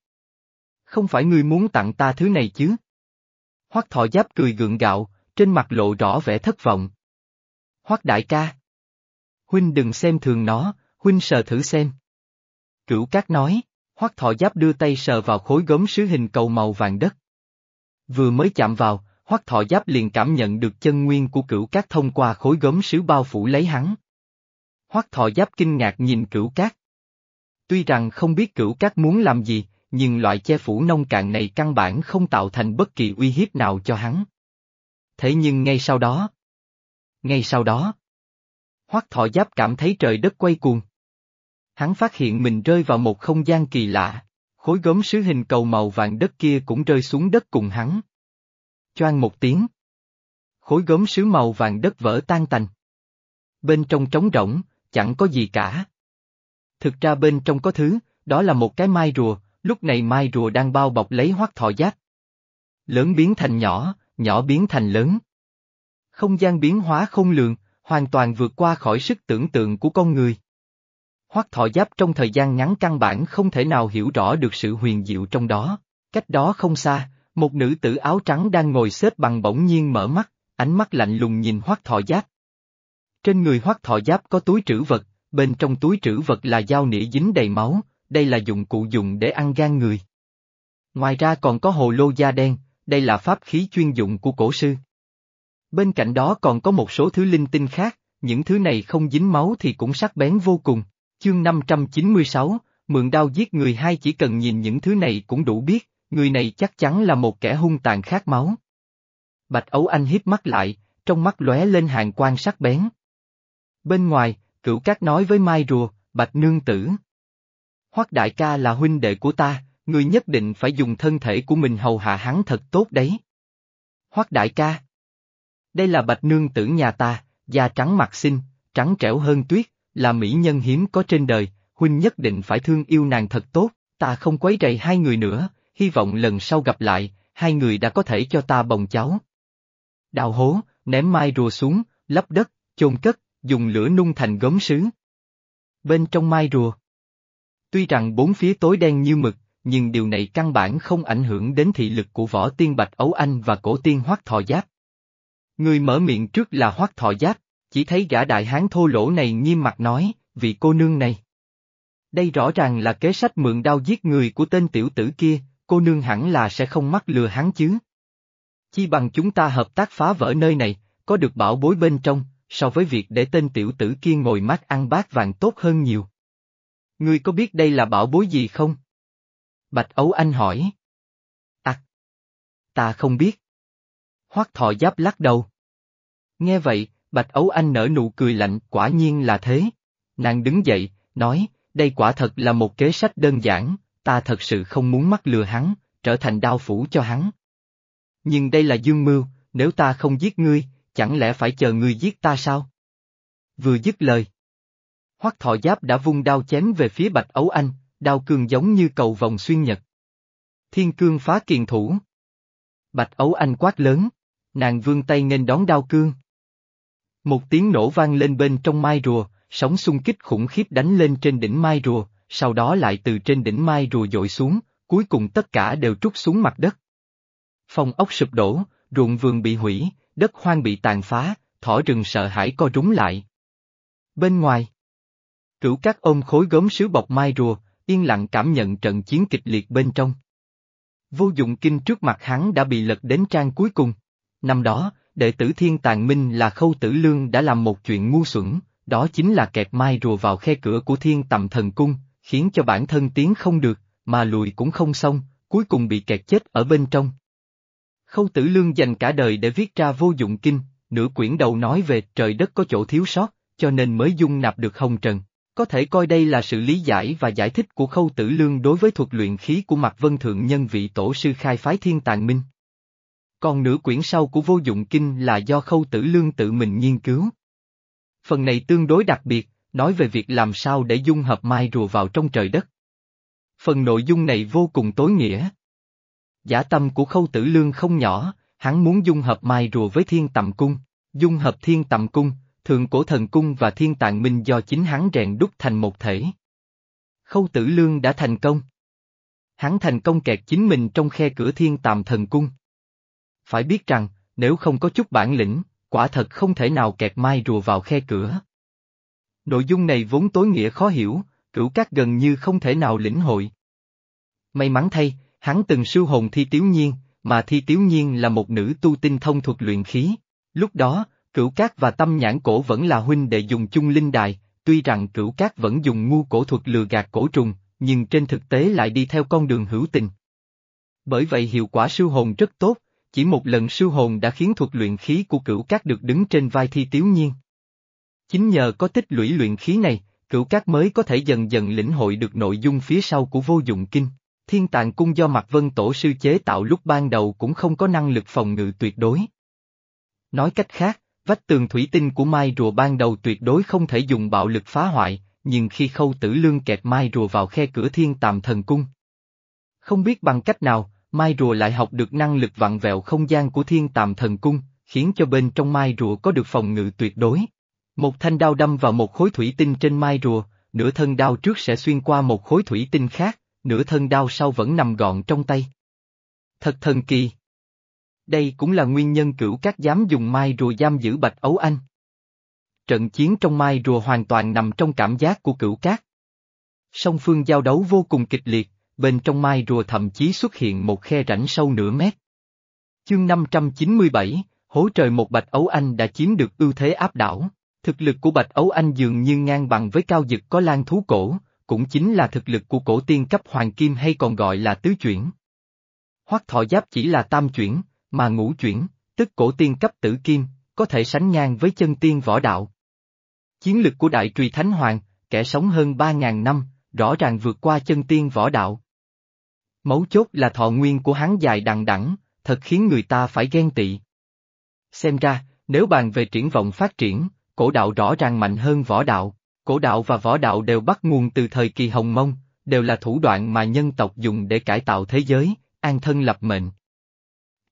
[SPEAKER 1] Không phải ngươi muốn tặng ta thứ này chứ? Hoắc thọ giáp cười gượng gạo, trên mặt lộ rõ vẻ thất vọng. Hoắc đại ca. Huynh đừng xem thường nó, huynh sờ thử xem. Cửu cát nói, Hoắc thọ giáp đưa tay sờ vào khối gốm sứ hình cầu màu vàng đất. Vừa mới chạm vào, Hoắc thọ giáp liền cảm nhận được chân nguyên của cửu cát thông qua khối gốm sứ bao phủ lấy hắn. Hoắc thọ giáp kinh ngạc nhìn cửu cát. Tuy rằng không biết cửu cát muốn làm gì, nhưng loại che phủ nông cạn này căn bản không tạo thành bất kỳ uy hiếp nào cho hắn. Thế nhưng ngay sau đó... Ngay sau đó... Hoắc thọ giáp cảm thấy trời đất quay cuồng. Hắn phát hiện mình rơi vào một không gian kỳ lạ, khối gốm sứ hình cầu màu vàng đất kia cũng rơi xuống đất cùng hắn. Choang một tiếng. Khối gốm sứ màu vàng đất vỡ tan tành. Bên trong trống rỗng, chẳng có gì cả. Thực ra bên trong có thứ, đó là một cái mai rùa, lúc này mai rùa đang bao bọc lấy hoắc thọ giáp. Lớn biến thành nhỏ, nhỏ biến thành lớn. Không gian biến hóa không lường, hoàn toàn vượt qua khỏi sức tưởng tượng của con người. Hoắc thọ giáp trong thời gian ngắn căn bản không thể nào hiểu rõ được sự huyền diệu trong đó. Cách đó không xa, một nữ tử áo trắng đang ngồi xếp bằng bỗng nhiên mở mắt, ánh mắt lạnh lùng nhìn Hoắc thọ giáp. Trên người Hoắc thọ giáp có túi trữ vật, bên trong túi trữ vật là dao nĩa dính đầy máu, đây là dụng cụ dùng để ăn gan người. Ngoài ra còn có hồ lô da đen, đây là pháp khí chuyên dụng của cổ sư. Bên cạnh đó còn có một số thứ linh tinh khác, những thứ này không dính máu thì cũng sắc bén vô cùng. Chương 596, mượn đao giết người hai chỉ cần nhìn những thứ này cũng đủ biết, người này chắc chắn là một kẻ hung tàn khát máu. Bạch Ấu Anh hiếp mắt lại, trong mắt lóe lên hàng quan sắc bén. Bên ngoài, cửu cát nói với Mai Rùa, Bạch Nương Tử. Hoắc đại ca là huynh đệ của ta, người nhất định phải dùng thân thể của mình hầu hạ hắn thật tốt đấy. Hoắc đại ca. Đây là Bạch Nương Tử nhà ta, da trắng mặt xinh, trắng trẻo hơn tuyết, là mỹ nhân hiếm có trên đời, huynh nhất định phải thương yêu nàng thật tốt, ta không quấy rầy hai người nữa, hy vọng lần sau gặp lại, hai người đã có thể cho ta bồng cháu. Đào hố, ném mai rùa xuống, lấp đất, chôn cất, dùng lửa nung thành gốm sứ. Bên trong mai rùa. Tuy rằng bốn phía tối đen như mực, nhưng điều này căn bản không ảnh hưởng đến thị lực của võ tiên Bạch Ấu Anh và cổ tiên Hoắc Thọ Giáp. Người mở miệng trước là Hoắc Thọ Giáp, chỉ thấy gã đại hán thô lỗ này nghiêm mặt nói, vị cô nương này. Đây rõ ràng là kế sách mượn đao giết người của tên tiểu tử kia, cô nương hẳn là sẽ không mắc lừa hắn chứ. Chi bằng chúng ta hợp tác phá vỡ nơi này, có được bảo bối bên trong, so với việc để tên tiểu tử kia ngồi mát ăn bát vàng tốt hơn nhiều. Ngươi có biết đây là bảo bối gì không? Bạch Ấu Anh hỏi. À! Ta không biết. Hoắc thọ giáp lắc đầu. Nghe vậy, Bạch Ấu Anh nở nụ cười lạnh, quả nhiên là thế. Nàng đứng dậy, nói, đây quả thật là một kế sách đơn giản, ta thật sự không muốn mắc lừa hắn, trở thành đao phủ cho hắn. Nhưng đây là dương mưu, nếu ta không giết ngươi, chẳng lẽ phải chờ ngươi giết ta sao? Vừa dứt lời. Hoắc thọ giáp đã vung đao chém về phía Bạch Ấu Anh, đao cương giống như cầu vòng xuyên nhật. Thiên cương phá kiền thủ. Bạch Ấu Anh quát lớn, nàng vươn tay nghênh đón đao cương. Một tiếng nổ vang lên bên trong mai rùa, sóng xung kích khủng khiếp đánh lên trên đỉnh mai rùa, sau đó lại từ trên đỉnh mai rùa dội xuống, cuối cùng tất cả đều trút xuống mặt đất. Phòng ốc sụp đổ, ruộng vườn bị hủy, đất hoang bị tàn phá, thỏ rừng sợ hãi co rúng lại. Bên ngoài, cửu các ôm khối gốm sứ bọc mai rùa, yên lặng cảm nhận trận chiến kịch liệt bên trong. Vô dụng kinh trước mặt hắn đã bị lật đến trang cuối cùng. Năm đó, đệ tử thiên tàng minh là khâu tử lương đã làm một chuyện ngu xuẩn, đó chính là kẹt mai rùa vào khe cửa của thiên tầm thần cung, khiến cho bản thân tiến không được, mà lùi cũng không xong, cuối cùng bị kẹt chết ở bên trong. Khâu tử lương dành cả đời để viết ra vô dụng kinh, nửa quyển đầu nói về trời đất có chỗ thiếu sót, cho nên mới dung nạp được hồng trần. Có thể coi đây là sự lý giải và giải thích của khâu tử lương đối với thuật luyện khí của Mạc Vân Thượng nhân vị tổ sư khai phái thiên tàng minh. Còn nửa quyển sau của vô dụng kinh là do khâu tử lương tự mình nghiên cứu. Phần này tương đối đặc biệt, nói về việc làm sao để dung hợp mai rùa vào trong trời đất. Phần nội dung này vô cùng tối nghĩa. Giả tâm của khâu tử lương không nhỏ, hắn muốn dung hợp mai rùa với thiên tầm cung, dung hợp thiên tầm cung, thượng cổ thần cung và thiên tạng minh do chính hắn rèn đúc thành một thể. Khâu tử lương đã thành công. Hắn thành công kẹt chính mình trong khe cửa thiên tàm thần cung. Phải biết rằng, nếu không có chút bản lĩnh, quả thật không thể nào kẹt mai rùa vào khe cửa. Nội dung này vốn tối nghĩa khó hiểu, cửu các gần như không thể nào lĩnh hội. May mắn thay, hắn từng sưu hồn thi tiếu nhiên, mà Thi Tiếu Nhiên là một nữ tu tinh thông thuật luyện khí. Lúc đó, Cửu Cát và Tâm Nhãn Cổ vẫn là huynh đệ dùng chung linh đài, tuy rằng Cửu Cát vẫn dùng ngu cổ thuật lừa gạt cổ trùng, nhưng trên thực tế lại đi theo con đường hữu tình. Bởi vậy hiệu quả sư hồn rất tốt, chỉ một lần sư hồn đã khiến thuật luyện khí của Cửu Cát được đứng trên vai Thi Tiếu Nhiên. Chính nhờ có tích lũy luyện khí này, Cửu Cát mới có thể dần dần lĩnh hội được nội dung phía sau của vô dụng kinh. Thiên tàng cung do Mạc Vân Tổ sư chế tạo lúc ban đầu cũng không có năng lực phòng ngự tuyệt đối. Nói cách khác, vách tường thủy tinh của mai rùa ban đầu tuyệt đối không thể dùng bạo lực phá hoại, nhưng khi khâu tử lương kẹp mai rùa vào khe cửa thiên tàm thần cung. Không biết bằng cách nào, mai rùa lại học được năng lực vặn vẹo không gian của thiên tàm thần cung, khiến cho bên trong mai rùa có được phòng ngự tuyệt đối. Một thanh đao đâm vào một khối thủy tinh trên mai rùa, nửa thân đao trước sẽ xuyên qua một khối thủy tinh khác, nửa thân đao sau vẫn nằm gọn trong tay. Thật thần kỳ. Đây cũng là nguyên nhân cửu các dám dùng mai rùa giam giữ Bạch Ấu Anh. Trận chiến trong mai rùa hoàn toàn nằm trong cảm giác của cửu cát. Song phương giao đấu vô cùng kịch liệt, bên trong mai rùa thậm chí xuất hiện một khe rãnh sâu nửa mét. Chương 597, hố trời một Bạch Ấu Anh đã chiếm được ưu thế áp đảo. Thực lực của Bạch Ấu Anh dường như ngang bằng với cao dực có lan thú cổ, cũng chính là thực lực của cổ tiên cấp hoàng kim hay còn gọi là tứ chuyển. Hoắc thọ giáp chỉ là tam chuyển, mà ngũ chuyển, tức cổ tiên cấp tử kim, có thể sánh ngang với chân tiên võ đạo. Chiến lực của đại trùy thánh hoàng, kẻ sống hơn 3.000 năm, rõ ràng vượt qua chân tiên võ đạo. Mấu chốt là thọ nguyên của hắn dài đằng đẵng, thật khiến người ta phải ghen tị. Xem ra, nếu bàn về triển vọng phát triển, cổ đạo rõ ràng mạnh hơn võ đạo, cổ đạo và võ đạo đều bắt nguồn từ thời kỳ Hồng Mông, đều là thủ đoạn mà nhân tộc dùng để cải tạo thế giới, an thân lập mệnh.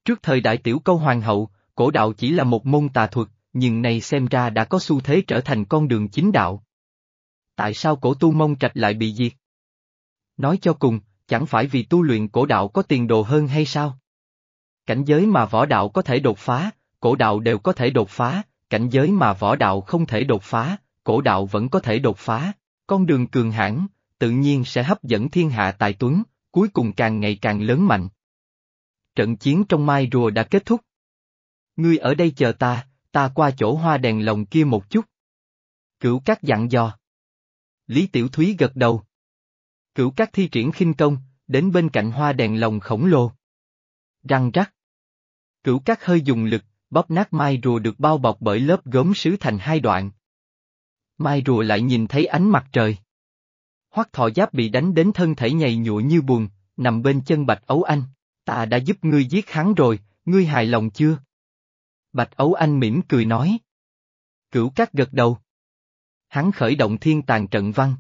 [SPEAKER 1] Trước thời đại tiểu câu hoàng hậu, cổ đạo chỉ là một môn tà thuật, nhưng nay xem ra đã có xu thế trở thành con đường chính đạo. Tại sao cổ tu mông trạch lại bị diệt? Nói cho cùng, chẳng phải vì tu luyện cổ đạo có tiền đồ hơn hay sao? Cảnh giới mà võ đạo có thể đột phá, cổ đạo đều có thể đột phá, cảnh giới mà võ đạo không thể đột phá, cổ đạo vẫn có thể đột phá, con đường cường hãn, tự nhiên sẽ hấp dẫn thiên hạ tài tuấn, cuối cùng càng ngày càng lớn mạnh. Trận chiến trong mai rùa đã kết thúc. Ngươi ở đây chờ ta, ta qua chỗ hoa đèn lồng kia một chút. Cửu các dặn dò. Lý Tiểu Thúy gật đầu. Cửu các thi triển khinh công, đến bên cạnh hoa đèn lồng khổng lồ. Răng rắc. Cửu các hơi dùng lực, bóp nát mai rùa được bao bọc bởi lớp gốm sứ thành hai đoạn. Mai rùa lại nhìn thấy ánh mặt trời. Hoắc thọ giáp bị đánh đến thân thể nhầy nhụa như buồn, nằm bên chân Bạch Ấu Anh. Ta đã giúp ngươi giết hắn rồi, ngươi hài lòng chưa? Bạch Ấu Anh mỉm cười nói. Cửu cát gật đầu. Hắn khởi động thiên tàn trận văn.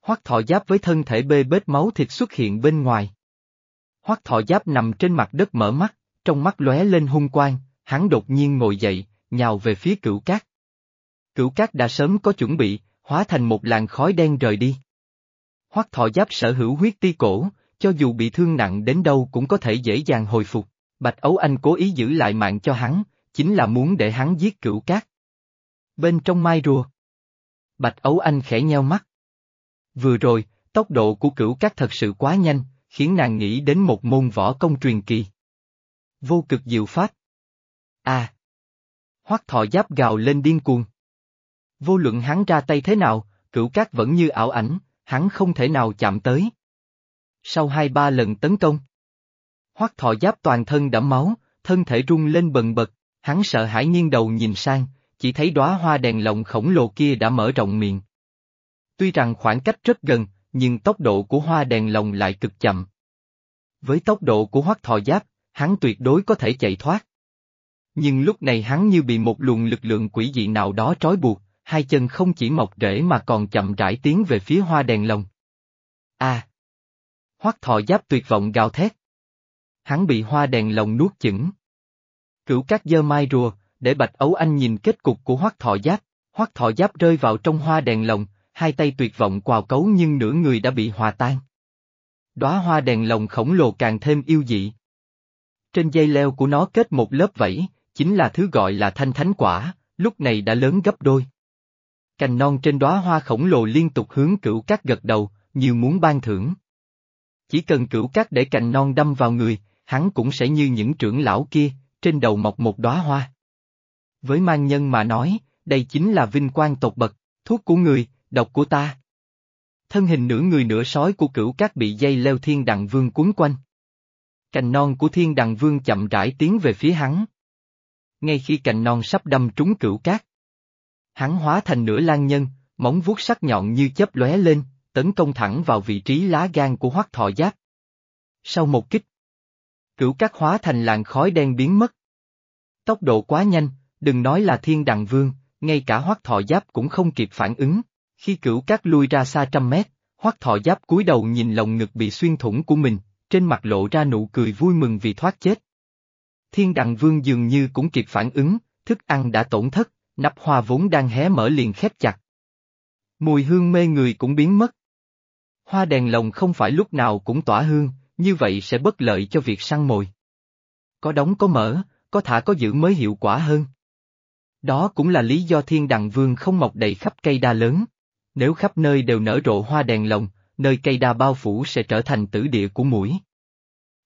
[SPEAKER 1] Hoắc thọ giáp với thân thể bê bết máu thịt xuất hiện bên ngoài. Hoắc thọ giáp nằm trên mặt đất mở mắt, trong mắt lóe lên hung quang, hắn đột nhiên ngồi dậy, nhào về phía cửu cát. Cửu cát đã sớm có chuẩn bị, hóa thành một làn khói đen rời đi. Hoắc thọ giáp sở hữu huyết ti cổ, cho dù bị thương nặng đến đâu cũng có thể dễ dàng hồi phục. Bạch Ấu Anh cố ý giữ lại mạng cho hắn, chính là muốn để hắn giết cửu cát. Bên trong mai rùa. Bạch Ấu Anh khẽ nheo mắt. Vừa rồi, tốc độ của cửu cát thật sự quá nhanh, khiến nàng nghĩ đến một môn võ công truyền kỳ. Vô cực diệu pháp. À! Hoắc thọ giáp gào lên điên cuồng. Vô luận hắn ra tay thế nào, cửu cát vẫn như ảo ảnh, hắn không thể nào chạm tới. Sau hai ba lần tấn công, Hoắc thọ giáp toàn thân đẫm máu, thân thể rung lên bần bật, hắn sợ hãi nghiêng đầu nhìn sang, chỉ thấy đóa hoa đèn lồng khổng lồ kia đã mở rộng miệng. Tuy rằng khoảng cách rất gần, nhưng tốc độ của hoa đèn lồng lại cực chậm. Với tốc độ của hoắc thọ giáp, hắn tuyệt đối có thể chạy thoát. Nhưng lúc này hắn như bị một luồng lực lượng quỷ dị nào đó trói buộc, hai chân không chỉ mọc rễ mà còn chậm rãi tiến về phía hoa đèn lồng. A! À! Hoắc thọ giáp tuyệt vọng gào thét. Hắn bị hoa đèn lồng nuốt chửng. Cửu các dơ mai rùa, để Bạch Ấu Anh nhìn kết cục của Hoắc thọ giáp, Hoắc thọ giáp rơi vào trong hoa đèn lồng, hai tay tuyệt vọng quào cấu nhưng nửa người đã bị hòa tan. Đóa hoa đèn lồng khổng lồ càng thêm yêu dị. Trên dây leo của nó kết một lớp vảy, chính là thứ gọi là thanh thánh quả, lúc này đã lớn gấp đôi. Cành non trên đóa hoa khổng lồ liên tục hướng cửu cát gật đầu, như muốn ban thưởng. Chỉ cần cửu cát để cành non đâm vào người, hắn cũng sẽ như những trưởng lão kia, trên đầu mọc một đóa hoa. Với mang nhân mà nói, đây chính là vinh quang tột bậc, thuốc của người, độc của ta. Thân hình nửa người nửa sói của cửu cát bị dây leo thiên đằng vương cuốn quanh. Cành non của thiên đằng vương chậm rãi tiến về phía hắn. Ngay khi cành non sắp đâm trúng cửu cát. Hắn hóa thành nửa lan nhân, móng vuốt sắc nhọn như chớp lóe lên, tấn công thẳng vào vị trí lá gan của hoắc thọ giáp. Sau một kích, cửu cát hóa thành làn khói đen biến mất. Tốc độ quá nhanh, đừng nói là thiên đằng vương, ngay cả hoắc thọ giáp cũng không kịp phản ứng. Khi cửu cát lui ra xa trăm mét, hoắc thọ giáp cúi đầu nhìn lồng ngực bị xuyên thủng của mình, trên mặt lộ ra nụ cười vui mừng vì thoát chết. Thiên đằng vương dường như cũng kịp phản ứng, thức ăn đã tổn thất, nắp hoa vốn đang hé mở liền khép chặt. Mùi hương mê người cũng biến mất. Hoa đèn lồng không phải lúc nào cũng tỏa hương, như vậy sẽ bất lợi cho việc săn mồi. Có đóng có mở, có thả có giữ mới hiệu quả hơn. Đó cũng là lý do thiên đằng vương không mọc đầy khắp cây đa lớn. Nếu khắp nơi đều nở rộ hoa đèn lồng, nơi cây đa bao phủ sẽ trở thành tử địa của mũi.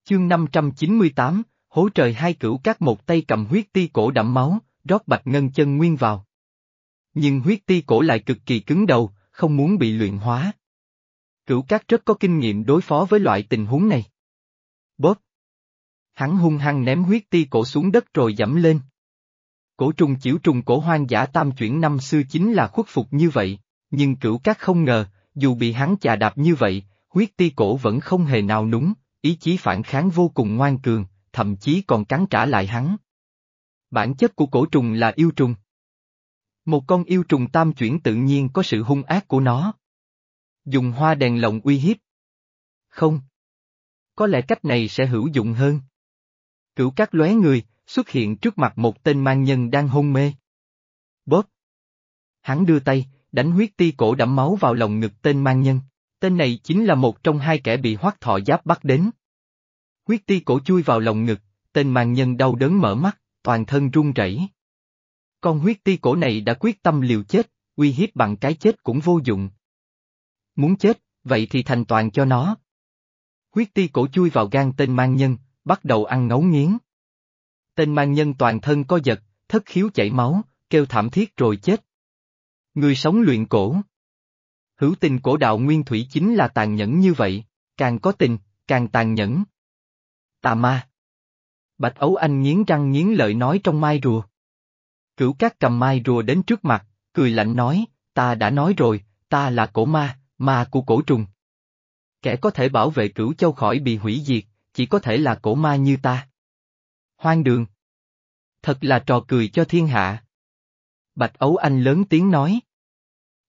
[SPEAKER 1] Chương 598, hố trời hai cửu các một tay cầm huyết ti cổ đẫm máu, rót bạch ngân chân nguyên vào. Nhưng huyết ti cổ lại cực kỳ cứng đầu, không muốn bị luyện hóa. Cửu các rất có kinh nghiệm đối phó với loại tình huống này. Bóp! Hắn hung hăng ném huyết ti cổ xuống đất rồi dẫm lên. Cổ trùng chiểu trùng cổ hoang dã tam chuyển năm xưa chính là khuất phục như vậy, nhưng cửu các không ngờ, dù bị hắn chà đạp như vậy, huyết ti cổ vẫn không hề nào núng, ý chí phản kháng vô cùng ngoan cường, thậm chí còn cắn trả lại hắn. Bản chất của cổ trùng là yêu trùng. Một con yêu trùng tam chuyển tự nhiên có sự hung ác của nó. Dùng hoa đèn lồng uy hiếp. Không. Có lẽ cách này sẽ hữu dụng hơn. Cửu các lóe người, xuất hiện trước mặt một tên mang nhân đang hôn mê. Bóp. Hắn đưa tay, đánh huyết ti cổ đẫm máu vào lòng ngực tên mang nhân. Tên này chính là một trong hai kẻ bị hoắc thọ giáp bắt đến. Huyết ti cổ chui vào lòng ngực, tên mang nhân đau đớn mở mắt, toàn thân run rẩy. Con huyết ti cổ này đã quyết tâm liều chết, uy hiếp bằng cái chết cũng vô dụng. Muốn chết, vậy thì thành toàn cho nó. Huyết ti cổ chui vào gan tên mang nhân, bắt đầu ăn ngấu nghiến. Tên mang nhân toàn thân co giật, thất khiếu chảy máu, kêu thảm thiết rồi chết. Người sống luyện cổ. Hữu tình cổ đạo nguyên thủy chính là tàn nhẫn như vậy, càng có tình, càng tàn nhẫn. Tà ma. Bạch Ấu Anh nghiến răng nghiến lợi nói trong mai rùa. Cửu cát cầm mai rùa đến trước mặt, cười lạnh nói, ta đã nói rồi, ta là cổ ma, ma của cổ trùng. Kẻ có thể bảo vệ cửu châu khỏi bị hủy diệt, chỉ có thể là cổ ma như ta. Hoang đường. Thật là trò cười cho thiên hạ. Bạch Ấu Anh lớn tiếng nói.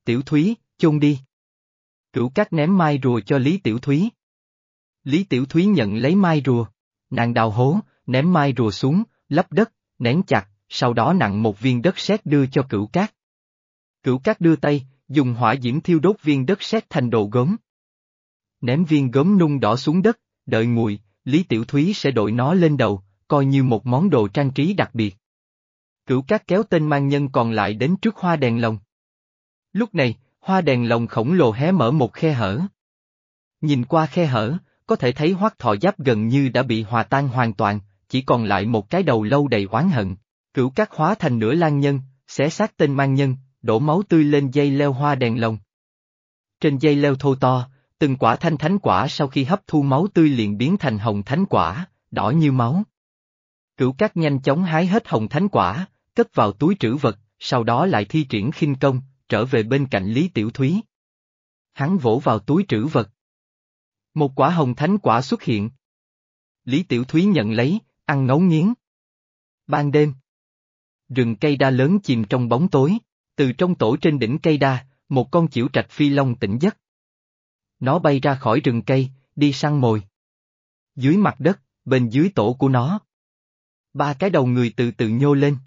[SPEAKER 1] Tiểu Thúy, chôn đi. Cửu cát ném mai rùa cho Lý Tiểu Thúy. Lý Tiểu Thúy nhận lấy mai rùa. Nàng đào hố, ném mai rùa xuống, lấp đất, nén chặt, sau đó nặng một viên đất sét đưa cho cửu cát. Cửu cát đưa tay, dùng hỏa diễm thiêu đốt viên đất sét thành đồ gốm. Ném viên gốm nung đỏ xuống đất, đợi nguội, Lý Tiểu Thúy sẽ đội nó lên đầu, coi như một món đồ trang trí đặc biệt. Cửu cát kéo tên mang nhân còn lại đến trước hoa đèn lồng. Lúc này, hoa đèn lồng khổng lồ hé mở một khe hở. Nhìn qua khe hở, có thể thấy hoắc thọ giáp gần như đã bị hòa tan hoàn toàn, chỉ còn lại một cái đầu lâu đầy oán hận. Cửu cát hóa thành nửa lan nhân, xé xác tên mang nhân, đổ máu tươi lên dây leo hoa đèn lồng. Trên dây leo thô to, từng quả thanh thánh quả sau khi hấp thu máu tươi liền biến thành hồng thánh quả, đỏ như máu. Cửu cát nhanh chóng hái hết hồng thánh quả, cất vào túi trữ vật, sau đó lại thi triển khinh công, trở về bên cạnh Lý Tiểu Thúy. Hắn vỗ vào túi trữ vật. Một quả hồng thánh quả xuất hiện. Lý Tiểu Thúy nhận lấy, ăn ngấu nghiến. Ban đêm. Rừng cây đa lớn chìm trong bóng tối, từ trong tổ trên đỉnh cây đa, một con chiểu trạch phi long tỉnh giấc. Nó bay ra khỏi rừng cây, đi săn mồi. Dưới mặt đất, bên dưới tổ của nó. Ba cái đầu người từ từ nhô lên.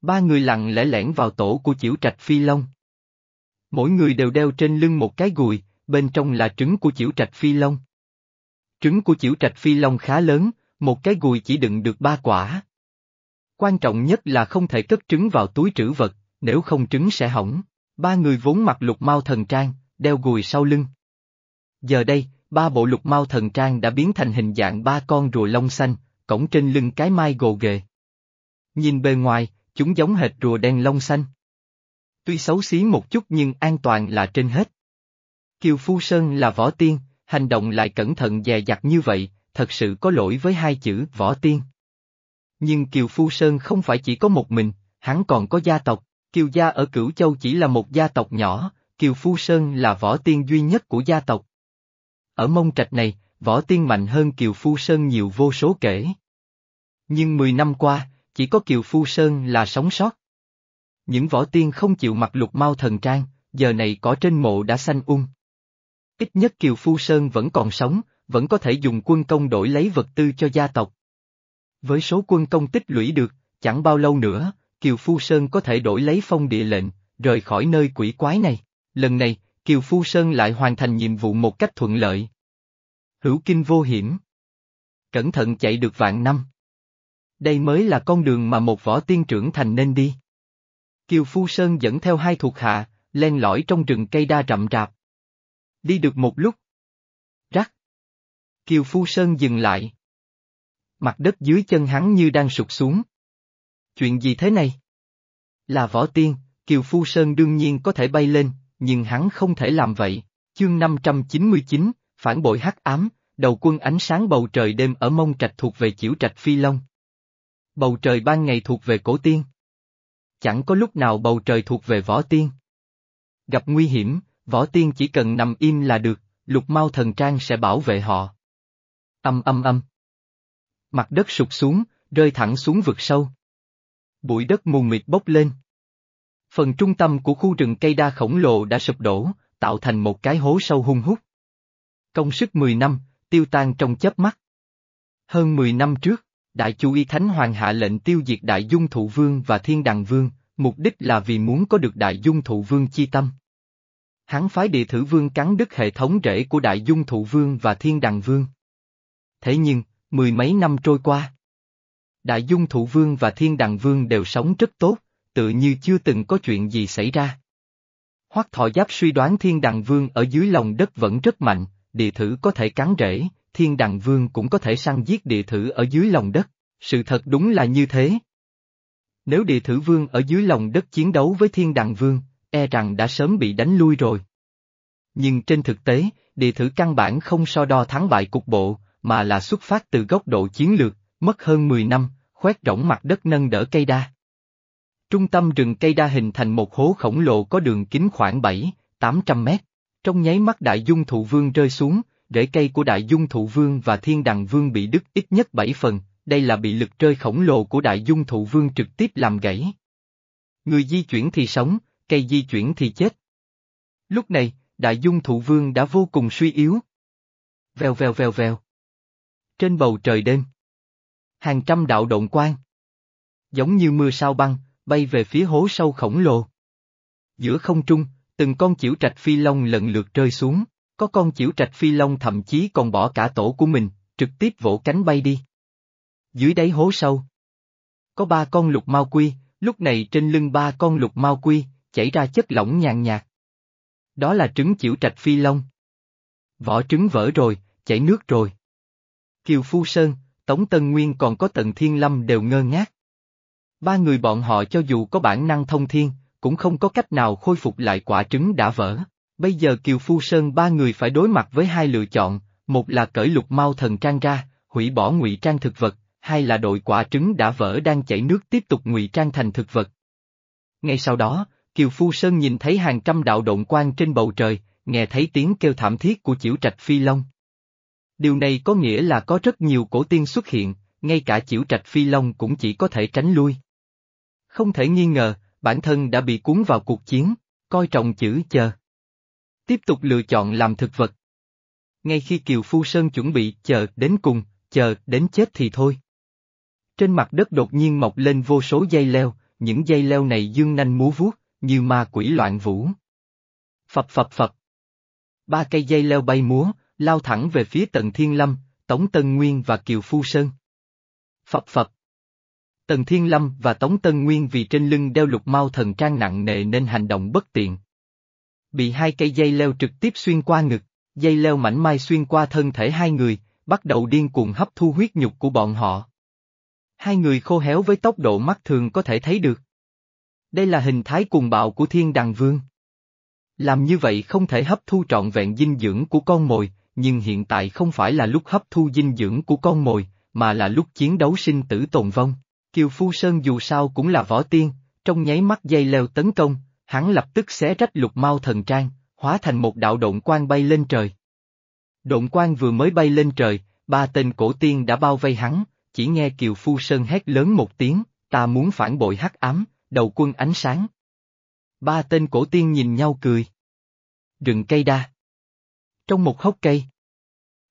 [SPEAKER 1] Ba người lặng lẽ lẻn vào tổ của chiểu trạch phi long. Mỗi người đều đeo trên lưng một cái gùi, bên trong là trứng của chiểu trạch phi long. Trứng của chiểu trạch phi long khá lớn, một cái gùi chỉ đựng được ba quả. Quan trọng nhất là không thể cất trứng vào túi trữ vật, nếu không trứng sẽ hỏng. Ba người vốn mặc lục mau thần trang, đeo gùi sau lưng. Giờ đây, ba bộ lục mau thần trang đã biến thành hình dạng ba con rùa lông xanh, cổng trên lưng cái mai gồ ghề. Nhìn bề ngoài, chúng giống hệt rùa đen lông xanh. Tuy xấu xí một chút nhưng an toàn là trên hết. Kiều Phu Sơn là võ tiên, hành động lại cẩn thận dè dặt như vậy, thật sự có lỗi với hai chữ võ tiên. Nhưng Kiều Phu Sơn không phải chỉ có một mình, hắn còn có gia tộc, Kiều gia ở Cửu Châu chỉ là một gia tộc nhỏ, Kiều Phu Sơn là võ tiên duy nhất của gia tộc. Ở mông trạch này, võ tiên mạnh hơn Kiều Phu Sơn nhiều vô số kể. Nhưng 10 năm qua, chỉ có Kiều Phu Sơn là sống sót. Những võ tiên không chịu mặc lục mau thần trang, giờ này cỏ trên mộ đã xanh ung. Ít nhất Kiều Phu Sơn vẫn còn sống, vẫn có thể dùng quân công đổi lấy vật tư cho gia tộc. Với số quân công tích lũy được, chẳng bao lâu nữa, Kiều Phu Sơn có thể đổi lấy phong địa lệnh, rời khỏi nơi quỷ quái này. Lần này, Kiều Phu Sơn lại hoàn thành nhiệm vụ một cách thuận lợi. Hữu kinh vô hiểm. Cẩn thận chạy được vạn năm. Đây mới là con đường mà một võ tiên trưởng thành nên đi. Kiều Phu Sơn dẫn theo hai thuộc hạ, len lỏi trong rừng cây đa rậm rạp. Đi được một lúc. Rắc. Kiều Phu Sơn dừng lại. Mặt đất dưới chân hắn như đang sụt xuống. Chuyện gì thế này? Là võ tiên, Kiều Phu Sơn đương nhiên có thể bay lên, nhưng hắn không thể làm vậy. Chương 599, phản bội hắc ám, đầu quân ánh sáng bầu trời đêm ở mông trạch thuộc về chiểu trạch phi long. Bầu trời ban ngày thuộc về cổ tiên. Chẳng có lúc nào bầu trời thuộc về võ tiên. Gặp nguy hiểm, võ tiên chỉ cần nằm im là được, lục mau thần trang sẽ bảo vệ họ. Âm âm âm. Mặt đất sụp xuống, rơi thẳng xuống vực sâu. Bụi đất mù mịt bốc lên. Phần trung tâm của khu rừng cây đa khổng lồ đã sụp đổ, tạo thành một cái hố sâu hung hút. Công sức 10 năm, tiêu tan trong chớp mắt. Hơn 10 năm trước, Đại Chu Y Thánh Hoàng hạ lệnh tiêu diệt Đại Dung Thụ Vương và Thiên Đằng Vương, mục đích là vì muốn có được Đại Dung Thụ Vương chi tâm. Hắn phái địa thử vương cắn đứt hệ thống rễ của Đại Dung Thụ Vương và Thiên Đằng Vương. Thế nhưng, mười mấy năm trôi qua. Đại Dung Thụ Vương và Thiên Đằng Vương đều sống rất tốt, tự như chưa từng có chuyện gì xảy ra. Hoắc Thọ Giáp suy đoán Thiên Đằng Vương ở dưới lòng đất vẫn rất mạnh, địa thử có thể cắn rễ, Thiên Đằng Vương cũng có thể săn giết địa thử ở dưới lòng đất, sự thật đúng là như thế. Nếu địa thử vương ở dưới lòng đất chiến đấu với Thiên Đằng Vương, e rằng đã sớm bị đánh lui rồi. Nhưng trên thực tế, địa thử căn bản không so đo thắng bại cục bộ, mà là xuất phát từ góc độ chiến lược, mất hơn 10 năm, khoét rỗng mặt đất nâng đỡ cây đa. Trung tâm rừng cây đa hình thành một hố khổng lồ có đường kính khoảng 7, 800 mét. Trong nháy mắt đại dung thụ vương rơi xuống, rễ cây của đại dung thụ vương và thiên đằng vương bị đứt ít nhất 7 phần, đây là bị lực rơi khổng lồ của đại dung thụ vương trực tiếp làm gãy. Người di chuyển thì sống, cây di chuyển thì chết. Lúc này, đại dung thụ vương đã vô cùng suy yếu. Vèo vèo vèo vèo. Trên bầu trời đêm. Hàng trăm đạo động quang. Giống như mưa sao băng, bay về phía hố sâu khổng lồ. Giữa không trung, từng con chiểu trạch phi long lần lượt rơi xuống, có con chiểu trạch phi long thậm chí còn bỏ cả tổ của mình, trực tiếp vỗ cánh bay đi. Dưới đáy hố sâu. Có ba con lục mau quy, lúc này trên lưng ba con lục mau quy, chảy ra chất lỏng nhàn nhạt. Đó là trứng chịu trạch phi long. Vỏ trứng vỡ rồi, chảy nước rồi. Kiều Phu Sơn, Tống Tân Nguyên còn có Tần Thiên Lâm đều ngơ ngác. Ba người bọn họ cho dù có bản năng thông thiên, cũng không có cách nào khôi phục lại quả trứng đã vỡ. Bây giờ Kiều Phu Sơn ba người phải đối mặt với hai lựa chọn, một là cởi lục mau thần trang ra, hủy bỏ ngụy trang thực vật, hai là đội quả trứng đã vỡ đang chảy nước tiếp tục ngụy trang thành thực vật. Ngay sau đó, Kiều Phu Sơn nhìn thấy hàng trăm đạo động quang trên bầu trời, nghe thấy tiếng kêu thảm thiết của chiểu trạch phi long. Điều này có nghĩa là có rất nhiều cổ tiên xuất hiện, ngay cả chiểu trạch phi long cũng chỉ có thể tránh lui. Không thể nghi ngờ, bản thân đã bị cuốn vào cuộc chiến, coi trọng chữ chờ. Tiếp tục lựa chọn làm thực vật. Ngay khi Kiều Phu Sơn chuẩn bị chờ đến cùng, chờ đến chết thì thôi. Trên mặt đất đột nhiên mọc lên vô số dây leo, những dây leo này dương nanh múa vuốt, như ma quỷ loạn vũ. Phập phập phập. Ba cây dây leo bay múa, lao thẳng về phía Tần Thiên Lâm, Tống Tân Nguyên và Kiều Phu Sơn. Phập phập. Tần Thiên Lâm và Tống Tân Nguyên vì trên lưng đeo lục mau thần trang nặng nề nên hành động bất tiện. Bị hai cây dây leo trực tiếp xuyên qua ngực, dây leo mảnh mai xuyên qua thân thể hai người, bắt đầu điên cuồng hấp thu huyết nhục của bọn họ. Hai người khô héo với tốc độ mắt thường có thể thấy được. Đây là hình thái cuồng bạo của thiên đằng vương. Làm như vậy không thể hấp thu trọn vẹn dinh dưỡng của con mồi, nhưng hiện tại không phải là lúc hấp thu dinh dưỡng của con mồi, mà là lúc chiến đấu sinh tử tồn vong. Kiều Phu Sơn dù sao cũng là võ tiên, trong nháy mắt dây leo tấn công, hắn lập tức xé rách lục mau thần trang, hóa thành một đạo động quang bay lên trời. Động quang vừa mới bay lên trời, ba tên cổ tiên đã bao vây hắn, chỉ nghe Kiều Phu Sơn hét lớn một tiếng, ta muốn phản bội hắc ám, đầu quân ánh sáng. Ba tên cổ tiên nhìn nhau cười. Rừng cây đa. Trong một hốc cây.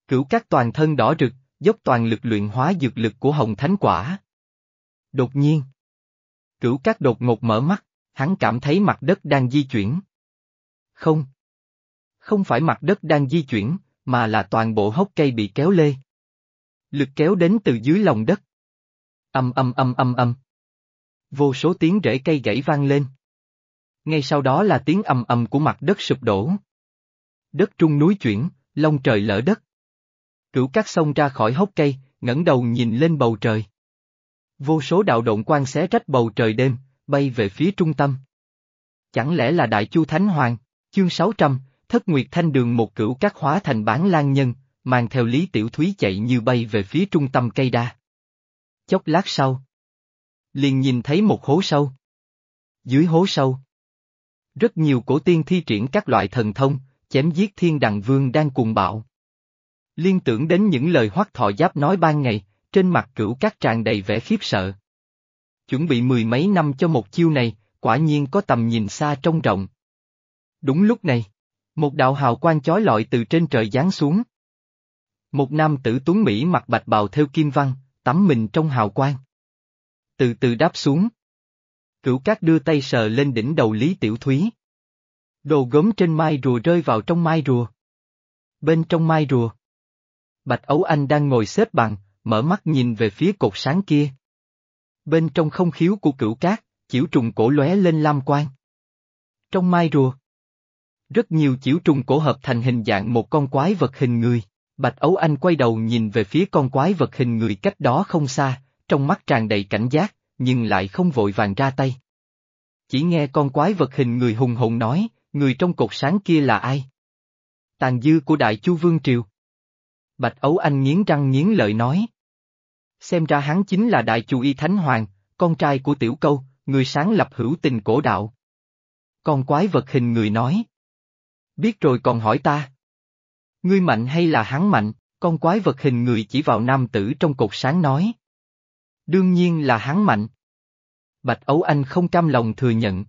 [SPEAKER 1] Cửu các toàn thân đỏ rực, dốc toàn lực luyện hóa dược lực của hồng thánh quả. Đột nhiên. Cửu các đột ngột mở mắt, hắn cảm thấy mặt đất đang di chuyển. Không. Không phải mặt đất đang di chuyển, mà là toàn bộ hốc cây bị kéo lê. Lực kéo đến từ dưới lòng đất. Âm âm âm âm âm. Vô số tiếng rễ cây gãy vang lên. Ngay sau đó là tiếng ầm ầm của mặt đất sụp đổ. Đất trung núi chuyển, lông trời lỡ đất. Cửu cát sông ra khỏi hốc cây, ngẩng đầu nhìn lên bầu trời. Vô số đạo động quan xé rách bầu trời đêm, bay về phía trung tâm. Chẳng lẽ là Đại Chu Thánh Hoàng, chương 600, Thất Nguyệt Thanh Đường một cửu cát hóa thành bán lan nhân, mang theo Lý Tiểu Thúy chạy như bay về phía trung tâm cây đa. Chốc lát sau, liền nhìn thấy một hố sâu. Dưới hố sâu, rất nhiều cổ tiên thi triển các loại thần thông, chém giết thiên đằng vương đang cuồng bạo. Liên tưởng đến những lời hoắc thọ giáp nói ban ngày, trên mặt cửu các tràn đầy vẻ khiếp sợ. Chuẩn bị mười mấy năm cho một chiêu này, quả nhiên có tầm nhìn xa trông rộng. Đúng lúc này, một đạo hào quang chói lọi từ trên trời giáng xuống. Một nam tử tuấn Mỹ mặc bạch bào theo kim văn, tắm mình trong hào quang. Từ từ đáp xuống. Cửu cát đưa tay sờ lên đỉnh đầu Lý Tiểu Thúy. Đồ gốm trên mai rùa rơi vào trong mai rùa. Bên trong mai rùa. Bạch Ấu Anh đang ngồi xếp bằng, mở mắt nhìn về phía cột sáng kia. Bên trong không khiếu của cửu cát, chiểu trùng cổ lóe lên lam quang. Trong mai rùa. Rất nhiều chiểu trùng cổ hợp thành hình dạng một con quái vật hình người. Bạch Ấu Anh quay đầu nhìn về phía con quái vật hình người cách đó không xa, trong mắt tràn đầy cảnh giác, nhưng lại không vội vàng ra tay. Chỉ nghe con quái vật hình người hùng hồn nói, người trong cột sáng kia là ai? Tàn dư của Đại Chu Vương Triều. Bạch Ấu Anh nghiến răng nghiến lợi nói. Xem ra hắn chính là Đại Chu Y Thánh Hoàng, con trai của Tiểu Câu, người sáng lập hữu tình cổ đạo. Con quái vật hình người nói. Biết rồi còn hỏi ta. Ngươi mạnh hay là hắn mạnh, con quái vật hình người chỉ vào nam tử trong cột sáng nói. Đương nhiên là hắn mạnh. Bạch Ấu Anh không cam lòng thừa nhận.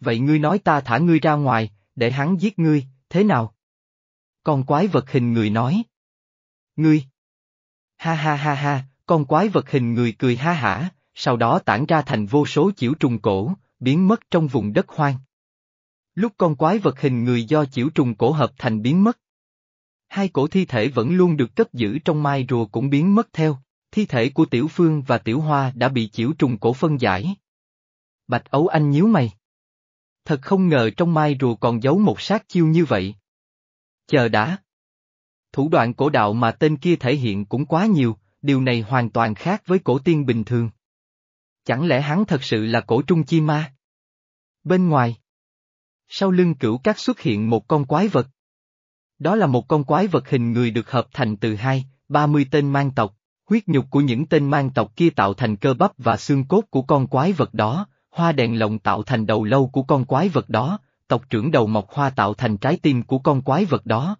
[SPEAKER 1] Vậy ngươi nói ta thả ngươi ra ngoài, để hắn giết ngươi, thế nào? Con quái vật hình người nói. Ngươi! Ha ha ha ha, con quái vật hình người cười ha hả, sau đó tản ra thành vô số chiểu trùng cổ, biến mất trong vùng đất hoang. Lúc con quái vật hình người do chiểu trùng cổ hợp thành biến mất. Hai cổ thi thể vẫn luôn được cất giữ trong mai rùa cũng biến mất theo, thi thể của Tiểu Phương và Tiểu Hoa đã bị chiểu trùng cổ phân giải. Bạch Ấu Anh nhíu mày. Thật không ngờ trong mai rùa còn giấu một sát chiêu như vậy. Chờ đã. Thủ đoạn cổ đạo mà tên kia thể hiện cũng quá nhiều, điều này hoàn toàn khác với cổ tiên bình thường. Chẳng lẽ hắn thật sự là cổ trung chi ma? Bên ngoài. Sau lưng cửu cát xuất hiện một con quái vật. Đó là một con quái vật hình người được hợp thành từ hai, ba mươi tên mang tộc, huyết nhục của những tên mang tộc kia tạo thành cơ bắp và xương cốt của con quái vật đó, hoa đèn lồng tạo thành đầu lâu của con quái vật đó, tộc trưởng đầu mọc hoa tạo thành trái tim của con quái vật đó.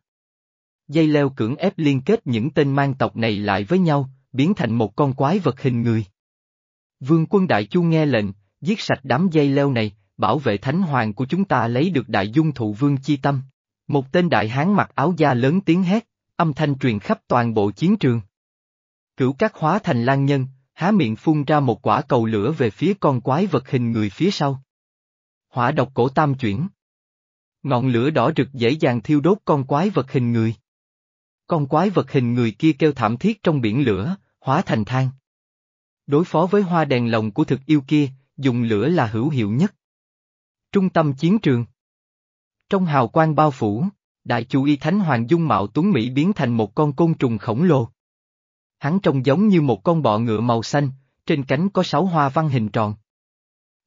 [SPEAKER 1] Dây leo cưỡng ép liên kết những tên mang tộc này lại với nhau, biến thành một con quái vật hình người. Vương quân Đại Chu nghe lệnh, giết sạch đám dây leo này, bảo vệ thánh hoàng của chúng ta lấy được đại dung thụ vương chi tâm. Một tên đại hán mặc áo da lớn tiếng hét, âm thanh truyền khắp toàn bộ chiến trường. Cửu các hóa thành lan nhân, há miệng phun ra một quả cầu lửa về phía con quái vật hình người phía sau. Hỏa độc cổ tam chuyển. Ngọn lửa đỏ rực dễ dàng thiêu đốt con quái vật hình người. Con quái vật hình người kia kêu thảm thiết trong biển lửa, hóa thành than. Đối phó với hoa đèn lồng của thực yêu kia, dùng lửa là hữu hiệu nhất. Trung tâm chiến trường. Trong hào quang bao phủ, Đại chu y thánh hoàng dung mạo tuấn Mỹ biến thành một con côn trùng khổng lồ. Hắn trông giống như một con bọ ngựa màu xanh, trên cánh có sáu hoa văn hình tròn.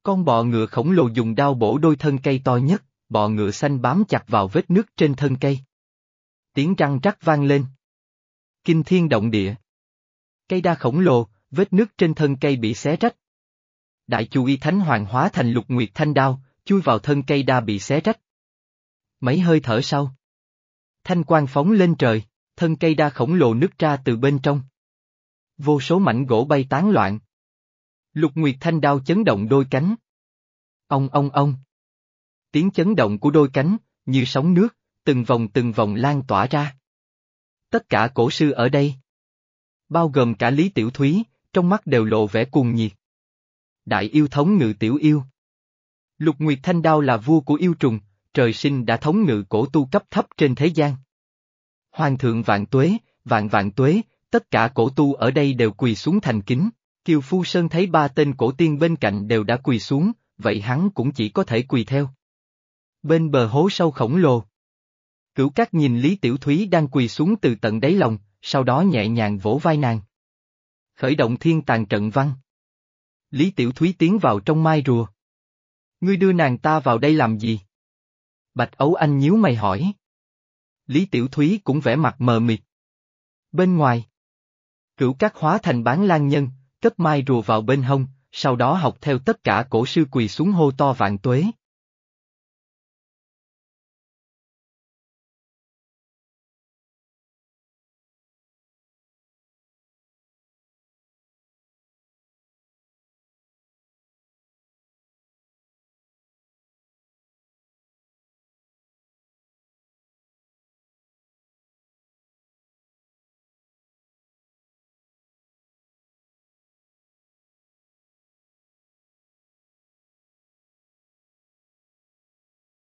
[SPEAKER 1] Con bọ ngựa khổng lồ dùng đao bổ đôi thân cây to nhất, bọ ngựa xanh bám chặt vào vết nước trên thân cây. Tiếng răng rắc vang lên. Kinh thiên động địa. Cây đa khổng lồ, vết nước trên thân cây bị xé rách. Đại chu y thánh hoàng hóa thành lục nguyệt thanh đao, chui vào thân cây đa bị xé rách. Mấy hơi thở sau. Thanh quang phóng lên trời, thân cây đa khổng lồ nứt ra từ bên trong. Vô số mảnh gỗ bay tán loạn. Lục nguyệt thanh đao chấn động đôi cánh. Ông ông ông. Tiếng chấn động của đôi cánh, như sóng nước, từng vòng từng vòng lan tỏa ra. Tất cả cổ sư ở đây, bao gồm cả Lý Tiểu Thúy, trong mắt đều lộ vẻ cuồng nhiệt. Đại yêu thống ngự tiểu yêu. Lục Nguyệt Thanh Đao là vua của yêu trùng, trời sinh đã thống ngự cổ tu cấp thấp trên thế gian. Hoàng thượng vạn tuế, vạn vạn tuế, tất cả cổ tu ở đây đều quỳ xuống thành kính. Kiều Phu Sơn thấy ba tên cổ tiên bên cạnh đều đã quỳ xuống, vậy hắn cũng chỉ có thể quỳ theo. Bên bờ hố sâu khổng lồ. Cửu Cát nhìn Lý Tiểu Thúy đang quỳ xuống từ tận đáy lòng, sau đó nhẹ nhàng vỗ vai nàng. Khởi động thiên tàn trận văn. Lý Tiểu Thúy tiến vào trong mai rùa. Ngươi đưa nàng ta vào đây làm gì? Bạch Ấu Anh nhíu mày hỏi. Lý Tiểu Thúy cũng vẻ mặt mờ mịt. Bên ngoài. Cửu Cát hóa thành bán lan nhân, cấp mai rùa vào bên hông, sau đó học theo tất cả cổ sư quỳ xuống hô to vạn tuế.